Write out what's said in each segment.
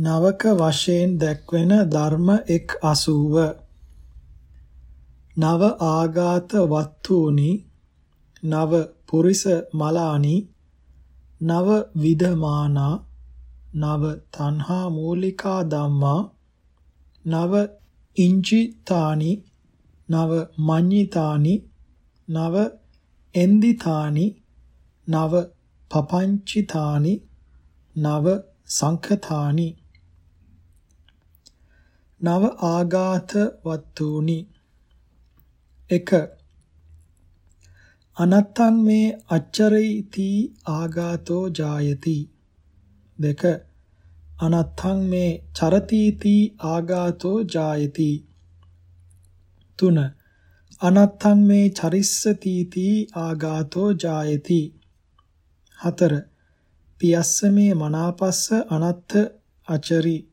නවක වශයෙන් දැක්වෙන ධර්ම එක් 80 නව ආඝාත වත්තුනි නව පුරිස මලානි නව විදමානා නව තණ්හා මූලිකා ධම්මා නව ඉංජිතානි නව මඤ්ඤිතානි නව එන්දිතානි නව පපංචිතානි නව සංඛතානි. නව ආඝාත වත්තුනි 1 අනත්තං මේ අච්චරයිති ආඝාතෝ ජායති. 2 අනත්තං මේ චරතිති ආඝාතෝ ජායති. 3 අනත්තං මේ චරිස්සතිති ආඝාතෝ ජායති. 4 පියස්ස මේ මනාපස්ස අනත්ත අචරි.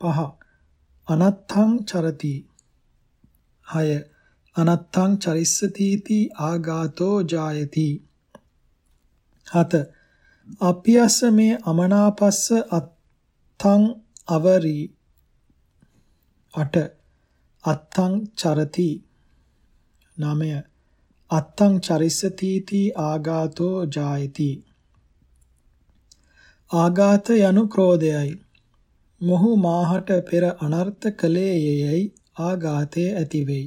පහ. අනත්තං චරති. 6 අනත්තං චරිස්සතිති ආඝාතෝ ජායති. 7 අපියස්ස මේ අමනාපස්ස අත්තං අවරි. 8 අත්තං චරති. 9 අත්තං චරිස්සතිති ආඝාතෝ ජායති. ආඝාත යනු ක්‍රෝධයයි. මොහු මාහට පෙර අනර්ථ කලේ යයි ආඝාතය ඇති වෙයි.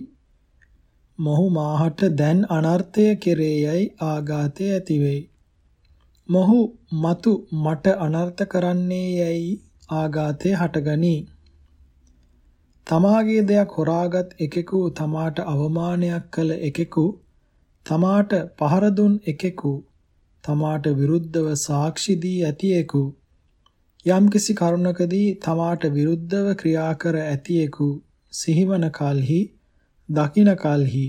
මොහු මාහට දැන් අනර්ථය කෙරේයයි ආඝාතය ඇති වෙයි. මොහු మతు මට අනර්ථ කරන්නේ යයි ආඝාතය හටගනී. තමාගේ දෙයක් හොරාගත් එකෙකු තමාට අවමානයක් කළ එකෙකු තමාට පහර දුන් එකෙකු තමාට විරුද්ධව සාක්ෂි දී ඇතියෙකු යම්කිසි කරුණකදී තමාට විරුද්ධව ක්‍රියා කර ඇතියෙකු සිහිවන කලෙහි දකින කලෙහි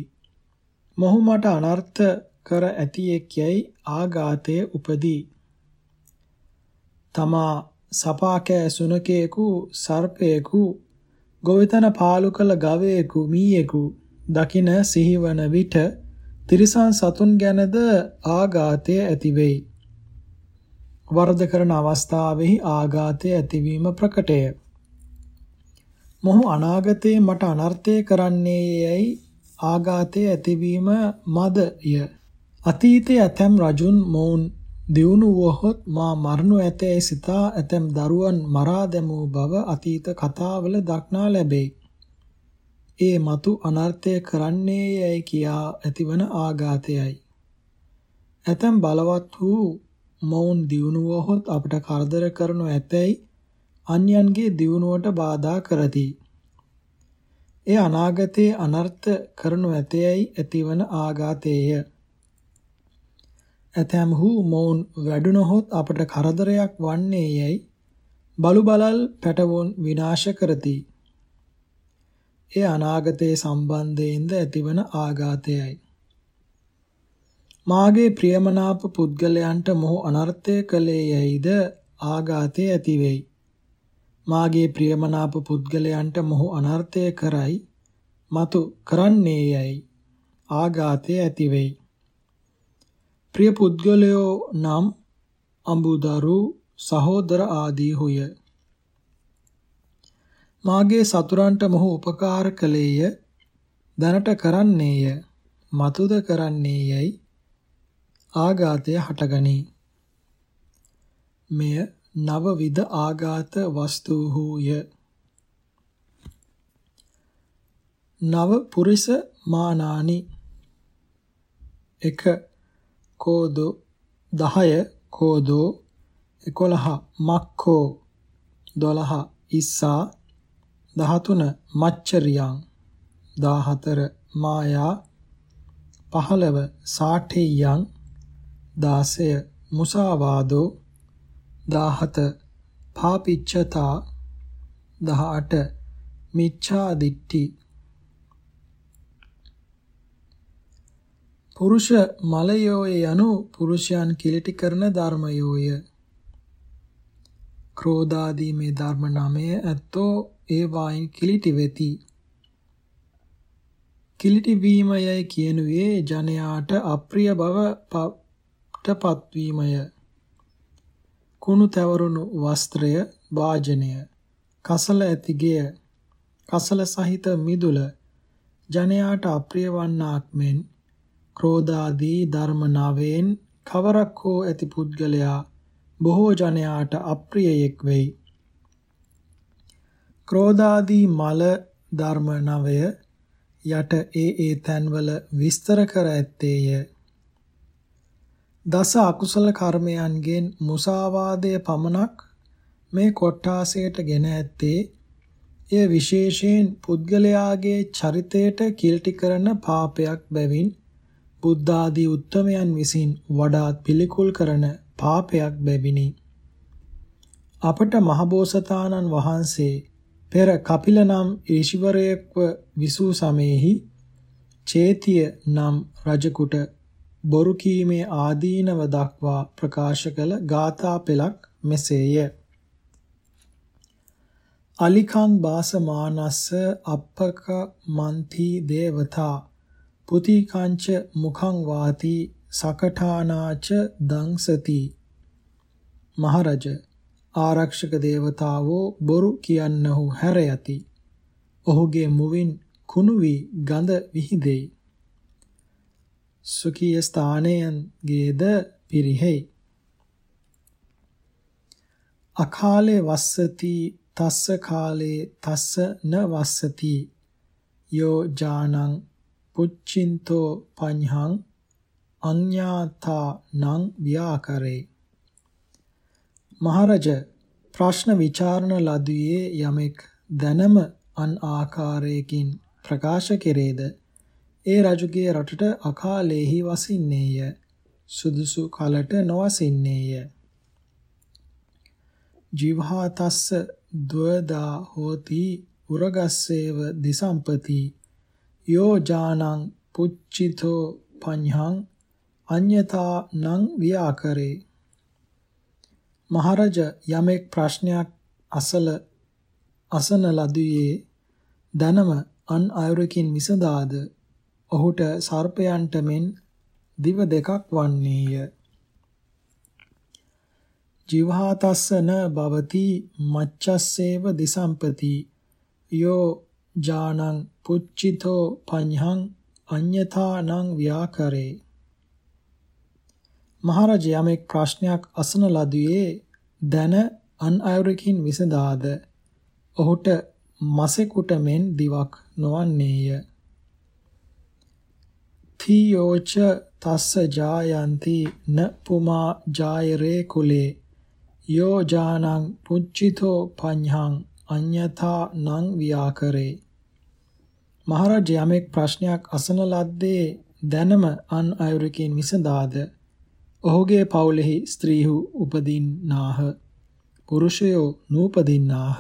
මොහු මට අනර්ථ කර ඇතියෙක් යයි ආඝාතයේ උපදී. තමා සපාකෑ සුනකයෙකු සර්පයෙකු ගොවිතැන පාලු කළ ගවයෙකු මීයෙකු දකින සිහිවන විට තිරිසන් සතුන් ගැනද ආඝාතය ඇති වෙයි වරද කරන අවස්ථාවෙහි ආඝාතය ඇතිවීම ප්‍රකටය. මොහු අනාගතයේ මට අනර්ථය කරන්නේ යයි ආඝාතය ඇතිවීම මදය. අතීතයේ ඇතැම් රජුන් මොවුන් දියුණු වුවහොත් මා මරණු ඇතැයි සිතා ඇතැම් දරුවන් මරා දැමූ බව අතීත කතාවල දක්නා ලැබේ. ඒ మతు අනර්ථය කරන්නේ යයි කියා ඇතිවන ආඝාතයයි. ඇතැම් බලවත් වූ මොවුන් දියුණුවහොත් අපට කරදර කරනු ඇතැයි අන්‍යයන්ගේ දියුණුවට බාධා කරති. ඒ අනාගතයේ අනර්ථ කරනු ඇතැයි ඇතිවන ආඝාතයේය. ඇතැම්හු මොවුන් වැඩුණහොත් අපට කරදරයක් වන්නේ යැයි බලු බලල් පැටවුන් විනාශ කරති. ඒ අනාගතයේ සම්බන්ධයෙන්ද ඇතිවන ආඝාතයයි. මාගේ ප්‍රියමනාප පුද්ගලයන්ට මොහු අනර්ථය කළේ යයිද ආඝාතය ඇති වෙයි. මාගේ ප්‍රියමනාප පුද්ගලයන්ට මොහු අනර්ථය කරයි මතු කරන්නේ යයි ආඝාතය ඇති වෙයි. ප්‍රිය පුද්ගලයෝ නම් අඹුදරු සහෝදර ආදී හොය. මාගේ සතුරන්ට මොහු උපකාර කළේය දැනට කරන්නේය මතුද කරන්නේ යයි ආඝාතය හටගනී. මෙය නවවිධ ආඝාත වස්තුහුය. නව පුරිස මානානි 1 කෝදෝ 10 කෝදෝ 11 මක්ඛෝ 12 ඉස්සා 13 මච්චරියං 14 මායා 15 සාඨේයං 16 මුසාවාදෝ 17 පාපිච්චතා 18 මිච්ඡා දිට්ඨි. පුරුෂ මලයෝය යනු පුරුෂයන් කිලිටි කරන ධර්මයෝය. ක්‍රෝධාදී මේ ධර්ම නමය ඇත්තෝ ඒ වායින් කිලිටි වෙති. කිලිටි වීමයයි කියනුවේ ජනයාට අප්‍රිය බව පත්වීමය. කුණු තැවරුණු වස්ත්‍රය වාජනය කසල ඇති ගෙය කසල සහිත මිදුල ජනයාට අප්‍රිය වන්නාක් මෙන් ක්‍රෝධාදී ධර්ම නවයෙන් කවරක් හෝ ඇති පුද්ගලයා බොහෝ ජනයාට අප්‍රියයෙක් වෙයි. ක්‍රෝධාදී මල ධර්ම නවය යට ඒ ඒ තැන්වල විස්තර කර ඇත්තේය. දස අකුසල කර්මයන්ගෙන් මුසාවාදය පමණක් මේ කොට්ටාසයට ගෙන ඇත්තේ එය විශේෂයෙන් පුද්ගලයාගේ චරිතයට කිල්ටි කරන පාපයක් බැවින් බුද්ධ ආදී උත්තමයන් විසින් වඩාත් පිළිකුල් කරන පාපයක් බැවිනි. අපට මහබෝසතාණන් වහන්සේ පෙර කපිල නම් ඍෂිවරයෙක්ව විසූ සමයේහි චේතිය නම් රජකුට බොරු කීමේ ආදීනව දක්වා ප්‍රකාශ කළ ගාථා පෙළක් මෙසේය. අලිකං බාසමානස්ස අප්පක මන්ති දේවතා පුතිකාංච මුඛං වාති සකඨානාච දංසති. මහරජ ආරක්ෂක දේවතාවෝ බොරු කියන්නහු හැර යති ඔහුගේ මුවින් කුණු වී ගඳ විහිදෙයි. සුඛී ස්ථානයන්ගේද පිරිහෙයි. අකාලේ වස්සති තස්ස කාලේ තස්ස න වස්සති. යෝ ජානං පුච්චින්තෝ පඤ්හං අඤ්ඤාතා නං ව්‍යාකරේ. මහරජ ප්‍රශ්න විචාරණ ලදුවේ යමෙක් දැනම අන් ආකාරයකින් ප්‍රකාශ කෙරේද? ඒ රජුගේ රටට අකාලේහි වසින්නේය. සුදුසු කලට නොවසින්නේය. ජීවහාතස්ස ද්වදා හෝති උරගස්සේව දිසම්පති. යෝ ජානං පුච්චිතෝ පඤ්හං අඤ්‍යතා නං ව්‍යාකරේ. මහරජ යමෙක් ප්‍රශ්නයක් අසල අසන ලදුවේ දනම අන් අයුරකින් විසඳාද? ඔහුට සර්පයන්ට මෙන් දිව දෙකක් වන්නේය. ජීවහාතස්සන භවති මච්චස්සේව දිසම්පති. යෝ ජානං පුච්චිතෝ පඤ්හං අඤ්‍යතානං ව්‍යාකරේ. මහරජ යමෙක් ප්‍රශ්නයක් අසන ලදුවේ දැන අන් අයුරකින් විසඳාද? ඔහුට මසෙකුට මෙන් දිවක් නොවන්නේය. තියෝච තස්ස ජායන්ති න පුමා ජායරේ කුලේ යෝ ජානං පුච්චිතෝ පඤ්හං අඤ්‍යතා නං ව්‍යාකරේ. මහරජ යමෙක් ප්‍රශ්නයක් අසන ලද්දේ දැනම අන් අයුරකින් විසඳාද? ඔහුගේ පවුලෙහි ස්ත්‍රීහු උපදින්නාහ. පුරුෂයෝ නූපදින්නාහ.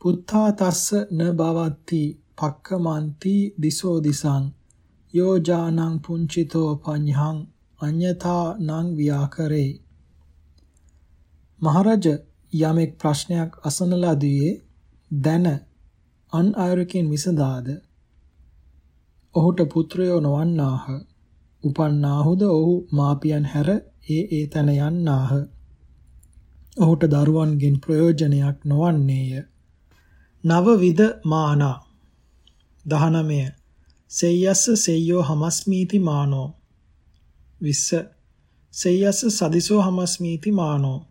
පුත්තා තස්ස න බවත්ති පක්කමන්ති දිසෝ දිසං යෝ ජානං පුංචිතෝ පඤ්හං අඤ්‍යතා නං ව්‍යාකරේ. මහරජ යමෙක් ප්‍රශ්නයක් අසන ලදුවේ දැන අන් අයුරකින් විසඳාද? ඔහුට පුත්‍රයෝ නොවන්නාහ. උපන්නාහුද ඔහු මාපියන් හැර ඒ ඒ තැන යන්නාහ. ඔහුට දරුවන්ගෙන් ප්‍රයෝජනයක් නොවන්නේය. නවවිද මානා 19 සෙය්‍යස්ස සෙය්‍යෝ හමස්මීති මානෝ. 20 සෙය්‍යස්ස සදිසෝ හමස්මීති මානෝ.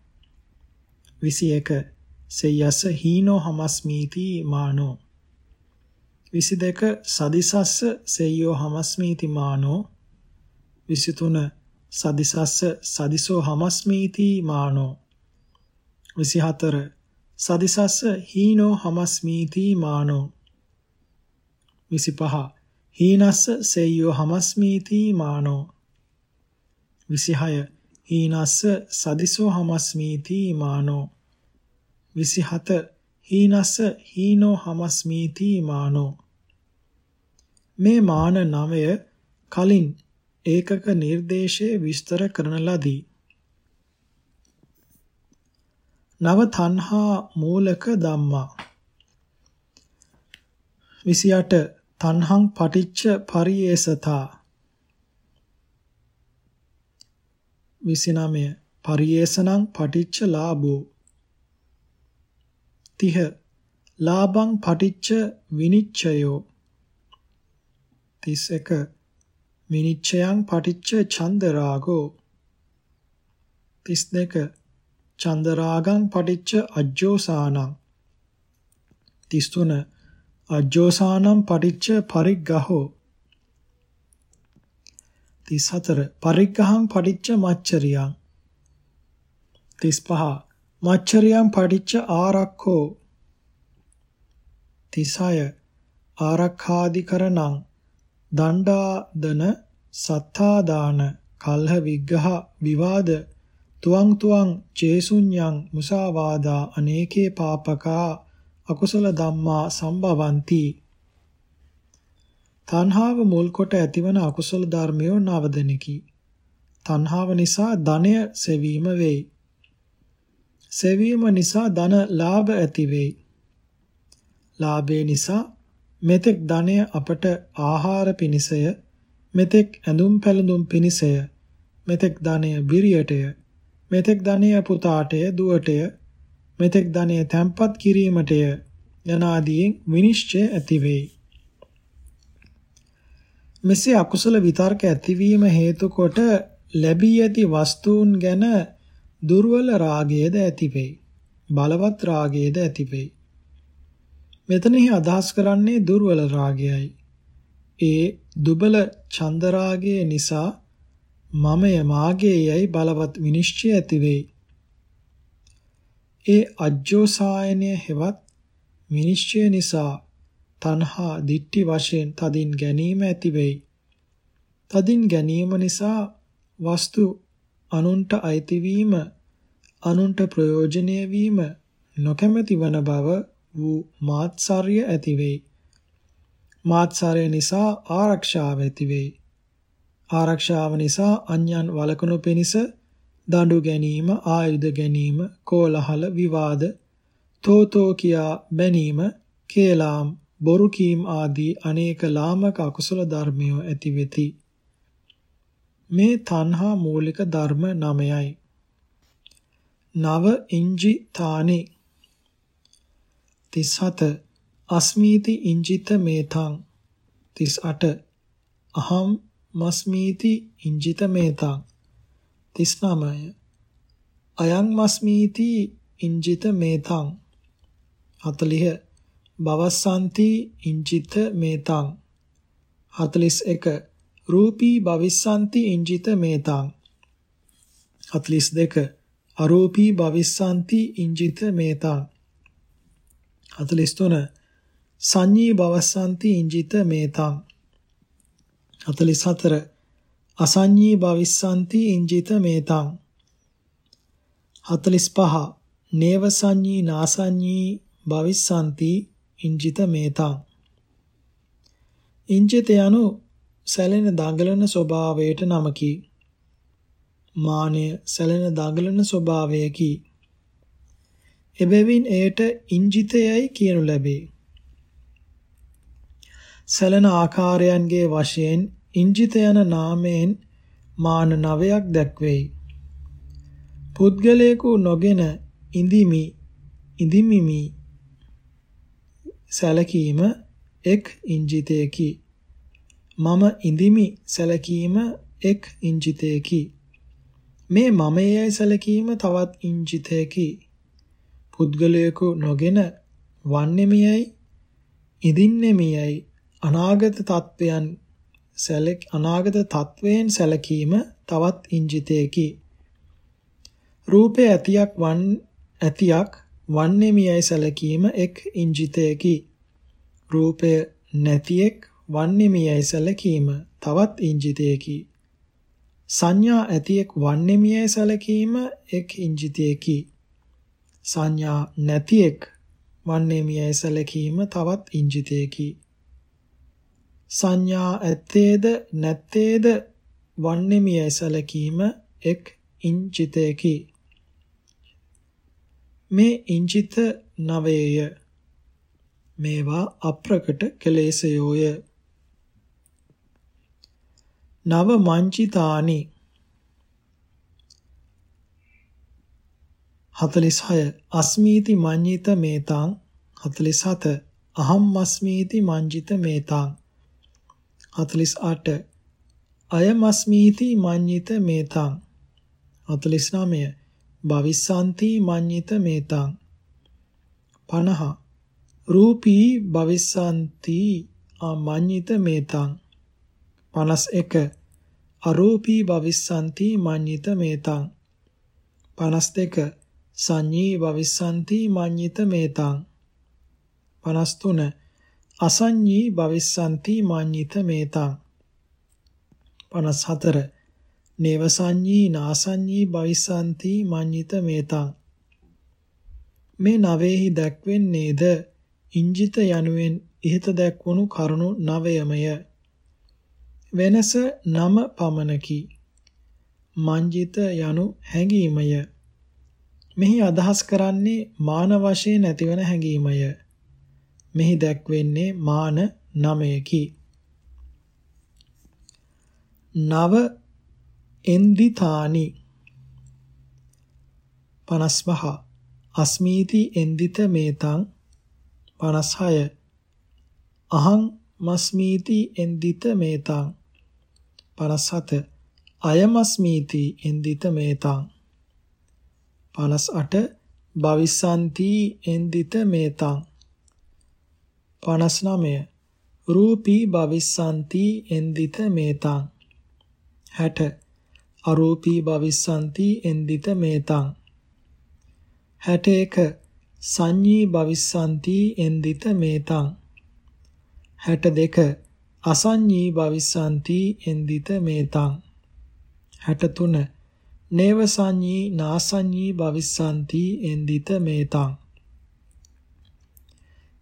21 සෙය්‍යස්ස හීනෝ හමස්මීති මානෝ. 22 සදිසස්ස සෙය්‍යෝ හමස්මීති මානෝ. 23 සදිසස්ස සදිසෝ හමස්මීති මානෝ. 24 සදිසස්ස හීනෝ හමස්මීති මානෝ. 25 හීනස්ස සෙය්‍යෝ හමස්මීති මානෝ. 26 හීනස්ස සදිසෝ හමස්මීති මානෝ. 27 හීනස්ස හීනෝ හමස්මීති මානෝ. මේ මාන නවය කලින් ඒකක නිර්දේශයේ විස්තර කරන ලදී. නව තණ්හා මූලක ධම්මා. 28 තණ්හං පටිච්ච පරියේසතා. 29 පරියේසනං පටිච්ච ලාභෝ. 30 ලාභං පටිච්ච විනිච්ඡයෝ. 31 විනිච්ඡයං පටිච්ච ඡන්ද රාගෝ 32 ඡන්ද රාගං පටිච්ච අජ්ජෝසානං. 33 අජ්ජෝසානම් පටිච්ච පරිග්ගහෝ. 34 පරිග්ගහං පටිච්ච මච්චරියං. 35 මච්චරියං පටිච්ච ආරක්ඛෝ. 36 ආරක්ඛාදිකරණං දණ්ඩාදන සත්තාදාන කල්හ විග්ඝහ විවාද තුවං තුවං චේසුඤ්ඤං මුසාවාදා අනේකේ පාපකා අකුසල ධම්මා සම්භවಂತಿ. තණ්හාව මුල් කොට ඇතිවන අකුසල ධර්මයෝ නවදෙනකි. තණ්හාව නිසා ධනය සෙවීම වෙයි. සෙවීම නිසා ධන ලාභ ඇති වෙයි. ලාභේ නිසා මෙතෙක් ධනය අපට ආහාර පිණිසය මෙතෙක් ඇඳුම් පැළඳුම් පිණිසය මෙතෙක් ධනය බිරියටය මෙතෙක් ධනය පුතාටය දුවටය මෙතෙක් ධනය තැන්පත් කිරීමටය යනාදීන් විනිශ්චය ඇති වෙයි මෙසේ අකුසල විතර්ක ඇතිවීම හේතු කොට ලැබී ඇති වස්තුන් ගැන දුර්වල රාගයේද ඇති වෙයි බලවත් රාගයේද ඇති වෙයි මෙතනෙහි අදහස් කරන්නේ දුර්වල රාගයයි. ඒ දුබල චන්දරාගය නිසා මමය මාගේ යයි බලවත් විනිශ්චය ඇති වෙයි. ඒ අජ්ජෝසායනය හෙවත් විනිශ්චය නිසා තණ්හා දිට්ටි වශයෙන් තදින් ගැනීම ඇති වෙයි. තදින් ගැනීම නිසා වස්තු අනුන්ට අයිති වීම අනුන්ට ප්‍රයෝජනීය වීම නොකැමැති වන බව වූ මාත්සර්ය ඇති වෙයි. මාත්සර්ය නිසා ආරක්ෂාව ඇති වෙයි. ආරක්ෂාව නිසා අන්‍යයන් වළකනු පිණිස දඬු ගැනීම, ආයුධ ගැනීම, කෝලහල, විවාද, තෝතෝ කියා බැනීම, කේලාම්, බොරු කීම් ආදී අනේක ලාමක අකුසල ධර්මයෝ ඇති වෙති. මේ තණ්හා මූලික ධර්ම නමයයි. නව ඉංජි තානි. 37 අස්මීති ඉංජිත මේතං. 38 අහම් මස්මීති ඉංජිත මේතං. 39 අයං මස්මීති ඉංජිත මේතං. 40 භවස්සන්ති ඉංජිත මේතං. 41 රූපී භවිස්සන්ති ඉංජිත මේතං. 42 අරූපී භවිස්සන්ති ඉංජිත මේතං. 43 සංඤී භවස්සන්ති ඉංජිත මේතං. 44 අසංඤී භවිස්සන්ති ඉංජිත මේතං. 45 නේව සංඤී නාසංඤී භවිස්සන්ති ඉංජිත මේතං. ඉංජිත යනු සැලෙන දඟලන ස්වභාවයට නමකි. මානය සැලෙන දඟලන ස්වභාවයකි. එබැවින් එයට ඉංජිතයයි කියනු ලැබේ. සැලෙන ආකාරයන්ගේ වශයෙන් ඉංජිත යන නාමයෙන් මාන නවයක් දැක්වෙයි. පුද්ගලයෙකු නොගෙන ඉඳිමි ඉඳිමිමි සැලකීම එක් ඉංජිතයකි. මම ඉඳිමි සැලකීම එක් ඉංජිතයකි. මේ මමයයි සැලකීම තවත් ඉංජිතයකි. පුද්ගලයෙකු නොගෙන වන්නෙමියයි ඉදින්නෙමියයි අනාගත තත්වයන් සැලක අනාගත තත්වයෙන් සැලකීම තවත් ඉංජිතයකි. රූපේ ඇතියක් වන් ඇතියක් වන්නෙමියයි සැලකීම එක් ඉංජිතයකි. රූපය නැතිෙක් වන්නෙමියයි සැලකීම තවත් ඉංජිතයකි. සංඥා ඇතියෙක් වන්නෙමියයි සැලකීම එක් ඉංජිතයකි. සංඥා නැතිෙක් වන්නේ මියයි සැලකීම තවත් ඉංජිතයකි. සංඥා ඇත්තේද නැත්තේද වන්නේ මියයි සැලකීම එක් ඉංජිතයකි. මේ ඉංජිත නවයය. මේවා අප්‍රකට කෙලෙසයෝය. නව මංචිතානි. 46 අස්මීති මඤ්ඤිත මේතං. 47 අහම් මස්මීති මඤ්ඤිත මේතං. 48 අයමස්මීති මඤ්ඤිත මේතං. 49 භවිස්සanti මඤ්ඤිත මේතං. 50 රූපී භවිස්සanti මඤ්ඤිත මේතං. 51 අරූපී භවිස්සanti මඤ්ඤිත මේතං. 52 සංඤී භවිස්සanti මඤ්ඤිත මේතං. 53 අසංඤී භවිස්සanti මඤ්ඤිත මේතං. 54 නේව සංඤී නාසංඤී භවිස්සanti මඤ්ඤිත මේතං. මේ නවයේහි දැක්වෙන්නේද? ඉංජිත යනුවෙන් ඉහත දැක්වුණු කරුණු නවයමය. වෙනස නම පමණකි. මංජිත යනු හැඟීමය. මෙහි අදහස් කරන්නේ මාන වශයෙන් ඇතිවන හැඟීමය. මෙහි දැක්වෙන්නේ මාන නමයකි නව එන්දිතානි. 55 අස්මීති එන්දිත මේතං. 56 අහං මස්මීති එන්දිත මේතං. 57 අයමස්මීති එන්දිත මේතං. 58 භවිස්සanti එන්දිත මේතං. 59 රූපී භවිස්සanti එන්දිත මේතං. 60 අරූපී භවිස්සanti එන්දිත මේතං. 61 සංඤී භවිස්සanti එන්දිත මේතං. 62 අසංඤී භවිස්සanti එන්දිත මේතං. 63 නේව සංඤී නාසංඤී භවිස්සanti එන්දිත මේතං.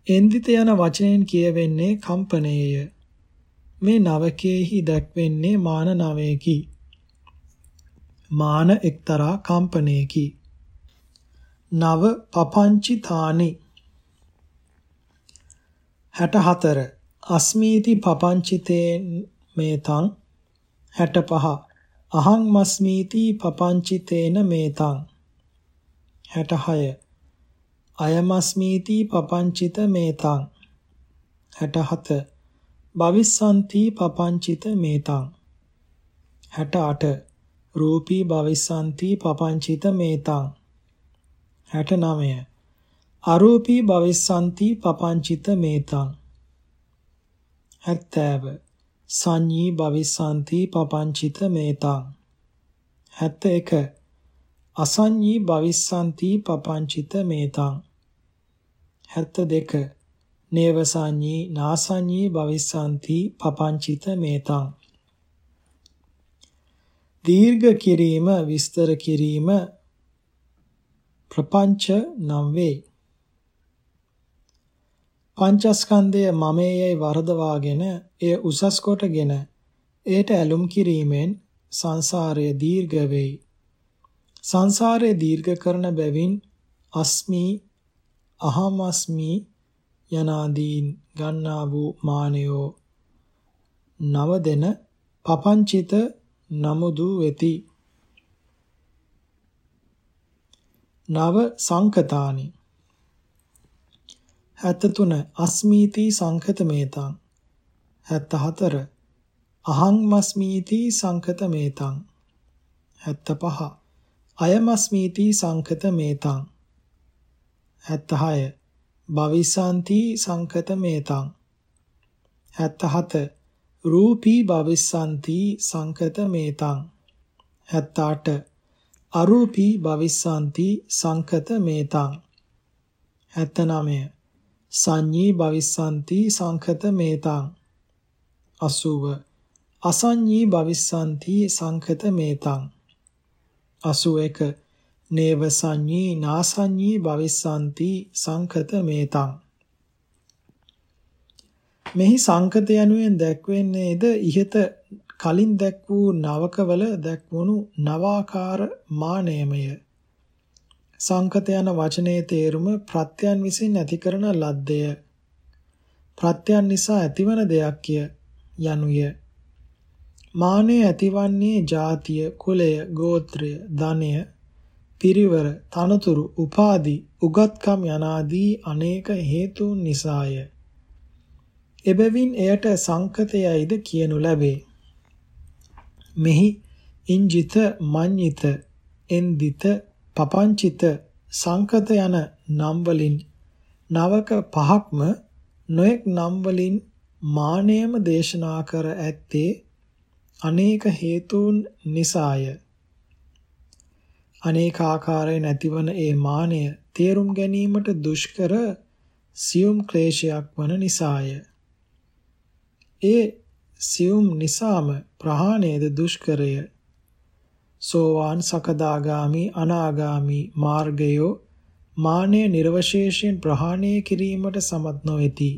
එන්දිත යන වචනයෙන් කියවෙන්නේ කම්පණයය මේ නවකයේහි දැක්වෙන්නේ මාන නවයකි. මාන එක්තරා කම්පණයකි නව පපංචිතානි. 64 අස්මීති පපංචිතේ මේතං. 65 අහං මස්මීති පපංචිතේන මේතං. 66 අයමස්මීති පපංචිත මේතං. 67 භවිස්සanti පපංචිත මේතං. 68 රූපී භවිස්සanti පපංචිත මේතං. 69 අරූපී භවිස්සanti පපංචිත මේතං. 70 සංඤී භවිස්සanti පපංචිත මේතං. 71 අසංඤී භවිස්සanti පපංචිත මේතං. 72 නේව සංඤී නාසංඤී භවිස්සanti පපංචිත මේතං. දීර්ඝ කිරීම විස්තර කිරීම ප්‍රපංච නම් වේ. පංචස්කන්ධය මමයේයි වරදවාගෙන එය උසස් කොටගෙන එයට ඇලුම් කිරීමෙන් සංසාරය දීර්ඝ වෙයි. සංසාරය දීර්ඝ කරන බැවින් අස්මි අහමස්මි යනාදීන් ගන්නා වූ මානයෝ නව දෙන පපංචිත නමුදු වෙති. නව සංකතානි. 73 අස්මීති සංඛත මේතං. 74 අහංමස්මීති සංඛත මේතං. 75 අයමස්මීති සංඛත මේතං. 76 භවිසanti සංඛත මේතං. 77 රූපී භවිස්සanti සංඛත මේතං. 78 අරූපී භවිස්සanti සංඛත මේතං. 79 සංඤී භවිස්සanti සංඛත මේතං. 80 අසංඤී භවිස්සanti සංඛත මේතං. 81 නේව සංඤී නාසංඤී භවිස්සanti සංඛත මේතං මෙහි සංකත යනුවෙන් දැක්වෙන්නේද ඉහත කලින් දැක් වූ නවකවල දැක්වුණු නවාකාර මානයමය සංකත යන වචනේ තේරුම ප්‍රත්‍යයන් විසින් ඇති කරන ලද්දය. ප්‍රත්‍යයන් නිසා ඇතිවන දෙයක්ය යනුය. මානෙ ඇතිවන්නේ ජාතිය, කුලය, ගෝත්‍රය, ධනය, පිරිවර, තනතුරු, උපාදි, උගත්කම් යනාදී අනේක හේතුන් නිසාය. එබැවින් එයට සංකතයයිද කියනු ලැබේ. මෙහි ඉංජිත, මඤ්ඤිත, එන්දිත, පපංචිත, සංකත යන නම් වලින් නවක පහක්ම නොඑක් නම් වලින් මානයම දේශනා කර ඇත්තේ අනේක හේතුන් නිසාය. අනේකාකාරයෙන් ඇතිවන ඒ මානය තේරුම් ගැනීමට දුෂ්කර සියුම් ක්ලේශයක් වන නිසාය. ඒ සියුම් නිසාම ප්‍රහාණයද දුෂ්කරය. සෝවාන් සකදාගාමි අනාගාමි මාර්ගයෝ මානය නිර්වශේෂයෙන් ප්‍රහාණය කිරීමට සමත් නොවේති.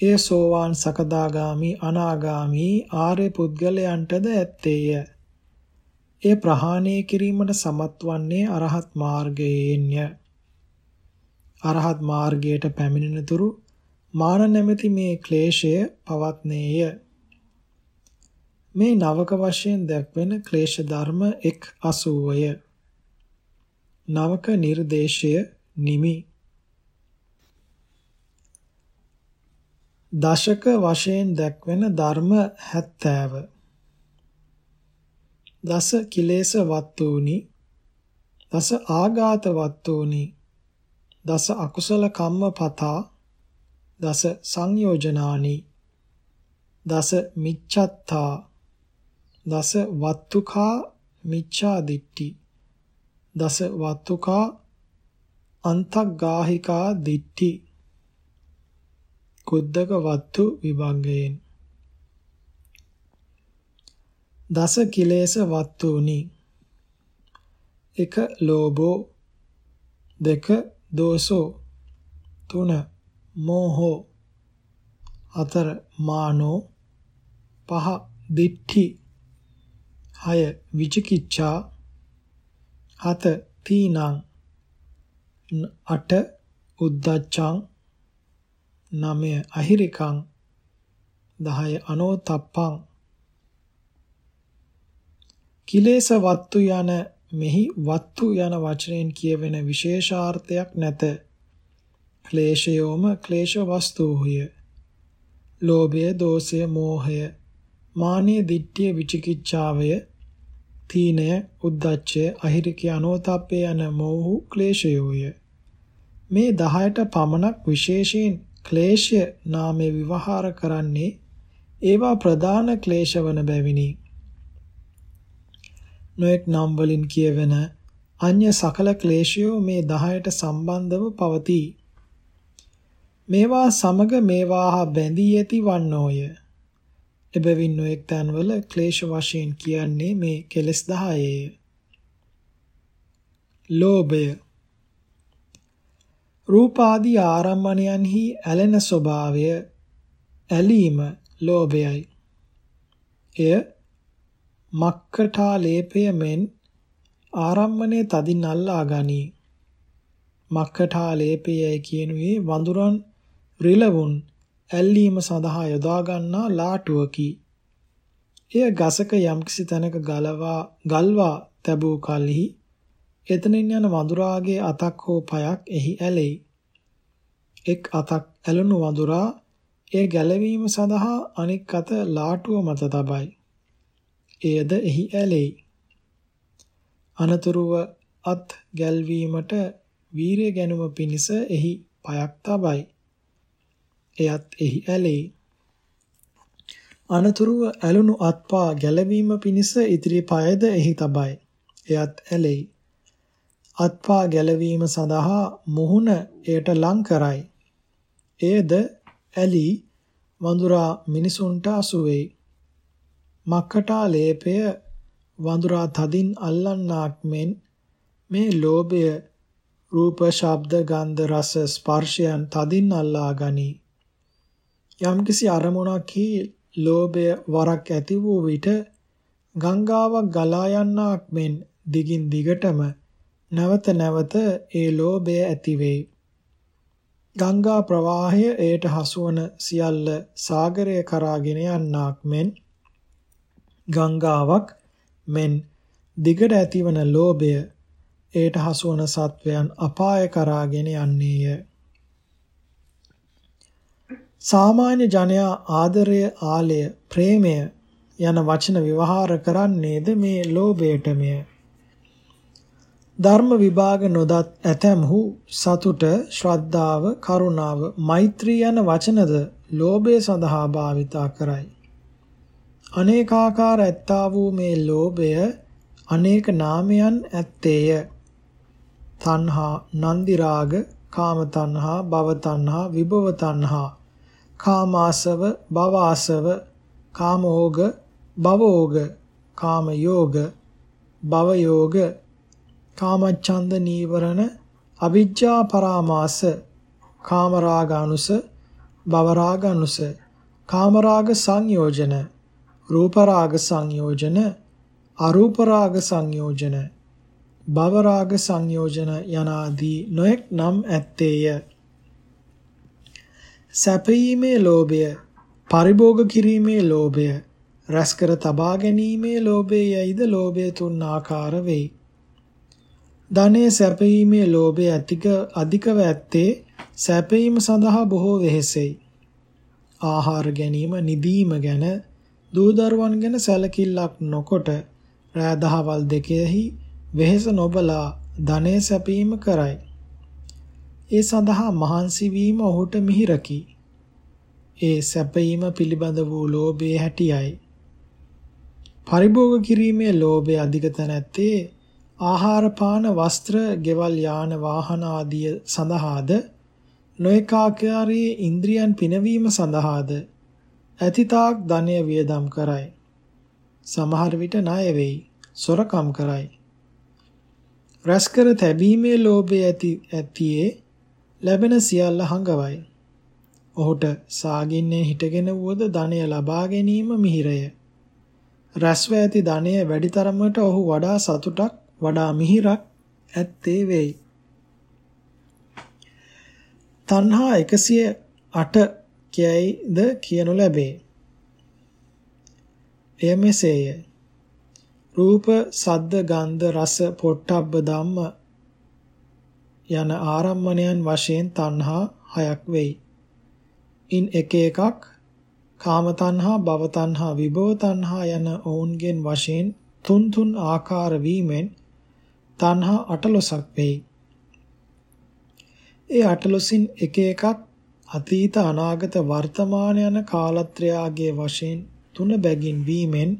එය සෝවාන් සකදාගාමි අනාගාමි ආර්ය පුද්ගලයන්ටද ඇත්තේය. එය ප්‍රහාණය කිරීමට සමත් වන්නේ අරහත් මාර්ගයෙන්ය. අරහත් මාර්ගයට පැමිණෙන තුරු මාන නැමැති මේ ක්ලේශය පවත්නේය. මේ නවක වශයෙන් දැක්වෙන ක්ලේශ ධර්ම එක් 80ය. නවක නිර්දේශය නිමි දශක වශයෙන් දැක්වෙන ධර්ම 70 දස කිලේශ වත්තුනි දස ආඝාත වත්තුනි දස අකුසල කම්ම පතා දස සංයෝජනානි දස මිච්ඡත්තා දස වත්තුකා මිච්ඡා දිට්ටි දස වත්තුකා අන්තග්ගාහිකා දිට්ටි කුද්දක වත්තු විභංගයෙන්. දස කිලේශ වත්තුනි එක ලෝභෝ දෙක දෝසෝ තුන මෝහෝ හතර මානෝ පහ දිට්ඨි හය විචිකිච්ඡා හත තීනං අට උද්දච්චං නවය අහිරිකං 10 අනෝතප්පං කිලේශ වත්තු යන මෙහි වත්තු යන වචනයෙන් කියවෙන විශේෂාර්ථයක් නැත. ක්ලේශයෝම ක්ලේශ වස්තුහුය. ලෝභය දෝෂය මෝහය මානිය දිට්ඨිය විචිකිච්ඡාවය තීනය උද්දච්චය අහිරිකය අනෝතප්පය යන මෝහු ක්ලේශයෝය. මේ 10ට පමණක් විශේෂයෙන් ක්ලේශය නාමය විවහාර කරන්නේ ඒවා ප්‍රධාන ක්ලේශ වන බැවිනි. නොඑක් නම් වලින් කියවෙන අන්‍ය සකල ක්ලේශයෝ මේ 10ට සම්බන්ධව පවතී. මේවා සමග මේවා හා බැඳී ඇති වන්නෝය. එබැවින් නොඑක් තැන්වල ක්ලේශ වශයෙන් කියන්නේ මේ කෙලෙස් 10ය. ලෝභය රූපාදී ආරම්මණයන්හි ඇලෙන ස්වභාවය ඇලීම ලෝභයයි. එය මක්කටා ලේපය මෙන් ආරම්මණය තදින් අල්ලා ගනී. මක්කටා ලේපයයි කියනුවේ වඳුරන් රිලවුන් ඇල්ලීම සඳහා යොදා ගන්නා ලාටුවකි. එය ගසක යම්කිසි තැනක ගලවා ගල්වා තැබූ කලෙහි එතනින් යන වඳුරාගේ අතක් හෝ පයක් එහි ඇලෙයි. එක් අතක් ඇලුණු වඳුරා එය ගැලවීම සඳහා අනෙක් අත ලාටුව මත තබයි. එයද එහි ඇලෙයි. අනතුරුව අත් ගැල්වීමට වීරිය ගැනුම පිණිස එහි පයක් තබයි. එයත් එහි ඇලෙයි. අනතුරුව ඇලුණු අත්පා ගැලවීම පිණිස ඉදිරි පයද එහි තබයි. එයත් ඇලෙයි. අත්පා ගැලවීම සඳහා මුහුණ එයට ලං කරයි. එයද ඇලි වඳුරා මිනිසුන්ට අසු වෙයි. මක්කටා ලේපය වඳුරා තදින් අල්ලන්නාක් මෙන් මේ ලෝභය රූප ශබ්ද ගන්ධ රස ස්පර්ශයන් තදින් අල්ලා ගනී. යම්කිසි අරමුණක්හි ලෝභය වරක් ඇති වූ විට ගංගාවක් ගලා යන්නාක් මෙන් දිගින් දිගටම නැවත නැවත ඒ ලෝභය ඇති වෙයි. ගංගා ප්‍රවාහය එයට හසුවන සියල්ල සාගරය කරාගෙන යන්නක් මෙන් ගංගාවක් මෙන් දිගට ඇතිවන ලෝභය ඒට හසු වන සත්වයන් අපාය කරාගෙන යන්නේය. සාමාන්‍ය ජනයා ආදරය, ආලය, ප්‍රේමය යන වචන විවහාර කරන්නේද මේ ලෝභයටමය. ධර්ම විභාග නොදත් ඇතැම්හු සතුට, ශ්‍රද්ධාව, කරුණාව, මෛත්‍රී යන වචනද ලෝභය සඳහා භාවිතා කරයි. අනේකාකාර ඇත්තා වූ මේ ලෝභය අනේක නාමයන් ඇත්තේය. තණ්හා, නන්දි රාග, කාම තණ්හා, භව තණ්හා, විභව තණ්හා, කාමාසව, භවආසව, කාමෝග, භවෝග, කාම යෝග, භව යෝග, කාමච්ඡන්ද නීවරණ, අවිජ්ජා පරාමාස, කාමරාගානුස, භවරාගානුස, කාමරාග සංයෝජන, රූපරාග සංයෝජන, අරූපරාග සංයෝජන, භවරාග සංයෝජන යනාදී නොඑක් නම් ඇත්තේය. සැපීමේ ලෝභය, පරිභෝග කිරීමේ ලෝභය, රැස්කර තබා ගැනීමේ ලෝභය යයිද ලෝභය තුන් ආකාර වෙයි. ධනය සැපීමේ ලෝභය අධික අධිකව ඇත්තේ සැපීම සඳහා බොහෝ වෙහෙසෙයි. ආහාර ගැනීම, නිදීම ගැන, දූ දරුවන් ගැන සැලකිල්ලක් නොකොට රෑ දහවල් දෙකෙහි වෙහෙස නොබලා ධනය සැපීම කරයි. ඒ සඳහා මහන්සි වීම ඔහුට මිහිරකි. ඒ සැපීම පිළිබඳ වූ ලෝභයේ හැටියයි. පරිභෝග කිරීමේ ලෝභය අධික තැනැත්තේ ආහාර පාන වස්ත්‍ර ගෙවල් යාන වාහන ආදිය සඳහාද නොඑකාකාරී ඉන්ද්‍රියන් පිනවීම සඳහාද ඇතිතාක් ධනය වියදම් කරයි. සමහර විට ණය වෙයි, සොරකම් කරයි. රැස්කර තැබීමේ ලෝභය ඇති ඇතියේ ලැබෙන සියල්ල හඟවයි. ඔහුට සාගින්නේ හිටගෙන වුවද ධනය ලබා ගැනීම මිහිරය. රැස්ව ඇති ධනය වැඩි තරමට ඔහු වඩා සතුටක් වඩා මිහිරක් ඇත්තේ වෙයි. තණ්හා 108 කියයිද කියනු ලැබේ. එය මෙසේය. රූප, සද්ද, ගන්ධ, රස, පොට්ටබ්බ ධම්ම යන ආරම්මණයන් වශයෙන් තණ්හා හයක් වෙයි. ඉන් එක එකක් කාම තණ්හා, භව තණ්හා, විභව තණ්හා යන ඔවුන්ගෙන් වශයෙන් තුන් තුන් ආකාර වීමෙන් තණ්හා අටලොසක් වෙයි. ඒ අටලොසින් එක එකක් අතීත අනාගත වර්තමාන යන කාලත්‍රයාගේ වශයෙන් තුන බැගින් වීමෙන්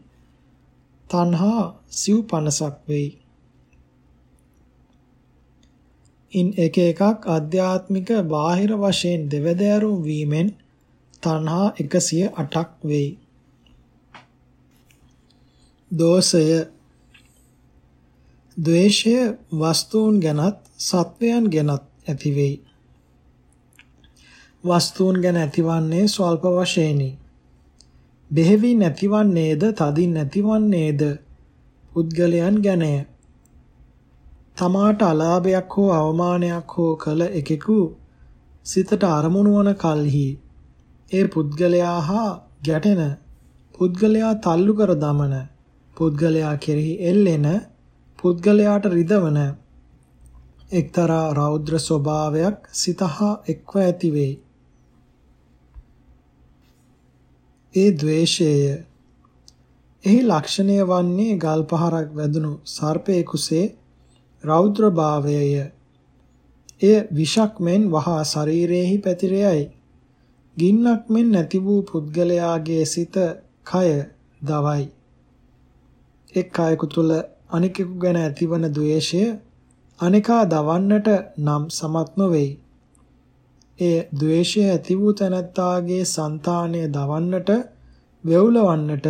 තණ්හා සිව් 50ක් වෙයි. ඉන් එක එකක් ආධ්‍යාත්මික බාහිර වශයෙන් දෙවදෑරුම් වීමෙන් තණ්හා 108ක් වෙයි. දෝෂය ද්වේෂය වස්තුන් ගැනත් සත්වයන් ගැනත් ඇති වෙයි. වස්තුන් ගැන ඇතිවන්නේ ස්වල්ප වශයෙන්ි. බෙහෙවින් නැතිවන්නේද තදින් නැතිවන්නේද පුද්ගලයන් ගැනය. තමාට අලාභයක් හෝ අවමානයක් හෝ කළ එකෙකු සිතට අරමුණු වන කල්හි ඒ පුද්ගලයා හා ගැටෙන පුද්ගලයා තල්ලු කර දමන පුද්ගලයා කෙරෙහි එල්ලෙන පුද්ගලයාට රිදවන එක්තරා රෞද්‍ර ස්වභාවයක් සිතහා එක්ව ඇති වෙයි. ඒ ද්වේෂය එහි ලක්ෂණය වන්නේ ගල් පහරක් වැදුණු සර්පයෙකුසේ රෞද්‍ර භාවයය. එය විෂක් මෙන් වහා ශරීරයේහි පැතිරෙයි. ගින්නක් මෙන් නැති වූ පුද්ගලයාගේ සිත කය දවයි. එක් කයක තුල අනිකෙකු ගැන ඇතිවන ද්වේෂය අනිකා දවන්නට නම් සමත් නොවේයි. එය ද්වේෂය ඇති වූ තැනැත්තාගේ సంతානය දවන්නට වෙවුලවන්නට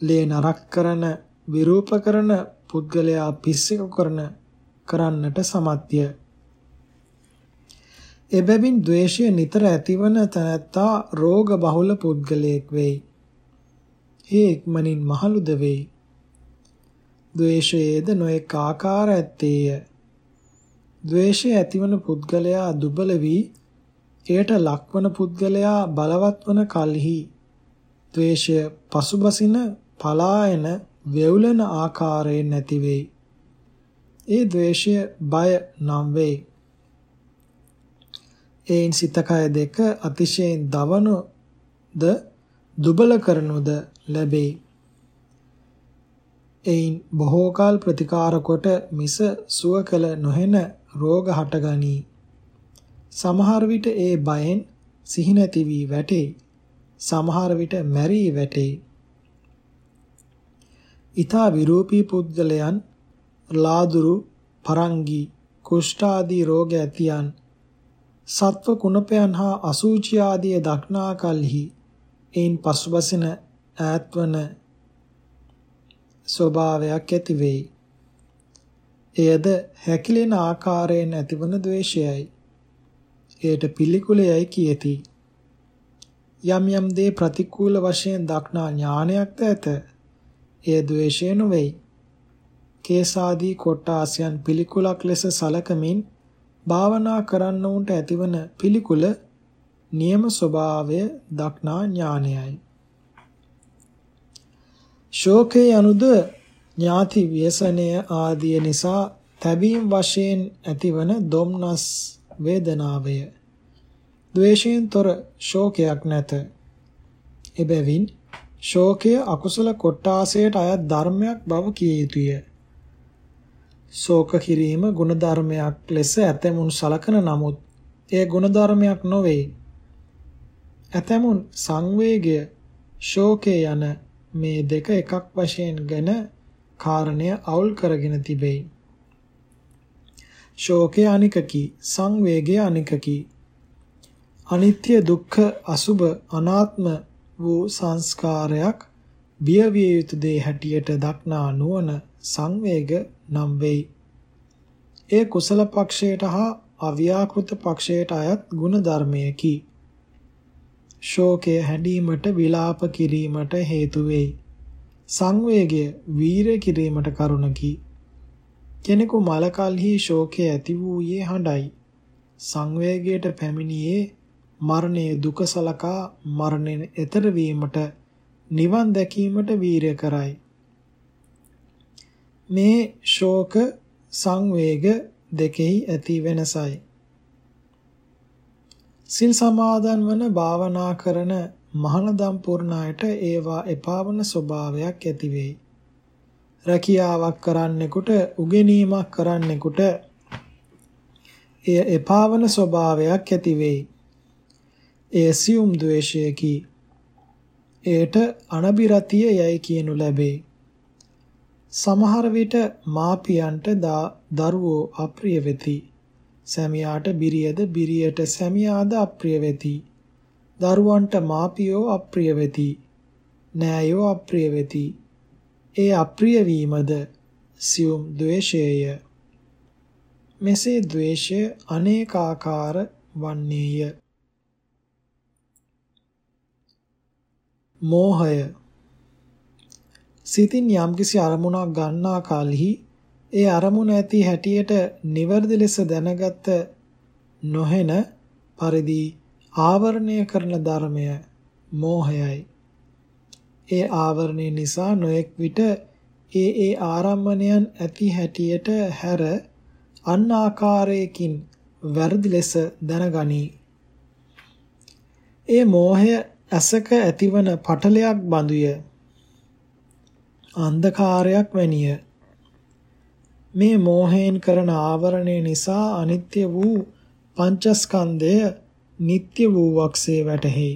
ලේ නරක් කරන විරූප කරන පුද්ගලයා පිස්සෙක කරන කරන්නට සමත්ය. එබැවින් ද්වේෂය නිතර ඇතිවන තැනැත්තා රෝග බහුල පුද්ගලයෙක් වෙයි. ඒ ඉක්මනින් මහලුද වෙයි. ද්වේෂයේද නොඑක ආකාර ඇත්තේය. ද්වේෂය ඇතිවන පුද්ගලයා දුබල වී එයට ලක්වන පුද්ගලයා බලවත් වන කල්හි ද්වේෂය පසුබසින පලායන වෙවුලන ආකාරයෙන් නැති වෙයි. ඒ ද්වේෂය බය නම් වේ. ඒන් සිතකය දෙක අතිශයින් දවනුද දුබල කරනුද ලැබේ. එයින් බොහෝ කල ප්‍රතිකාර කොට මිස සුව කළ නොහෙන රෝග හටගනී. සමහර විට ඒ බයෙන් සිහි නැති වී වැටේ. සමහර විට මැරී වැටේ. ඊතා විරූපී පුද්ගලයන් ලාදුරු පරංගි කුෂ්ඨ ආදී රෝග ඇතියන් සත්ව කුණපයන් හා අසූචි ආදී දක්නා කලෙහි එයින් පසුබසින ඈත්වන ස්වභාවයක් ඇති වෙයි. එයද හැකිලෙන ආකාරයෙන් ඇතිවන ද්වේෂයයි. එයට පිළිකුලයයි කියති. යම් යම් දේ ප්‍රතිකූල වශයෙන් දක්නා ඥානයක්ද ඇත. එය ද්වේෂය නොවේයි. කේසාදී කොට්ටාසයන් පිළිකුලක් ලෙස සලකමින් භාවනා කරන්නවුන්ට ඇතිවන පිළිකුල නියම ස්වභාවය දක්නා ඥානයයි. ශෝකේ අනුද ඥාති ව්‍යසනය ආදිය නිසා තැබීම් වශයෙන් ඇතිවන දුම්නස් වේදනාවය. ද්වේෂයෙන් තොර ශෝකයක් නැත. එබැවින් ශෝකය අකුසල කොට්ටාසයට අයත් ධර්මයක් බව කිය යුතුය. ශෝක කිරීම ගුණධර්මයක් ලෙස ඇතැමුන් සලකන නමුත් එය ගුණධර්මයක් නොවේ. ඇතැමුන් සංවේගය ශෝකය යන මේ දෙක එකක් වශයෙන් ගැන කාරණය අවුල් කරගෙන තිබේ. ශෝකය අනිකකි සංවේගය අනිකකි. අනිත්‍ය දුක්ඛ අසුභ අනාත්ම වූ සංස්කාරයක් බිය විය යුතු දේ හැටියට දක්නා නුවණ සංවේග නම් වෙයි. ඒ කුසල පක්ෂයට හා අව්‍යාකෘත පක්ෂයට අයත් ගුණ ධර්මයකි. ශෝකය හැඬීමට විලාප කිරීමට හේතු වෙයි. සංවේගය වීර කිරීමට කරුණකි. කෙනෙකු මලකල්හි ශෝකය ඇති වූයේ හඬයි. සංවේගයට පැමිණියේ මරණයේ දුක සලකා මරණයෙන් එතර වීමට නිවන් දැකීමට වීරය කරයි. මේ ශෝක සංවේග දෙකෙහි ඇති වෙනසයි. සිල් සමාදන් වන භාවනා කරන මහානදම් පුරණයට ඒවා එපාවන ස්වභාවයක් ඇති වෙයි. රැකියාවක් කරන්නෙකුට උගෙනීමක් කරන්නෙකුට එය එපාවන ස්වභාවයක් ඇති වෙයි. එය සියුම් ද්වේෂයකි. එයට අනබිරතිය යයි කියනු ලැබේ. සමහර විට මාපියන්ට දරුවෝ අප්‍රිය වෙති. සැමියාට බිරියද බිරියට සැමියාද අප්‍රිය වෙති. දරුවන්ට මාපියෝ අප්‍රිය වෙති. නෑයෝ අප්‍රිය වෙති. ඒ අප්‍රිය වීමද සියුම් ද්වේෂයය. මෙසේ ද්වේෂය අනේකාකාර වන්නේය. මෝහය සිතින් යම්කිසි අරමුණක් ගන්නා කලෙහි ඒ අරමුණ ඇති හැටියට නිවර්දි ලෙස දැනගත නොහෙන පරිදි ආවරණය කරන ධර්මය මෝහයයි. ඒ ආවරණය නිසා නොඑක් විට ඒ ඒ ආරම්මණයන් ඇති හැටියට හැර අන් ආකාරයකින් වැරදි ලෙස දැනගනී. ඒ මෝහය ඇසක ඇතිවන පටලයක් බඳුය. අන්ධකාරයක් වැනිය. මේ මෝහයෙන් කරන ආවරණය නිසා අනිත්‍ය වූ පංචස්කන්ධය නিত্য වූවක්සේ වැටහෙයි.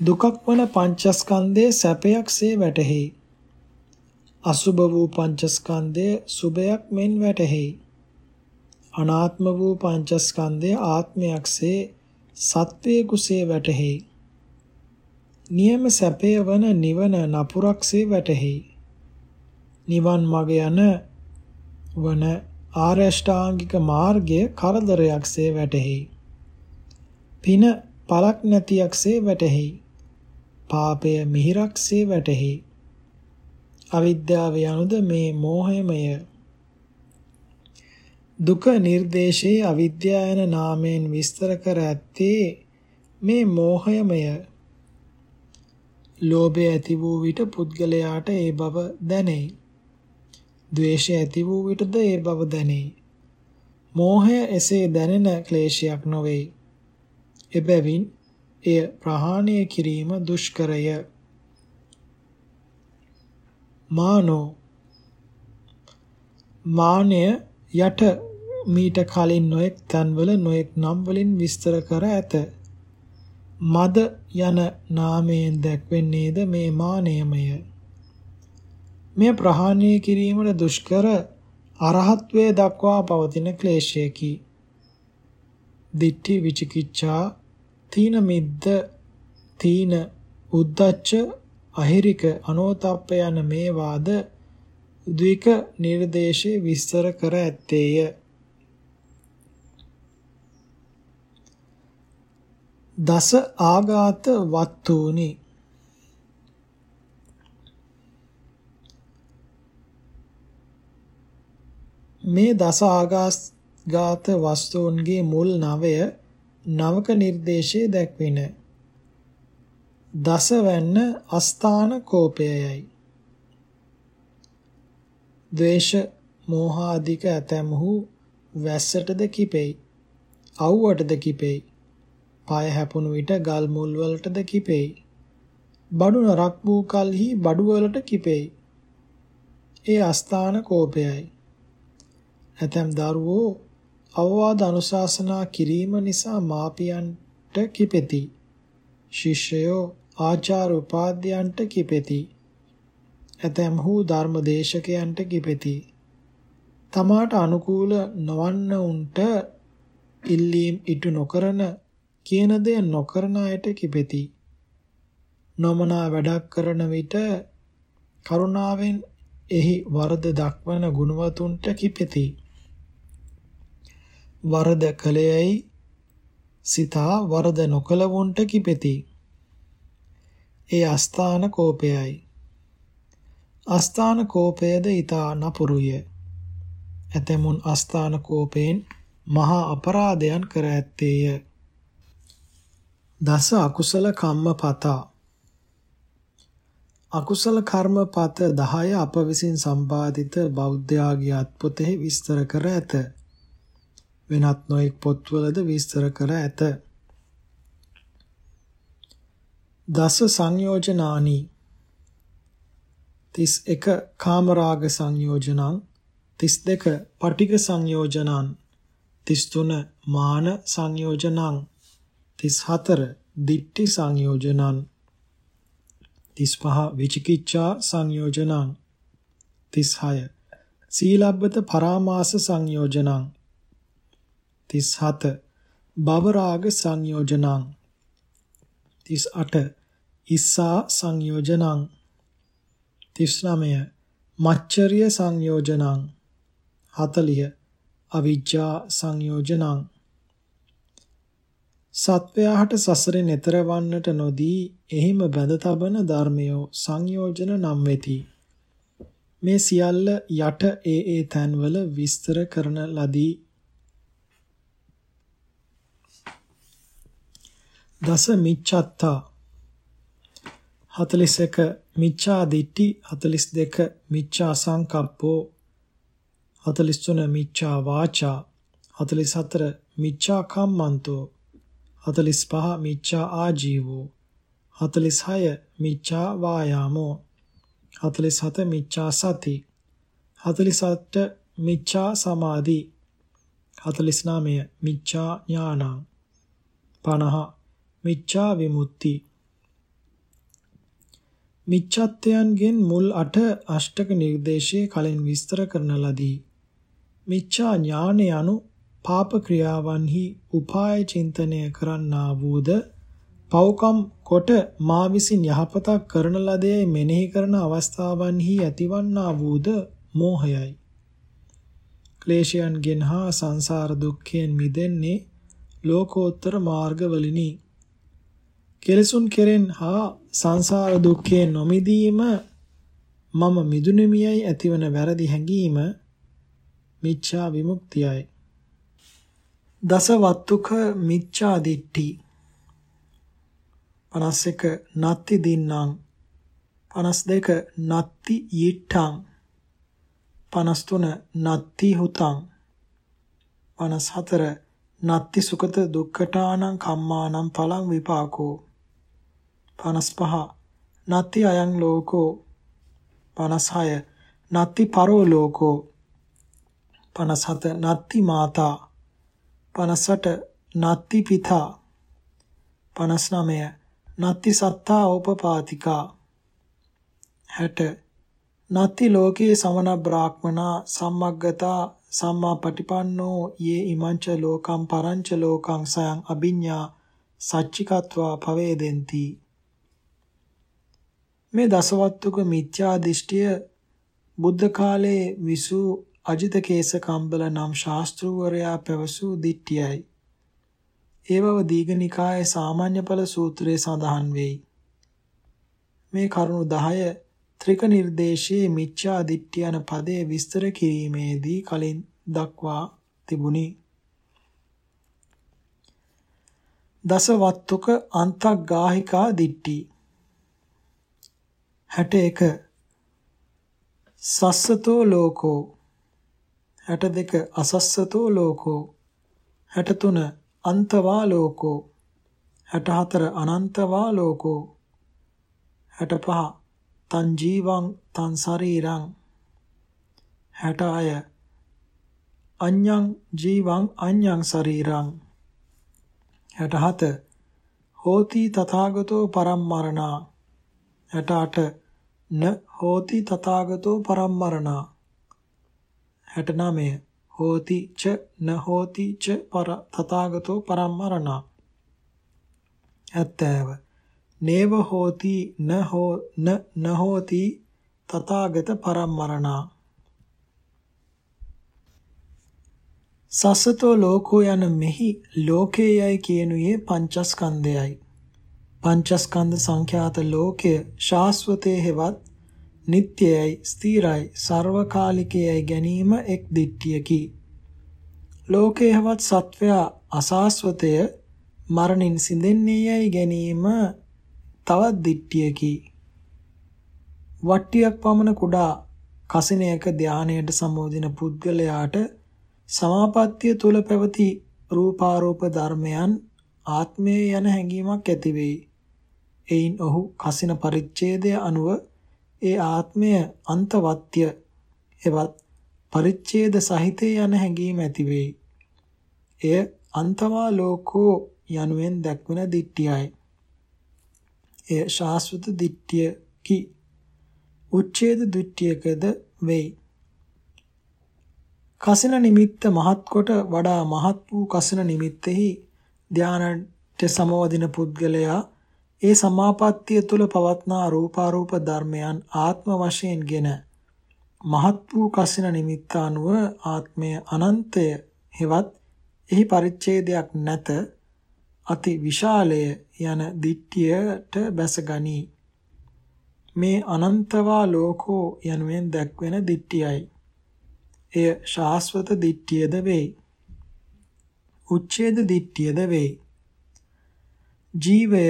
දුකක් වන පංචස්කන්ධය සැපයක්සේ වැටහෙයි. අසුභ වූ පංචස්කන්ධය සුභයක් මෙන් වැටහෙයි. අනාත්ම වූ පංචස්කන්ධය ආත්මයක්සේ සත්වයේ වැටහෙයි. නියම සැපය වන නිවන නපුරක්සේ වැටහෙයි. නිවන් මග යන වන ආරෂ්ඨාංගික මාර්ගය කරදරයක්සේ වැටහෙයි. පින පලක් නැතියක්සේ වැටහෙයි. පාපය මිහිරක්සේ වැටහෙයි. අවිද්‍යාව යනුද මේ මෝහයමය. දුක නිර්දේශයේ අවිද්‍යාව යන නාමයෙන් විස්තර කර ඇත්තේ මේ මෝහයමය. ලෝභය ඇති වූ විට පුද්ගලයාට ඒ බව දැනේ. ද්වේෂය ඇති වූ විටද ඒ බව දැනේ. මෝහය එසේ දැනෙන ක්ලේශයක් නොවේ. එබැවින් එය ප්‍රහාණය කිරීම දුෂ්කරය. මානෝ මානය යට මීට කලින් නොඑක් තන්වල නොඑක් නම් වලින් විස්තර කර ඇත. මද යන නාමයෙන් දැක්වෙන්නේද මේ මානයමය. මෙය ප්‍රහාණය කිරීමට දුෂ්කර අරහත්වයේ දක්වා පවතින ක්ලේශයකි. දිට්ඨි විචිකිච්ඡා තීන මිද්ද තීන උද්දච්ච අහිරික අනෝතප්ප යන මේ වාද ද්වික නිර්දේශේ විස්තර කර ඇත්තේය. දස ආඝාත වත්තුනි. මේ දස ආඝාත වස්තුන්ගේ මුල් නවය නවක නිර්දේශයේ දැක්වින. දසවැන්න අස්ථාන කෝපයයි ද්වේෂ මෝහාදික ඇතැම්හු වැස්සටද කිපෙයි. අවුවටද කිපෙයි. පාය හැපුණු විට ගල් මුල් වලටද කිපෙයි බඩු නරක් වූ කලෙහි බඩු වලට කිපෙයි ඒ අස්ථාන කෝපයයි ඇතැම් දරුවෝ අවවාද අනුශාසනා කිරීම නිසා මාපියන්ට කිපෙති. ශිෂ්‍යයෝ ආචාර උපාධ්‍යයන්ට කිපෙති. ඇතැම්හු ධර්ම දේශකයන්ට කිපෙති. තමාට අනුකූල නොවන්න උන්ට ඉල්ලීම් ඉටු නොකරන කියන දේ නොකරන අයට කිපෙති. නොමනා වැඩක් කරන විට කරුණාවෙන් එහි වරද දක්වන ගුණවතුන්ට කිපෙති. වරද කලෙයි සිතා වරද නොකලවුන්ට කිපෙති. ඒ අස්ථාන කෝපයයි. අස්ථාන කෝපයද ඊතා නපුරුය. ඇතමුන් අස්ථාන කෝපයෙන් මහා අපරාධයන් කර ඇත්තේය. දස අකුසල කම්මපතා අකුසල කර්මපත 10 අප විසින් සම්පාදිත බෞද්ධයාගේ අත්පොතෙහි විස්තර කර ඇත. වෙනත් නොඑක් පොත්වලද විස්තර කර ඇත. දස සංයෝජනානි 31 කාමරාග සංයෝජනං 32 පටිඝ සංයෝජනං 33 මාන සංයෝජනං 34 දිට්ඨි සංයෝජනං. 35 විචිකිච්ඡා සංයෝජනං. 36 සීලබ්බත පරාමාස සංයෝජනං. 37 භවරාග සංයෝජනං. 38 ඉස්සා සංයෝජනං. 39 මච්චරිය සංයෝජනං. 40 අවිජ්ජා සංයෝජනං. සත්වයාට සසරේ නතර වන්නට නොදී එහිම බැඳ තබන ධර්මයෝ සංයෝජන නම් වෙති. මේ සියල්ල යට ඒ ඒ තැන්වල විස්තර කරන ලදී. දස මිච්ඡත්තා. 41 මිච්ඡා දිට්ඨි 42 මිච්ඡා සංකප්පෝ 43 මිච්ඡා වාචා 44 මිච්ඡා කම්මන්තෝ. 45 මිච්ඡා ආජීවෝ. 46 මිච්ඡා වායාමෝ. 47 මිච්ඡා සති. 48 මිච්ඡා සමාධි. 49 මිච්ඡා ඥාන. 50 මිච්ඡා විමුක්ති. මිච්ඡත්වයන්ගෙන් මුල් 8 අෂ්ටක නිර්දේශයේ කලින් විස්තර කරන ලදී. මිච්ඡා ඥානය anu පාප ක්‍රියාවන්හි උපාය චින්තනය කරන්නා වූද පව්කම් කොට මා විසින් යහපතක් කරන ලදේ මෙනෙහි කරන අවස්ථාවන්හි ඇතිවන්නා වූද මෝහයයි. ක්ලේශයන්ගෙන් හා සංසාර දුක්ඛයෙන් මිදෙන්නේ ලෝකෝත්තර මාර්ගවලිනි. කෙලසුන් කෙරෙන් හා සංසාර දුක්ඛයෙන් නොමිදීම මම මිදුණෙමියයි ඇතිවන වැරදි හැඟීම මිච්ඡා විමුක්තියයි දස වත්තුක මිච්ඡා දිට්ඨි 51 නත්ති දින්නම් 52 නත්ති ඊට්ඨං 53 නත්ති හුතං. 54 නත්ති සුකත දුක්ඛටානං කම්මානං පලං විපාකෝ. 55 නත්ති අයං ලෝකෝ. 56 නත්ති පරෝ ලෝකෝ. 57 නත්ති මාතා. 58 නත්ති පිතා. 59 නත්ති සත්තා ඕපපාතිකා 60 නත්ති ලෝකේ සමන බ්‍රාහ්මනා සම්මග්ගතා සම්මා පටිපන්නෝ යේ ඉමංච ලෝකම් පරංච ලෝකං සයං අභිඤ්ඤා සච්චිකත්වා පවේදෙන්ති මේ දසවත්තුක මිත්‍යා දෘෂ්ටිය බුද්ධ කාලයේ විසූ අජිත කේස කම්බල නම් ශාස්ත්‍රූවරයා පැවසූ දිට්ඨියයි. ඒ බව දීඝනිකායේ සාමාන්‍ය ඵල සූත්‍රයේ සඳහන් වෙයි. මේ කරුණු 10 ත්‍රික නිර්දේශයේ මිච්ඡා දිට්ඨිය යන පදයේ විස්තර කිරීමේදී කලින් දක්වා තිබුණි. දසවත්තුක අන්තග්ගාහිකා දිට්ඨි 61 සස්සතෝ ලෝකෝ 62 අසස්සතෝ ලෝකෝ. 63 අන්තවා ලෝකෝ. 64 අනන්තවා ලෝකෝ. 65 තං ජීවං තං ශරීරං. 66 අඤ්ඤං ජීවං අඤ්ඤං ශරීරං. 67 හෝති තථාගතෝ පරම්මරණා. 68 න හෝති තථාගතෝ පරම්මරණා. 69 හෝති ච න හෝති ච පර තථාගතෝ පරම්මරණා. 70 නේව හෝති න හෝ න න හෝති තථාගත පරම්මරණා. සසතෝ ලෝකෝ යන මෙහි ලෝකේයයි කියනුයේ පංචස්කන්ධයයි. පංචස්කන්ධ සංඛ්‍යාත ලෝකය ශාස්වතේ හෙවත් නිට්ටයයි ස්ථිරයි සර්වකාලිකයයි ගැනීම එක් දිට්ඨියකි ලෝකේ හෙවත් සත්වයා අසාස්වතය මරණින් සිඳෙන්නේයයි ගැනීම තවත් දිට්ඨියකි. වට්ටියක් පමණ කුඩා කසිනයක ධානයට සමෝදින පුද්ගලයාට සමාපත්තිය තුල පැවති රූපාරූප ධර්මයන් ආත්මය යන හැඟීමක් ඇති වෙයි. එයින් ඔහු කසින පරිච්ඡේදය අනුව ඒ ආත්මය අන්තවත්ය එවත් පරිච්ඡේද සහිතේ යන හැඟීම ඇති වෙයි. එය අන්තවා ලෝකෝ යනුවෙන් දැක්වෙන දිට්ඨියයි. එය ශාස්වත දිට්ඨියකි. උච්ඡේද දිට්ඨියකද වෙයි. කසින නිමිත්ත මහත් කොට වඩා මහත් වූ කසින නිමිත්තෙහි ධානයට සමවදින පුද්ගලයා ඒ සමාපත්තිය තුල පවත්නා රූපාරූප ධර්මයන් ආත්ම වශයෙන්ගෙන මහත් වූ කසින නිමිත්ත අනුව ආත්මය අනන්තය හෙවත් එහි පරිච්ඡේදයක් නැත අති විශාලය යන දිට්ඨියට බැසගනී. මේ අනන්තවා ලෝකෝ යනුවෙන් දැක්වෙන දිට්ඨියයි. එය ශාස්වත දිට්ඨියද වෙයි. උච්ඡේද දිට්ඨියද වෙයි. ජීවය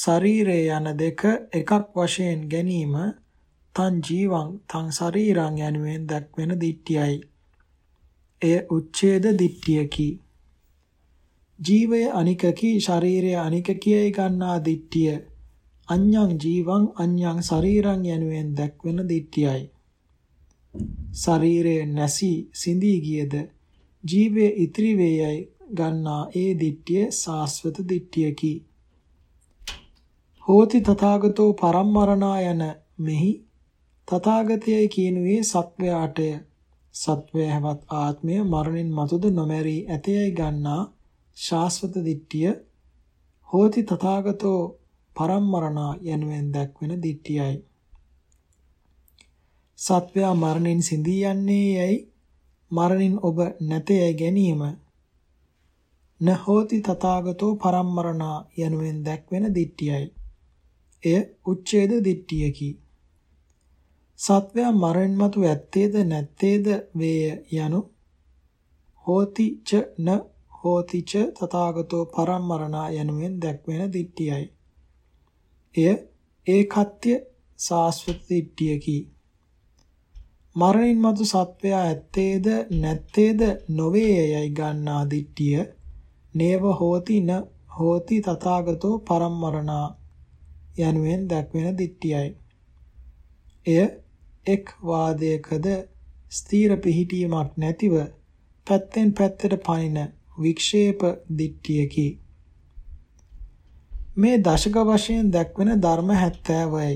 ශරීරය යන දෙක එකක් වශයෙන් ගැනීම තන් ජීවං තන් ශරීරං යනුවෙන් දැක්වෙන දිට්ඨියයි. එය උච්ඡේද දිට්ඨියකි. ජීවය අනිකකි ශරීරය අනිකකියයි ගන්නා දිට්ඨිය අඤ්ඤං ජීවං අඤ්ඤං ශරීරං යනුවෙන් දැක්වෙන දිට්ඨියයි. ශරීරය නැසී සිඳී ගියද ජීවය ඉතිරි වේයයි ගන්නා ඒ දිට්ඨිය සාස්වත දිට්ඨියකි. හෝති තථාගතෝ පරම්මරණා යන මෙහි තථාගතයයි කියනුවේ සත්වයාටය. සත්වයහවත් ආත්මය මරණින් මතුද නොමැරී ඇතයයි ගන්නා ශාස්වත දිට්ඨිය හෝති තථාගතෝ පරම්මරණා යනුවෙන් දැක්වෙන දිට්ඨියයි. සත්වයා මරණින් සිඳී යන්නේ යයි මරණින් ඔබ නැතේ ගැනීම න හෝති තථාගතෝ පරම්මරණා යනුවෙන් දැක්වෙන දිට්ඨියයි. එය උච්ඡේද දිට්ඨියකි. සත්වයා මරණින් මතු ඇත්තේද නැත්තේද වේය යනු හෝති ච න හෝතිච තථාගතෝ පරම්මරණා යනුවෙන් දැක්වෙන දිට්ඨියයි. එය ඒකත්‍ය සාස්වත දිට්ඨියකි. මරණින් මතු සත්වයා ඇත්තේද නැත්තේද නොවේ යයි ගන්නා දිට්ඨිය නේව හෝති න හෝති තථාගතෝ පරම්මරණා යනුවෙන් දැක්වෙන දිට්ඨියයි. එය එක් වාදයකද ස්ථීර පිහිටීමක් නැතිව පැත්තෙන් පැත්තට පනින වික්ෂේප දිට්ඨියකි. මේ දශක වශයෙන් දැක්වෙන ධර්ම 70යි.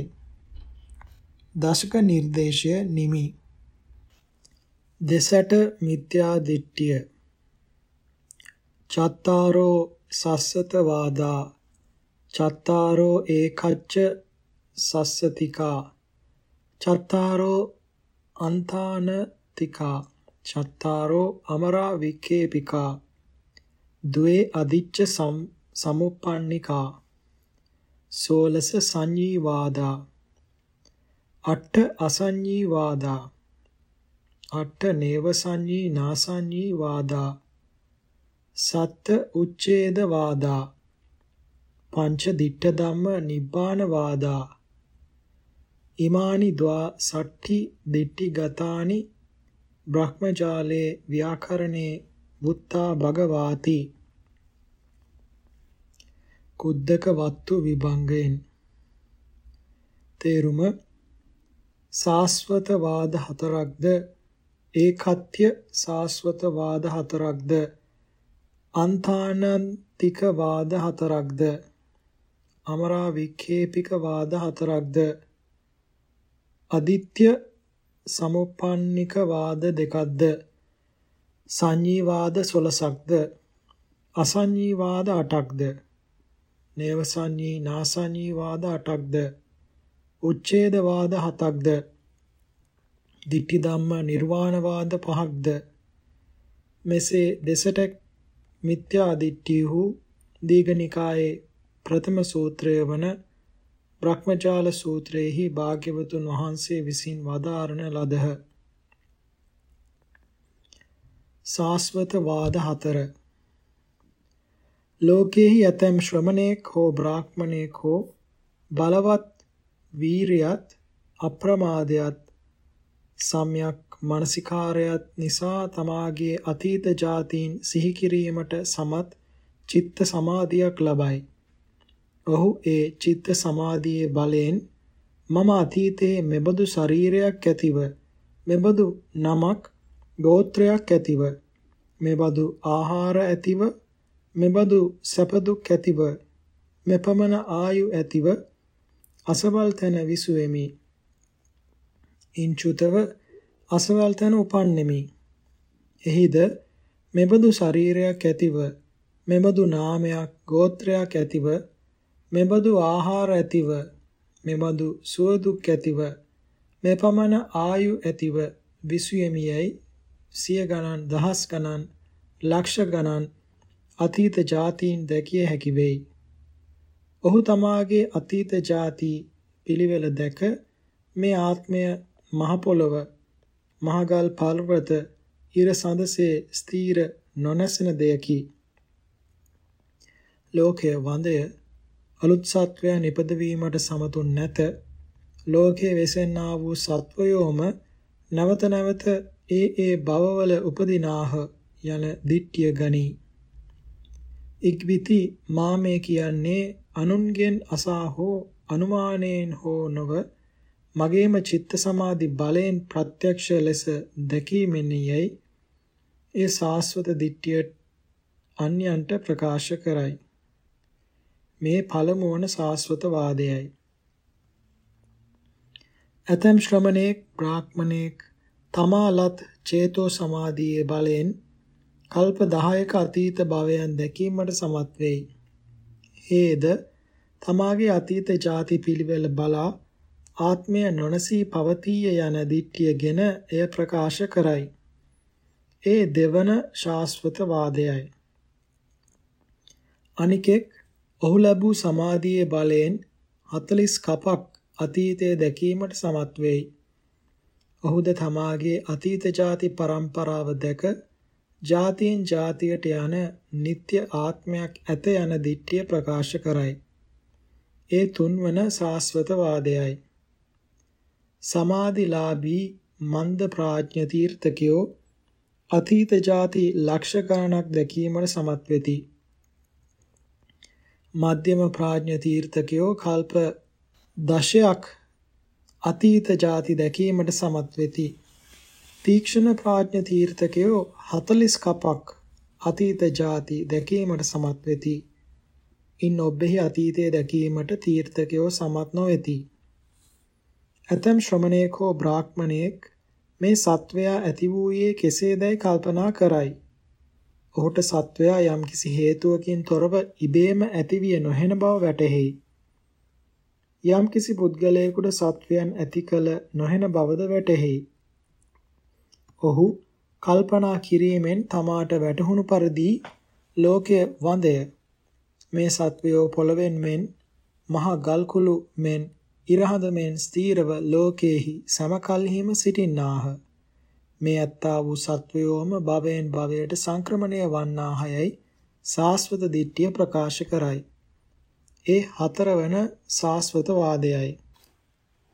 දශක නිර්දේශය නිමි. දෙසට මිත්‍යා දිට්ඨිය චත්තාරෝ සස්සත වාදා චත්තාරෝ ඒකච්ච සස්සතිකා. චත්තාරෝ අන්තානතිකා. චත්තාරෝ අමරා විකේපිකා ද්වේ අදිච්ච සමුප්පන්නිකා. සෝලස සංඤී වාදා අට්ඨ අසංඤී වාදා අට්ඨ නේව සංඤී නාසංඤී වාදා සත්ත උච්ඡේද වාදා පංච දිට්ඨ ධම්ම නිබ්බාන වාදා ඉමානි ද්වා සට්ඨි දිට්ඨි ගතානි බ්‍රහ්මජාලේ ව්‍යාකරණේ බුත්තා භගවාති. කුද්දක වත්තු විභංගයෙන්. තේරුම සාස්වත වාද හතරක්ද? ඒකත්‍ය සාස්වත වාද හතරක්ද? අන්තානන්තික වාද හතරක්ද? අමරා වික්ෂේපික වාද හතරක්ද? අදිත්‍ය සමුප්පන්නික වාද දෙකක්ද? සංඤී වාද 16ක්ද අසංඤී වාද 8ක්ද නේව සංඤී නාසංඤී වාද 8ක්ද උච්ඡේද වාද 7ක්ද ditthi ධම්ම නිර්වාණ වාද 5ක්ද මෙසේ දෙසට මිත්‍යා දිට්ඨියහු දීඝනිකායේ ප්‍රථම සූත්‍රය වන බ්‍රහ්මජාල සූත්‍රයේහි භාග්‍යවතුන් වහන්සේ විසින් වදාරන ලදහ. සාස්වත වාද හතර ලෝකේහි ඇතැම් ශ්‍රමණේක් හෝ බ්‍රාහ්මණේක් හෝ බලවත් වීරියත් අප්‍රමාදයත් සම්‍යක් මානසිකාරයත් නිසා තමාගේ අතීත જાතීන් සිහි කිරීමට සමත් චිත්ත සමාධියක් ලබයි. ඔහු ඒ චිත්ත සමාධියේ බලයෙන් මම අතීතයේ මෙබඳු ශරීරයක් ඇතිව මෙබඳු නමක් ගෝත්‍රයක් ඇතිව මෙබඳු ආහාර ඇතිව මෙබඳු සැප දුක් ඇතිව මෙපමණ ආයු ඇතිව අසවල් තැන විසුෙමි. ඉන්චුතව අසවල් තැන උපන්නෙමි. එහිද මෙබඳු ශරීරයක් ඇතිව මෙබඳු නාමයක් ගෝත්‍රයක් ඇතිව මෙබඳු ආහාර ඇතිව මෙබඳු සුව දුක් ඇතිව මෙපමණ ආයු ඇතිව විසුයමියයි සිය ගණන් දහස් ගණන් ලක්ෂ ගණන් අතීත જાතීන් දැකිය හැකි වෙයි. ඔහු තමාගේ අතීත ಜಾති පිළිවෙල දැක මේ ආත්මය මහ පොළව මහගල් පර්වත ඉර සඳසේ ස්ථීර නොනැසෙන දෙයකි. ලෝකය වඳය අලුත් සත්වයන් නිපදවීමට සමතුන් නැත. ලෝකයේ වෙසෙන්නා වූ සත්වයෝම නැවත නැවත ඒ ඒ භවවල උපදිනාහ යන දිට්ඨිය ගනී. ඉක්විති මාමේ කියන්නේ අනුන්ගෙන් අසා හෝ අනුමානයෙන් හෝ නොව මගේම චිත්ත සමාධි බලයෙන් ප්‍රත්‍යක්ෂ ලෙස දැකීමෙන් යයි ඒ සාස්වත දිට්ඨිය අන්‍යයන්ට ප්‍රකාශ කරයි මේ පළමුවන සාස්වත වාදයයි ඇතම් ශ්‍රමණේක් බ්‍රාහ්මණේක් තමාලත් චේතෝ සමාධියේ බලයෙන් කල්ප 10ක අතීත භවයන් දැකීමට සමත් වෙයි. හේද තමාගේ අතීත ಜಾති පිළිවෙල බලා ආත්මය නොනසී පවතීය යන දිට්ඨියගෙන එය ප්‍රකාශ කරයි. ඒ දෙවන ශාස්වත වාදයයි. අනිකෙක් ඔහු ලැබූ සමාධියේ බලයෙන් 40 කපක් අතීතය දැකීමට සමත් වෙයි. ඔහුද තමාගේ අතීත ಜಾති પરම්පරාව දැක ජාතියෙන් ජාතියට යන නিত্য ආත්මයක් ඇත යන දිට්ඨිය ප්‍රකාශ කරයි. ඒ තුන්වන සාස්වත වාදයයි. සමාධිලාභී මන්ද ප්‍රඥ තීර්ථකයෝ අතීත ಜಾති ලක්ෂ ගණනක් දැකීමට සමත් වෙති. මධ්‍යම ප්‍රඥ තීර්ථකයෝ කල්ප දශයක් අතීත ಜಾති දැකීමට සමත් වෙති. තීක්ෂණ ප්‍රඥ තීර්ථකයෝ 40 කපක් අතීත ಜಾති දැකීමට සමත් වෙති. ඉන් ඔබෙහි අතීතය දැකීමට තීර්ථකයෝ සමත් නොවේති. ඇතම් ශ්‍රමණේක හෝ බ්‍රාහ්මණයෙක් මේ සත්වයා ඇති වූයේ කෙසේදයි කල්පනා කරයි. ඔහුට සත්වයා යම්කිසි හේතුවකින් තොරව ඉබේම ඇතිවිය නොහෙන බව වැටහෙයි. යම්කිසි පුද්ගලයෙකුට සත්වයන් ඇති කල නොහෙන බවද වැටහෙයි. ඔහු කල්පනා කිරීමෙන් තමාට වැටහුණු පරිදි ලෝකය වඳය. මේ සත්වයෝ පොළවෙන් මෙන් මහ ගල්කුළු මෙන් ඉරහඳ මෙන් ස්ථීරව ලෝකේහි සමකල්හිම සිටින්නාහ. මේ ඇත්තා වූ සත්වයෝම භවයෙන් භවයට සංක්‍රමණය වන්නාහයයි සාස්වත දිට්ඨිය ප්‍රකාශ කරයි. ඒ හතරවන සාස්වත වාදයයි.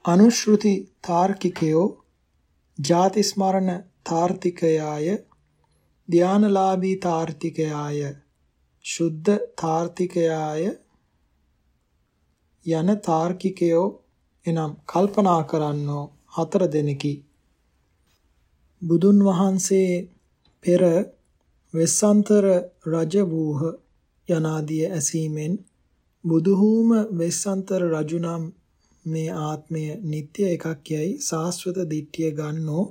අනුශ්‍රුති තාර්කිකයෝ ජාති ස්මරණ තාර්තිකයාය ධානලාභී තාර්තිකයාය සුද්ධ තාර්තිකයාය යන තාර්කිකයෝ එනම් කල්පනා කරන්නෝ හතර දෙනෙකි බුදුන් වහන්සේ පෙර වෙස්සන්තර රජ වූහ යනාදී ඇසීමෙන් බුදුහූම වෙස්සන්තර රජු නම් මේ ආත්මය නিত্য එකක් යයි සාස්වත දිට්ඨිය ගන්නෝ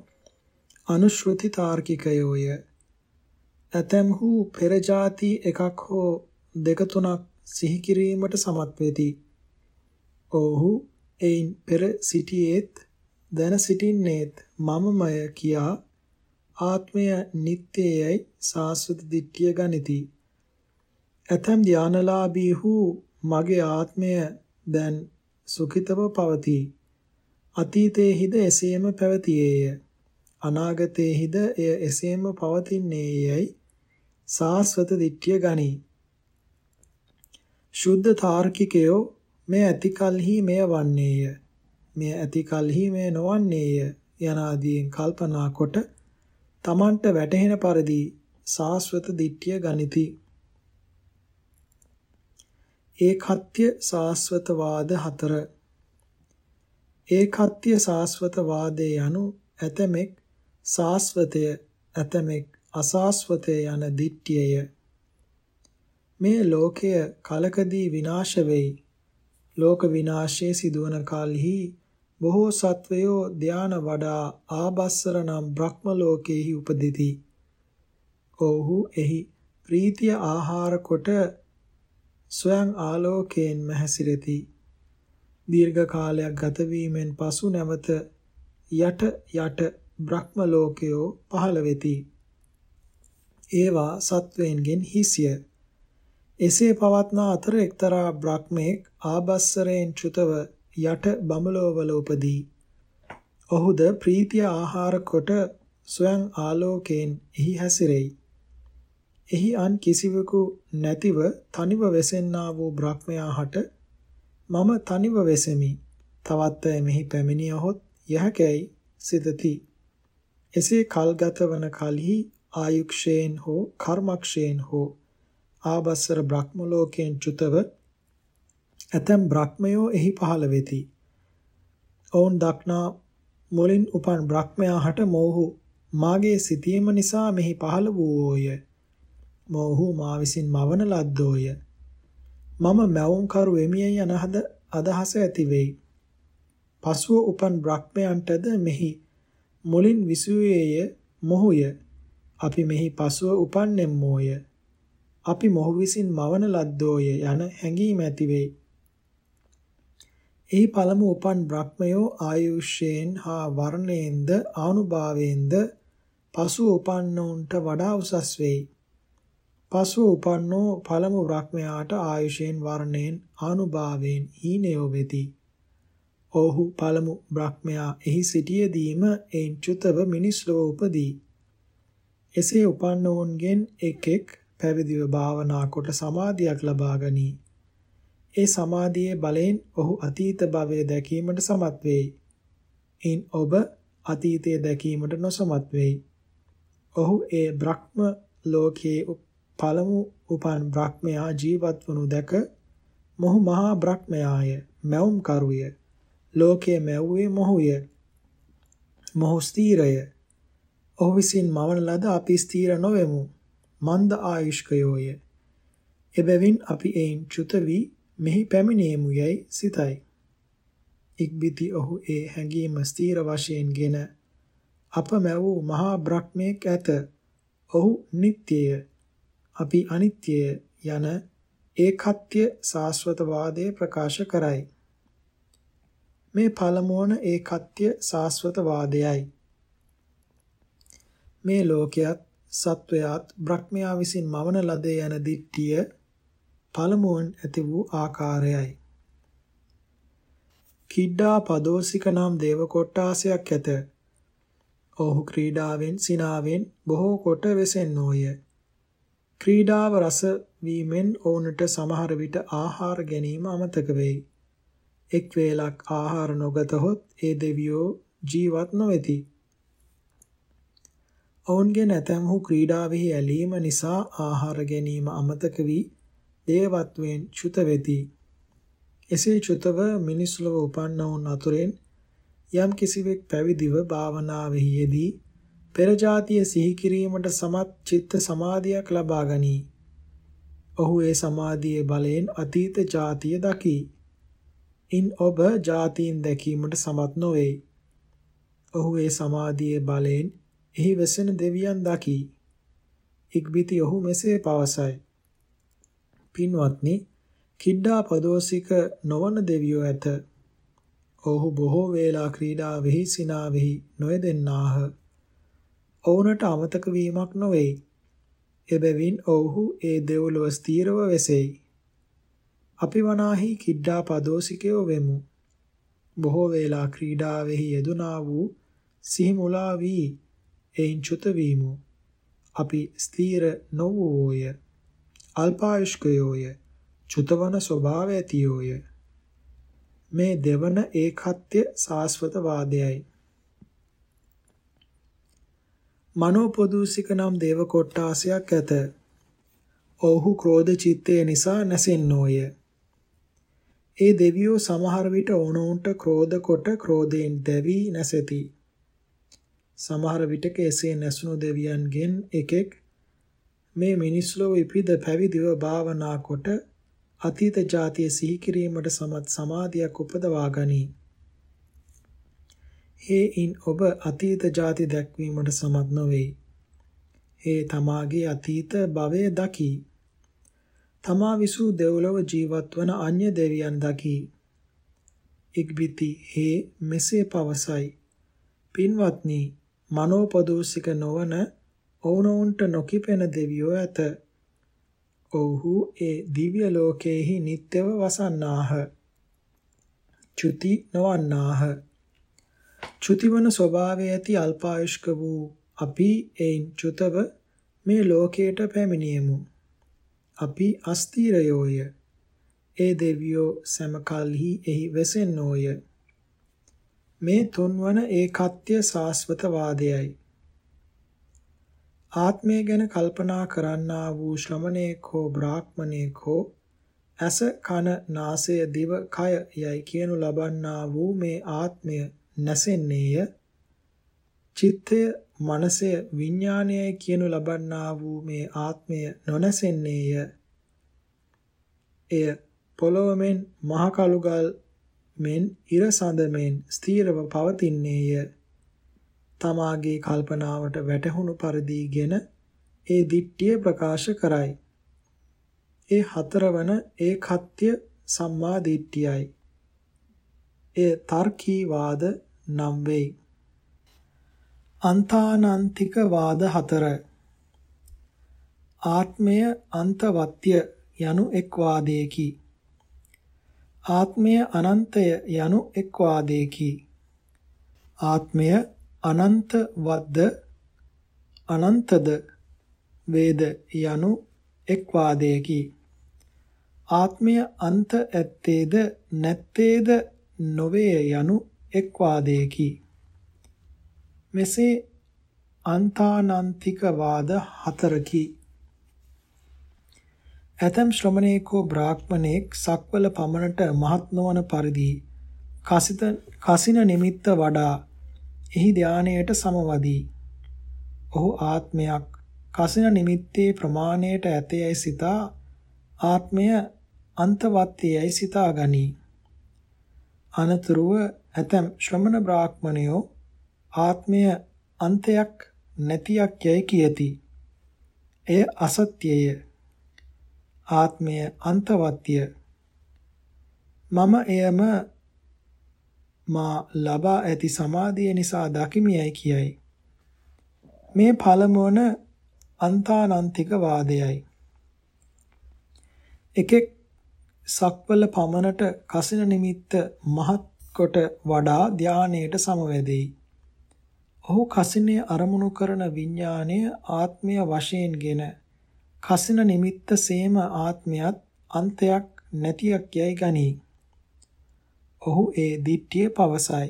අනුශ්‍රෘති තාර්කිකයෝය ඇතම්හු පෙර જાති එකක් හෝ දෙක තුනක් සිහි කිරීමට සමත් වෙති. ඔහු එයින් පෙර සිටියේත් දැන සිටින්නේත් මමමය කියා ආත්මය නිට්ටයයි සාස්වත දිට්ඨිය ගනිති. ඇතම් ධානලාභීහු මගේ ආත්මය දැන් සුඛිතව පවතී. අතීතයේහිද එසේම පැවතියේය. අනාගතයේහිද එය එසේම පවතින්නේයයි සාස්වත දිට්ඨිය ගනී. ශුද්ධ තාර්කිකයෝ මේ ඇති කලෙහි මෙය වන්නේය. මෙය ඇති කලෙහි මෙය නොවන්නේය යනාදීන් කල්පනා කොට තමන්ට වැටහෙන පරිදි සාස්වත දිට්ඨිය ගනිති. ඒකත්‍ය සාස්වත වාද හතර ඒකත්‍ය සාස්වත වාදේ යනු ඇතමෙක් සාස්වතය ඇතමෙක් අසාස්වතය යන දිට්ඨියය. මේ ලෝකය කලකදී විනාශ වෙයි. ලෝක විනාශයේ සිදුවන කලෙහි බොහෝ සත්වයෝ ධාන වඩා ආබස්සර නම් බ්‍රහ්ම ලෝකයේහි උපදිති. ඔහු එහි ප්‍රීතිය ආහාර කොට ස්වයං ආලෝකයෙන් මැහැසිරෙති. දීර්ඝ කාලයක් ගත වීමෙන් පසු නැවත යට යට බ්‍රහ්ම ලෝකයෝ පහළ වෙති. ඒවා සත්වයන්ගෙන් හිසිය. එසේ පවත්නා අතර එක්තරා බ්‍රහ්මෙක් ආබස්සරයෙන් චුතව යට බඹලෝවල උපදී. ඔහුද ප්‍රීතිය ආහාර කොට ස්වයං ආලෝකයෙන් එහි හැසිරෙයි. එහි අන් කිසිවෙකු නැතිව තනිව වෙසෙන්නා වූ බ්‍රහ්මයා හට මම තනිව වෙසෙමි. තවත් අය මෙහි පැමිණියහොත් යහකැයි සිතති. එසේ කල්ගත වන කලෙහි ආයුක්ෂයෙන් හෝ කර්මක්ෂයෙන් හෝ ආබස්සර බ්‍රහ්ම ලෝකයෙන් චුතව ඇතැම් බ්‍රහ්මයෝ එහි පහළ වෙති. ඔවුන් දක්නා මුලින් උපන් බ්‍රහ්මයා හට මොහු මාගේ සිතීම නිසා මෙහි පහළ වූෝය. මොහු මා විසින් මවන ලද්දෝය. මම මැවුම් කරු වෙමිය යන අදහස ඇති වෙයි. පසුව උපන් බ්‍රහ්මයන්ටද මෙහි මුලින් විසුවේය මොහුය. අපි මෙහි පසුව උපන්නෙම්මෝය. අපි මොහු විසින් මවන ලද්දෝය යන හැඟීම ඇති වෙයි. එහි පළමු උපන් බ්‍රහ්මයෝ ආයුෂයෙන් හා වර්ණයෙන්ද ආනුභාවයෙන්ද පසු උපන්නෝන්ට වඩා උසස් වෙයි. පසු උපන්නෝ පළමු බ්‍රහ්මයාට ආයුෂයෙන් වර්ණයෙන් ආනුභාවයෙන් හීනයෝ වෙති. ඔහු පළමු බ්‍රහ්මයා එහි සිටියදීම එයින් චුතව මිනිස් ලොව උපදී. එසේ උපන්නෝන්ගෙන් එක් එක් පැවිදිව භාවනා කොට සමාධියක් ලබා ගනී. ඒ සමාධියේ බලයෙන් ඔහු අතීත භවය දැකීමට සමත් වෙයි. ඉන් ඔබ අතීතයේ දැකීමට නොසමත් වෙයි. ඔහු ඒ බ්‍රහ්ම ලෝකයේ පළමු උපන් බ්‍රහ්මයා ජීවත් වනු දැක මොහු මහා බ්‍රහ්මයාය මැවුම් කරුය ලෝකයේ මැව්වේ මොහුය මොහු ස්ථීරය ඔහු විසින් මවන ලද අපි ස්ථීර නොවෙමු මන්ද ආයුෂ්කයෝය එබැවින් අපි එයින් චුත වී මෙහි පැමිණෙමු යයි සිතයි ඉක්බිති ඔහු ඒ හැඟීම ස්ථීර වශයෙන්ගෙන අප මැවූ මහා බ්‍රහ්මයෙක් ඇත ඔහු නිට්ටයය අපි අනිත්‍යය යන ඒකත්‍ය සාස්වතවාදය ප්‍රකාශ කරයි. මේ පළමුවන ඒකත්‍ය සාස්වතවාදයයි. මේ ලෝකයක් සත්වයාත් බ්‍රහ්මයා විසින් මවන ලද යන දිට්ඨිය පළමුවන් ඇති වූ ආකාරයයි. කිඩ්ඩා පදෝසික නම් දේව කොට්ටාසයක් ඇත. ඔහු ක්‍රීඩාවෙන් සිනාවෙන් බොහෝ කොට වෙසෙන්නෝය. ක්‍රීඩාව රස වීමෙන් ඔවුන්ට සමහර විට ආහාර ගැනීම අමතක වෙයි. එක් වේලක් ආහාර නොගතහොත් ඒ දෙවියෝ ජීවත් නොවේති. ඔවුන්ගේ නැතැම්හු ක්‍රීඩාවෙහි ඇලීම නිසා ආහාර ගැනීම අමතක වී දේවත්වයෙන් චුත වෙති. එසේ චුතව මිනිස් ලොව උපන්නවුන් අතුරෙන් යම් කිසිවෙක් පැවිදිව භාවනාවෙහි යෙදී පෙර જાතිය සිහි කිරීමට සමත් චිත්ත සමාධියක් ලබා ගනී. ඔහු ඒ සමාධියේ බලයෙන් අතීත જાතිය දකි. ඉන් ඔබ જાතීන් දැකීමට සමත් නොවේ. ඔහු ඒ සමාධියේ බලයෙන් එහි වෙසෙන දෙවියන් දකි. ඉක්බිති ඔහු මෙසේ පවසයි. පින්වත්නි, කිඩ්ඩා පදෝසික නොවන දෙවියෝ ඇත. ඔහු බොහෝ වේලා ක්‍රීඩාවෙහි සිනාවෙහි නොයදෙන්නාහ. ඔවුනට අමතක වීමක් නොවේයි. එබැවින් ඔව්හු ඒ දෙව්ලොව ස්ථීරව වෙසෙයි. අපි වනාහි කිඩ්ඩා පදෝසිකයෝ වෙමු. බොහෝ වේලා ක්‍රීඩාවෙහි යෙදුනා වූ සිහි මුලා වී එයින් චුත වීමු. අපි ස්ථීර නොවූය. අල්පායුෂ්කයෝය. චුතවන ස්වභාවය ඇතියෝය. මේ දෙවන ඒකත්‍ය සාස්වත වාදයයි. මනෝපොදූසික නම් දේව කොට්ටාසයක් ඇත. ඔහු ක්‍රෝධ චිත්තය නිසා නැසෙන්නෝය. ඒ දෙවියෝ සමහර විට ඕනෝන්ට ක්‍රෝධ කොට ක්‍රෝධයෙන් දැවි නැසෙති. සමහර විටක එසේ නැසුණු දෙවියන්ගෙන් එකෙක් මේ මිනිස් ලොව ඉපිද පැවිදිව භාවනා කොට අතීත જાතිය සිහි කිරීමට සමත් සමාධියක් උපදවා ගනී. හේයින් ඔබ අතීත ಜಾති දැක්වීමට සමත් නොවේ. හේ තමාගේ අතීත භවය දකි. තමා විසූ දෙව්ලොව ජීවත් වන අන්‍ය දෙවියන් දකි. ඉක්බිති හේ මෙසේ පවසයි. පින්වත්නි, මනෝපදෝසික නොවන ඔවුනොවුන්ට නොකිපෙන දෙවියෝ ඇත. ඔව්හු ඒ දිව්‍ය ලෝකයේහි නිත්‍යව වසන්නාහ. චුති නොවන්නාහ. චුතිවන ස්වභාවය ඇති අල්පායුෂ්ක වූ අපි එයින් චුතව මේ ලෝකයට පැමිණියෙමු. අපි අස්තීරයෝය. ඒ දෙවියෝ සමකල්හි එහි වෙසෙන්නෝය. මේ තුන්වන ඒකත්‍ය සාස්වත වාදයයි. ආත්මය ගැන කල්පනා කරන්නා වූ ශ්‍රමණේක හෝ බ්‍රාහ්මණේක හෝ ඇස කන නාසය දිව කය යයි කියනු ලබන්නා වූ මේ ආත්මය නැසෙන්නේය. චිත්තය මනසය විඥානයයි කියනු ලබන්නා වූ මේ ආත්මය නොනැසෙන්නේය. එය පොළොවමෙන් මහ කළුගල් මෙන් ඉර සඳ මෙන් ස්ථීරව පවතින්නේය. තමාගේ කල්පනාවට වැටහුණු පරිදිගෙන ඒ දිට්ඨිය ප්‍රකාශ කරයි ඒ හතරවන ඒකත්‍ය සම්මා දිට්ඨියයි එය තර්කී වාද නම් වෙයි. අන්තානන්තික වාද හතර ආත්මය අන්තවත්‍ය යනු එක් වාදයකි. ආත්මය අනන්තය යනු එක් වාදයකි. ආත්මය අනන්තවද්ද අනන්තද වේද යනු එක් වාදයකි. ආත්මය අන්ත ඇත්තේද නැත්තේද නොවේ යනු එක් වාදයකි. මෙසේ අන්තානන්තික වාද හතරකි. ඇතම් ශ්‍රමණේකෝ බ්‍රාහ්මණෙක් සක්වල පමණට මහත් නොවන පරිදි කසිත කසින නිමිත්ත වඩා එහි ධානයට සමවදී. ඔහු ආත්මයක් කසින නිමිත්තේ ප්‍රමාණයට ඇතයයි සිතා ආත්මය අන්තවත්යයි සිතා ගනී. අනතුරුව ඇතම් ශ්‍රමණ බ්‍රාහ්මණයෝ ආත්මය අන්තයක් නැතියක් යයි කියති. එය අසත්‍යය. ආත්මය අන්තවත්ය. මම එයම මා ලබා ඇති සමාධිය නිසා දකිමියයි කියයි. මේ පළමුවන අන්තානන්තික වාදයයි. එකෙක් සක්වල පමණට කසින නිමිත්ත මහත් කොට වඩා ධානයට සමවැදෙයි. ඔහු කසිනේ අරමුණු කරන විඥාණය ආත්මය වශයෙන්ගෙන කසින නිමිත්ත සේම ආත්මයත් අන්තයක් නැතියක් යයි ගනී. ඔහු ඒ දිට්ඨිය පවසයි.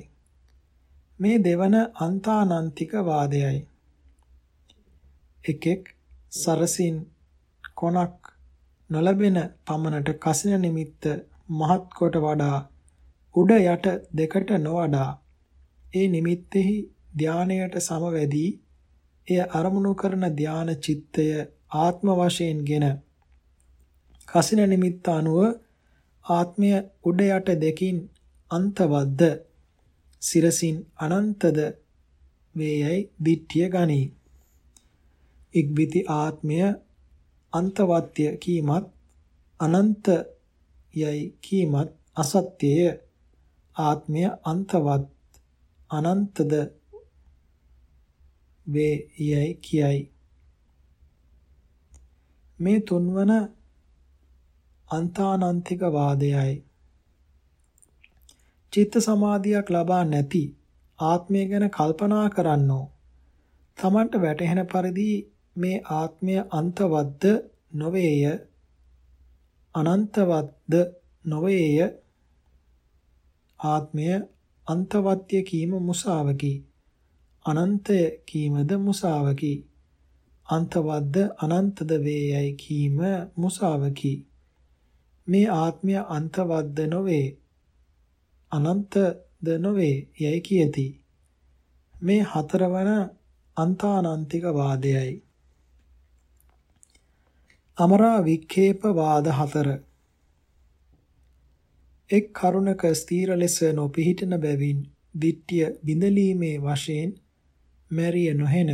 මේ දෙවන අන්තානන්තික වාදයයි. එකෙක් සරසින් කොනක් නොලැබෙන පමණට කසින නිමිත්ත මහත් කොට වඩා උඩ යට දෙකට නොවඩා ඒ නිමිත්තෙහි ධානයට සමවැදී එය අරමුණු කරන ධාන චිත්තය ආත්ම වශයෙන්ගෙන කසින නිමිත්ත අනුව ආත්මය උඩ යට දෙකින් අන්තවද්ද සිරසින් අනන්තද වේයයි දිට්ඨිය ගනී. ඉක්බිති ආත්මය අන්තවත්ය කීමත් අනන්ත යයි කීමත් අසත්‍යය. ආත්මය අන්තවත් අනන්තද වේ යයි කියයි. මේ තුන්වන අන්තානන්තික වාදයයි. චිත්ත සමාධියක් ලබා නැති ආත්මය ගැන කල්පනා කරන්නෝ. තමන්ට වැටහෙන පරිදි මේ ආත්මය අන්තවත්ද නොවේය. අනන්තවත්ද නොවේය. ආත්මය අන්තවත්ය කීම මුසාවකි. අනන්තය කීමද මුසාවකි. අන්තවත්ද අනන්තද වේයයි කීම මුසාවකි. මේ ආත්මය අන්තවත්ද නොවේ. අනන්තද නොවේ යයි කියති. මේ හතරවන අන්තානන්තික වාදයයි. අමරා වික්ෂේප වාද හතර. එක් කරුණක ස්ථීර ලෙස නොපිහිටන බැවින් දිට්ඨිය බිඳලීමේ වශයෙන් මැරිය නොහෙන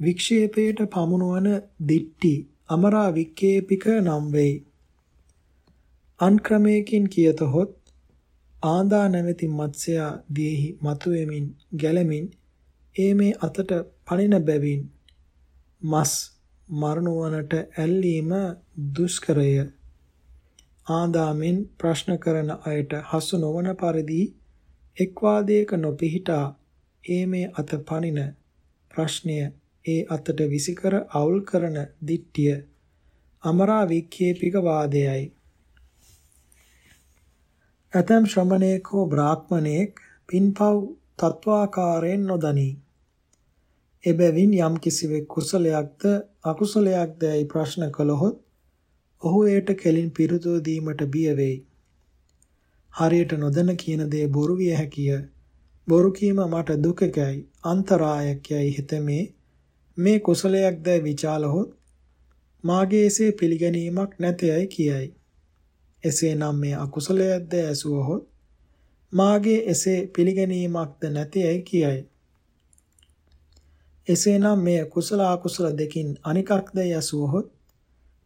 වික්ෂේපයට පමුණුවන දිට්ටි අමරා වික්ෂේපික නම් වෙයි. අන්ක්‍රමයකින් කියතොත් ආදා නැමැති මත්ස්‍යයා දීහි මතුවෙමින් ගැලමින් ඒ මේ අතට පනින බැවින් මස් මරණුවනට ඇල්ලීම දුෂ්කරය. ආදාමෙන් ප්‍රශ්න කරන අයට හසු නොවන පරිදි එක් වාදයක නොපිහිටා ඒ මේ අත පනින ප්‍රශ්නය ඒ අතට විසිකර අවුල් කරන දිට්ඨිය අමරා වික්ෂේපික වාදයයි. ඇතම් ශ්‍රමණේක හෝ බ්‍රාහ්මණේක් පින්පව් තත්වාකාරයෙන් නොදනී. එබැවින් යම් කිසිවෙක් කුසලයක්ද අකුසලයක්ද යයි ප්‍රශ්න කළහොත් ඔහු එයට කෙලින් පිරුතුව දීමට බිය වෙයි. හරියට නොදැන කියන දේ බොරු විය හැකිය. බොරු කීම මට දුකකයි අන්තරායකයි හිතමේ මේ කුසලයක්ද විචාලහොත් මාගේ එසේ පිළිගැනීමක් නැතයයි කියයි. එසේනම් මේ අකුසලයක්ද ඇසුවහොත් මාගේ එසේ පිළිගැනීමක්ද නැතයයි කියයි. එසේනම් මෙය කුසල අකුසල දෙකින් අනිකක්ද යසුවහොත්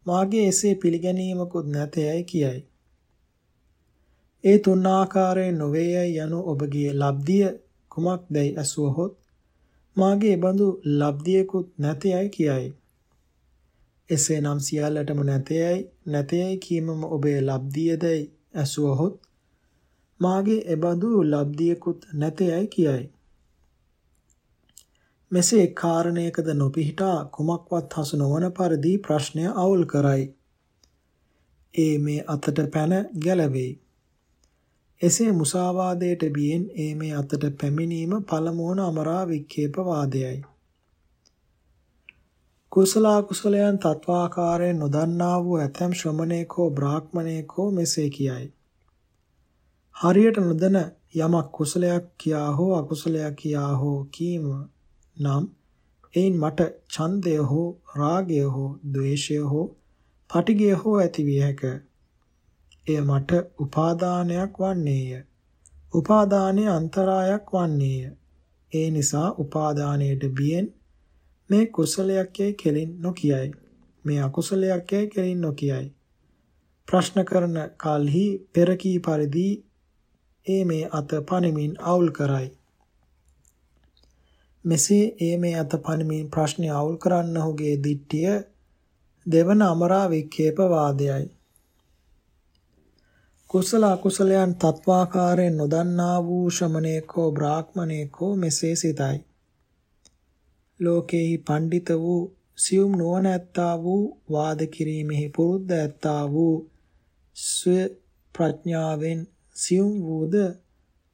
මාගේ එසේ පිළිගැනීමකුත් නැතයයි කියයි. ඒ තුන් ආකාරයෙන් නොවේයයි යනු ඔබගේ ලබ්ධිය කුමක්දයි අසුවහොත් මාගේ බඳු ලබ්ධියකුත් නැතයයි කියයි. එසේනම් සියල්ලටම නැතයයි නැතයයි කීමම ඔබේ ලබ්ධියදයි ඇසුවහොත් මාගේ එබඳු ලබ්ධියකුත් නැතයයි කියයි. මෙසේ කාරණයකද නොපිහිටා කුමක්වත් හසු නොවන පරිදි ප්‍රශ්නය අවුල් කරයි. ඒ මේ අතට පැන ගැලවෙයි. එසේ මුසාවාදයට බියෙන් ඒ මේ අතට පැමිණීම පළමුවන අමරා වික්කේප වාදයයි. කුසල අකුසලයන් තත්වාකාරයෙන් නොදන්නා වූ ඇතැම් ශ්‍රමණේකෝ බ්‍රාහ්මණේකෝ මෙසේ කියයි. හරියට නොදන යමක් කුසලයක් කියා හෝ අකුසලයක් කියා හෝ කීම නම් එයින් මට ඡන්දය හෝ රාගය හෝ ද්වේෂය හෝ පටිගය හෝ ඇතිවිය හැක. එය මට උපාදානයක් වන්නේය. උපාදානයේ අන්තරායක් වන්නේය. ඒ නිසා උපාදානයට බියෙන් මේ කුසලයක් යයි කෙලින් නොකියයි. මේ අකුසලයක් යයි කෙලින් නොකියයි. ප්‍රශ්න කරන කලෙහි පෙරකී පරිදි ඒ මේ අත පණමින් අවුල් කරයි. මෙසේ ඒ මේ අත පණමින් ප්‍රශ්නය අවුල් කරන්න ඔහුගේ දිට්ඨිය දෙවන අමරා වික්ෂේප වාදයයි. කුසල අකුසලයන් තත්වාකාරයෙන් නොදන්නා වූ ශ්‍රමණේකෝ බ්‍රාහ්මණේකෝ මෙසේ සිතයි. ලෝකේහි පඬිත වූ සියුම් නුවණ ඇත්තා වූ වාද කිරීමෙහි පුරුද්ද ඇත්තා වූ ස්ව ප්‍රඥාවෙන් සියුම් වූද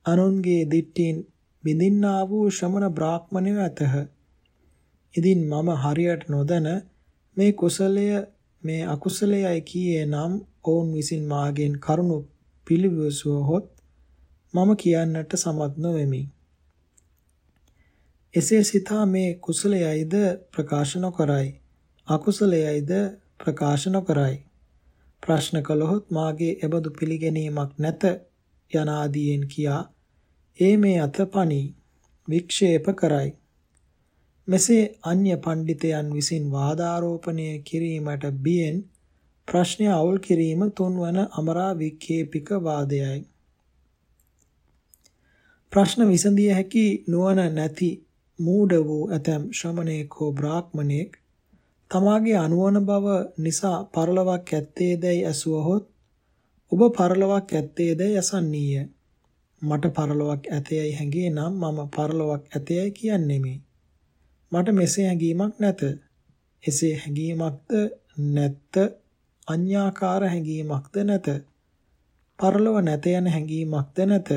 අනුන්ගේ දිට්ඨීන් බිඳින්නා වූ ශ්‍රමණ බ්‍රාහ්මණයෝ ඇතහ. ඉදින් මම හරියට නොදැන මේ කුසලය මේ අකුසලයයි කීයේ නම් ඔවුන් විසින් මාගෙන් කරුණු පිළිවිසුවහොත් මම කියන්නට සමත් නොවෙමි. එසේ සිතා මේ කුසලයයිද ප්‍රකාශ නොකරයි. අකුසලයයිද ප්‍රකාශ නොකරයි. ප්‍රශ්න කළහොත් මාගේ එබඳු පිළිගැනීමක් නැත යනාදීන් කියා ඒ මේ අතපණි වික්ෂේප කරයි. මෙසේ අන්‍ය පඬිතයන් විසින් වාදාරෝපණය කිරීමට බියෙන් ප්‍රශ්නය අවුල් කිරීම තුන්වන අමරා වික්ෂේපික වාදයයි. ප්‍රශ්න විසඳිය හැකි නුවණ නැති මූඩ වූ ඇතැම් ශ්‍රමණේක හෝ බ්‍රාහ්මණෙක් තමාගේ අනුවන බව නිසා පරලොවක් ඇත්තේදැයි ඇසුවහොත් ඔබ පරලොවක් ඇත්තේදැයි අසන්නීය. මට පරලොවක් ඇතේයි හැඟේ නම් මම පරලොවක් ඇතේයි කියන්නෙමි. මට මෙසේ හැඟීමක් නැත. එසේ හැඟීමක්ද නැත්ත අඤ්ඤාකාර හැඟීමක්ද නැත. පරලොව නැත යන හැඟීමක්ද නැත.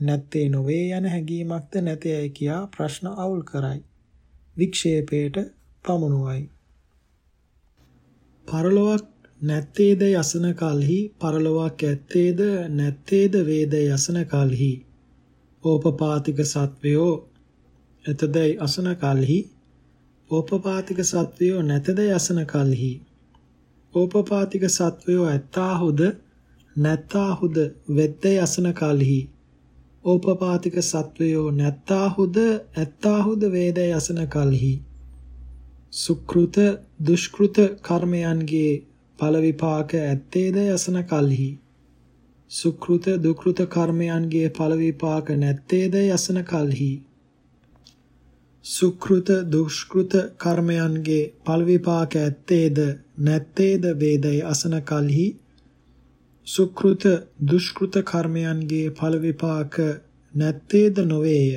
නැත්තේ නොවේ යන හැඟීමක්ද නැතේයි කියා ප්‍රශ්න අවුල් කරයි. වික්ෂේපයට පමුණුවයි. පරලොවක් නැත්තේද යසන කලෙහි? පරලොවක් ඇත්තේද නැත්තේද වේද යසන කලෙහි? ඕපපාතික සත්වයෝ එතදයි අසන කලෙහි? ඕපපාතික සත්වයෝ නැතද යසන කලෙහි? ඕපපාතික සත්වයෝ ඇත්තාහුද නැත්තාහුද වෙද්ද යසන කලෙහි? ඕපපාතික සත්වයෝ නැත්තාහුද ඇත්තාහුද වේද යසන කලෙහි. සුකෘත දුෂ්කෘත කර්මයන්ගේ ඵල විපාක ඇත්තේද යසන කලෙහි. සුකෘත දුකෘත කර්මයන්ගේ ඵල විපාක නැත්තේද යසන කලෙහි. සුකෘත දුෂ්කෘත කර්මයන්ගේ ඵල විපාක ඇත්තේද නැත්තේද වේදයි අසන කලෙහි. සුකෘත දුෂ්කෘත කර්මයන්ගේ ඵල විපාක නැත්තේද නොවේය.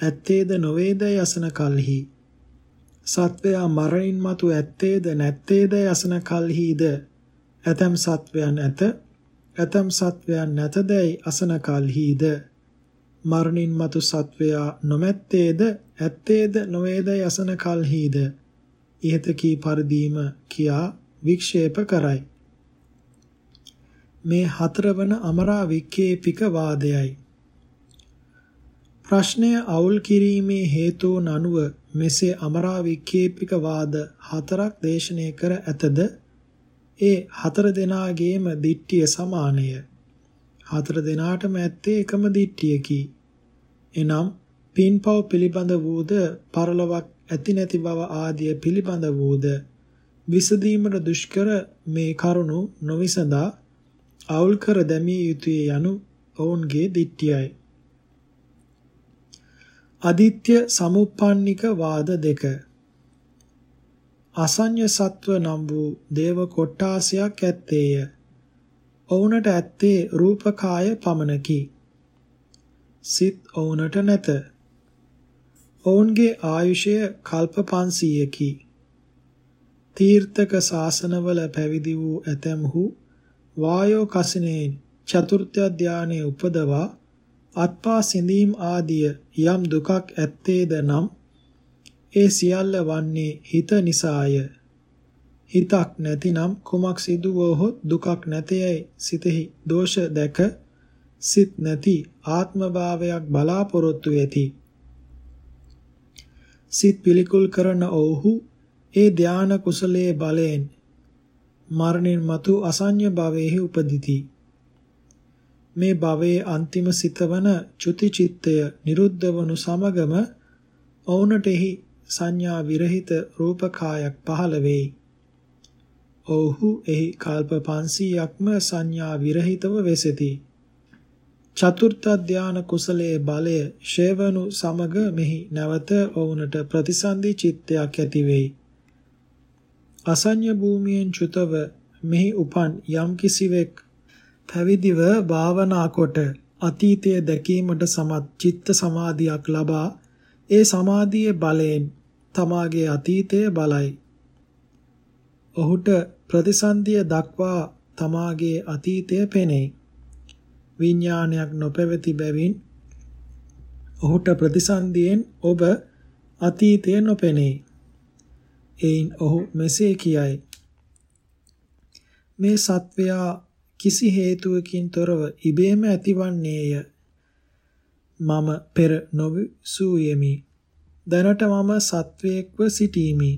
ඇත්තේද නොවේද යසන කලෙහි? සත්වයා මරණින් මතු ඇත්තේද නැත්තේද යසන කල්හිද? ඇතම් සත්වයන් ඇත ඇතම් සත්වයන් නැතදයි අසන කල්හිද? මරණින් මතු සත්වයා නොමැත්තේද ඇත්තේද නොවේද යසන කල්හිද? ඉහත කී පරිදීම කියා වික්ෂේප කරයි. මේ හතරවන අමරා වික්කේපික වාදයයි ප්‍රශ්නය අවුල් කිරීමේ හේතුන් අනුව මෙසේ අමරා වික්ෂේපික වාද හතරක් දේශනය කර ඇතද ඒ හතර දෙනාගේම දිට්ඨිය සමානය. හතර දෙනාටම ඇත්තේ එකම දිට්ඨියකි. එනම් පින්පව් පිළිබඳ වූද පරලොවක් ඇති නැති බව ආදිය පිළිබඳ වූද විසදීමට දුෂ්කර මේ කරුණු නොවිසඳා අවුල් කර දැමිය යුතුය යනු ඔවුන්ගේ දිට්ඨියයි. අදිත්‍ය සමුප්පන්නික වාද දෙක අසඤ්ඤ සත්ව නම් වූ දේව කොට්ටාසයක් ඇත්තේය. ඔවුනට ඇත්තේ රූපකාය පමණකි. සිත් ඔවුනට නැත. ඔවුන්ගේ ආයුෂය කල්ප 500කි. තීර්ථක ශාසනවල පැවිදි වූ ඇතැම්හු වායෝ කසිනේ චතුර්ථ ධානයේ උපදවා අත්පා සිඳීම් ආදිය යම් දුකක් ඇත්තේද නම් ඒ සියල්ල වන්නේ හිත නිසාය. හිතක් නැතිනම් කුමක් සිදු වොහොත් දුකක් නැතේයි සිතෙහි දෝෂ දැක සිත් නැති ආත්මභාවයක් බලාපොරොත්තු වෙති. සිත් පිළිකුල් කරන ඔවුහු ඒ ධාන කුසලයේ බලයෙන් මරණින් මතු අසඤ්ඤ භවයේහි උපදිති. මේ භවයේ අන්තිම සිතවන චුති චිත්තය නිරුද්ධ වනු සමගම ඔවුනට එහි සංඥා විරහිත රූපකායක් පහළ වෙයි. ඔව්හු එහි කල්ප 500ක්ම සංඥා විරහිතව වෙසෙති. චතුර්ථ ධාන කුසලයේ බලය ෂේවනු සමග මෙහි නැවත ඔවුනට ප්‍රතිසන්දි චිත්තයක් ඇති වෙයි. අසඤ්ඤ භූමියෙන් චුතව මෙහි උපන් යම් කිසිවෙක් පැවිදිව භාවනා කොට අතීතය දැකීමට සමත් චිත්ත සමාධියක් ලබා ඒ සමාධියේ බලයෙන් තමාගේ අතීතය බලයි. ඔහුට ප්‍රතිසන්දිය දක්වා තමාගේ අතීතය පෙනෙයි. විඥානයක් නොපැවති බැවින් ඔහුට ප්‍රතිසන්දියෙන් ඔබ අතීතය නොපෙනෙයි. එයින් ඔහු මෙසේ කියයි. මේ සත්වයා කිසි හේතුවකින් තොරව ඉබේම ඇතිවන්නේය. මම පෙර නොවිසූයෙමි. දැනට මම සත්වයෙක්ව සිටීමි.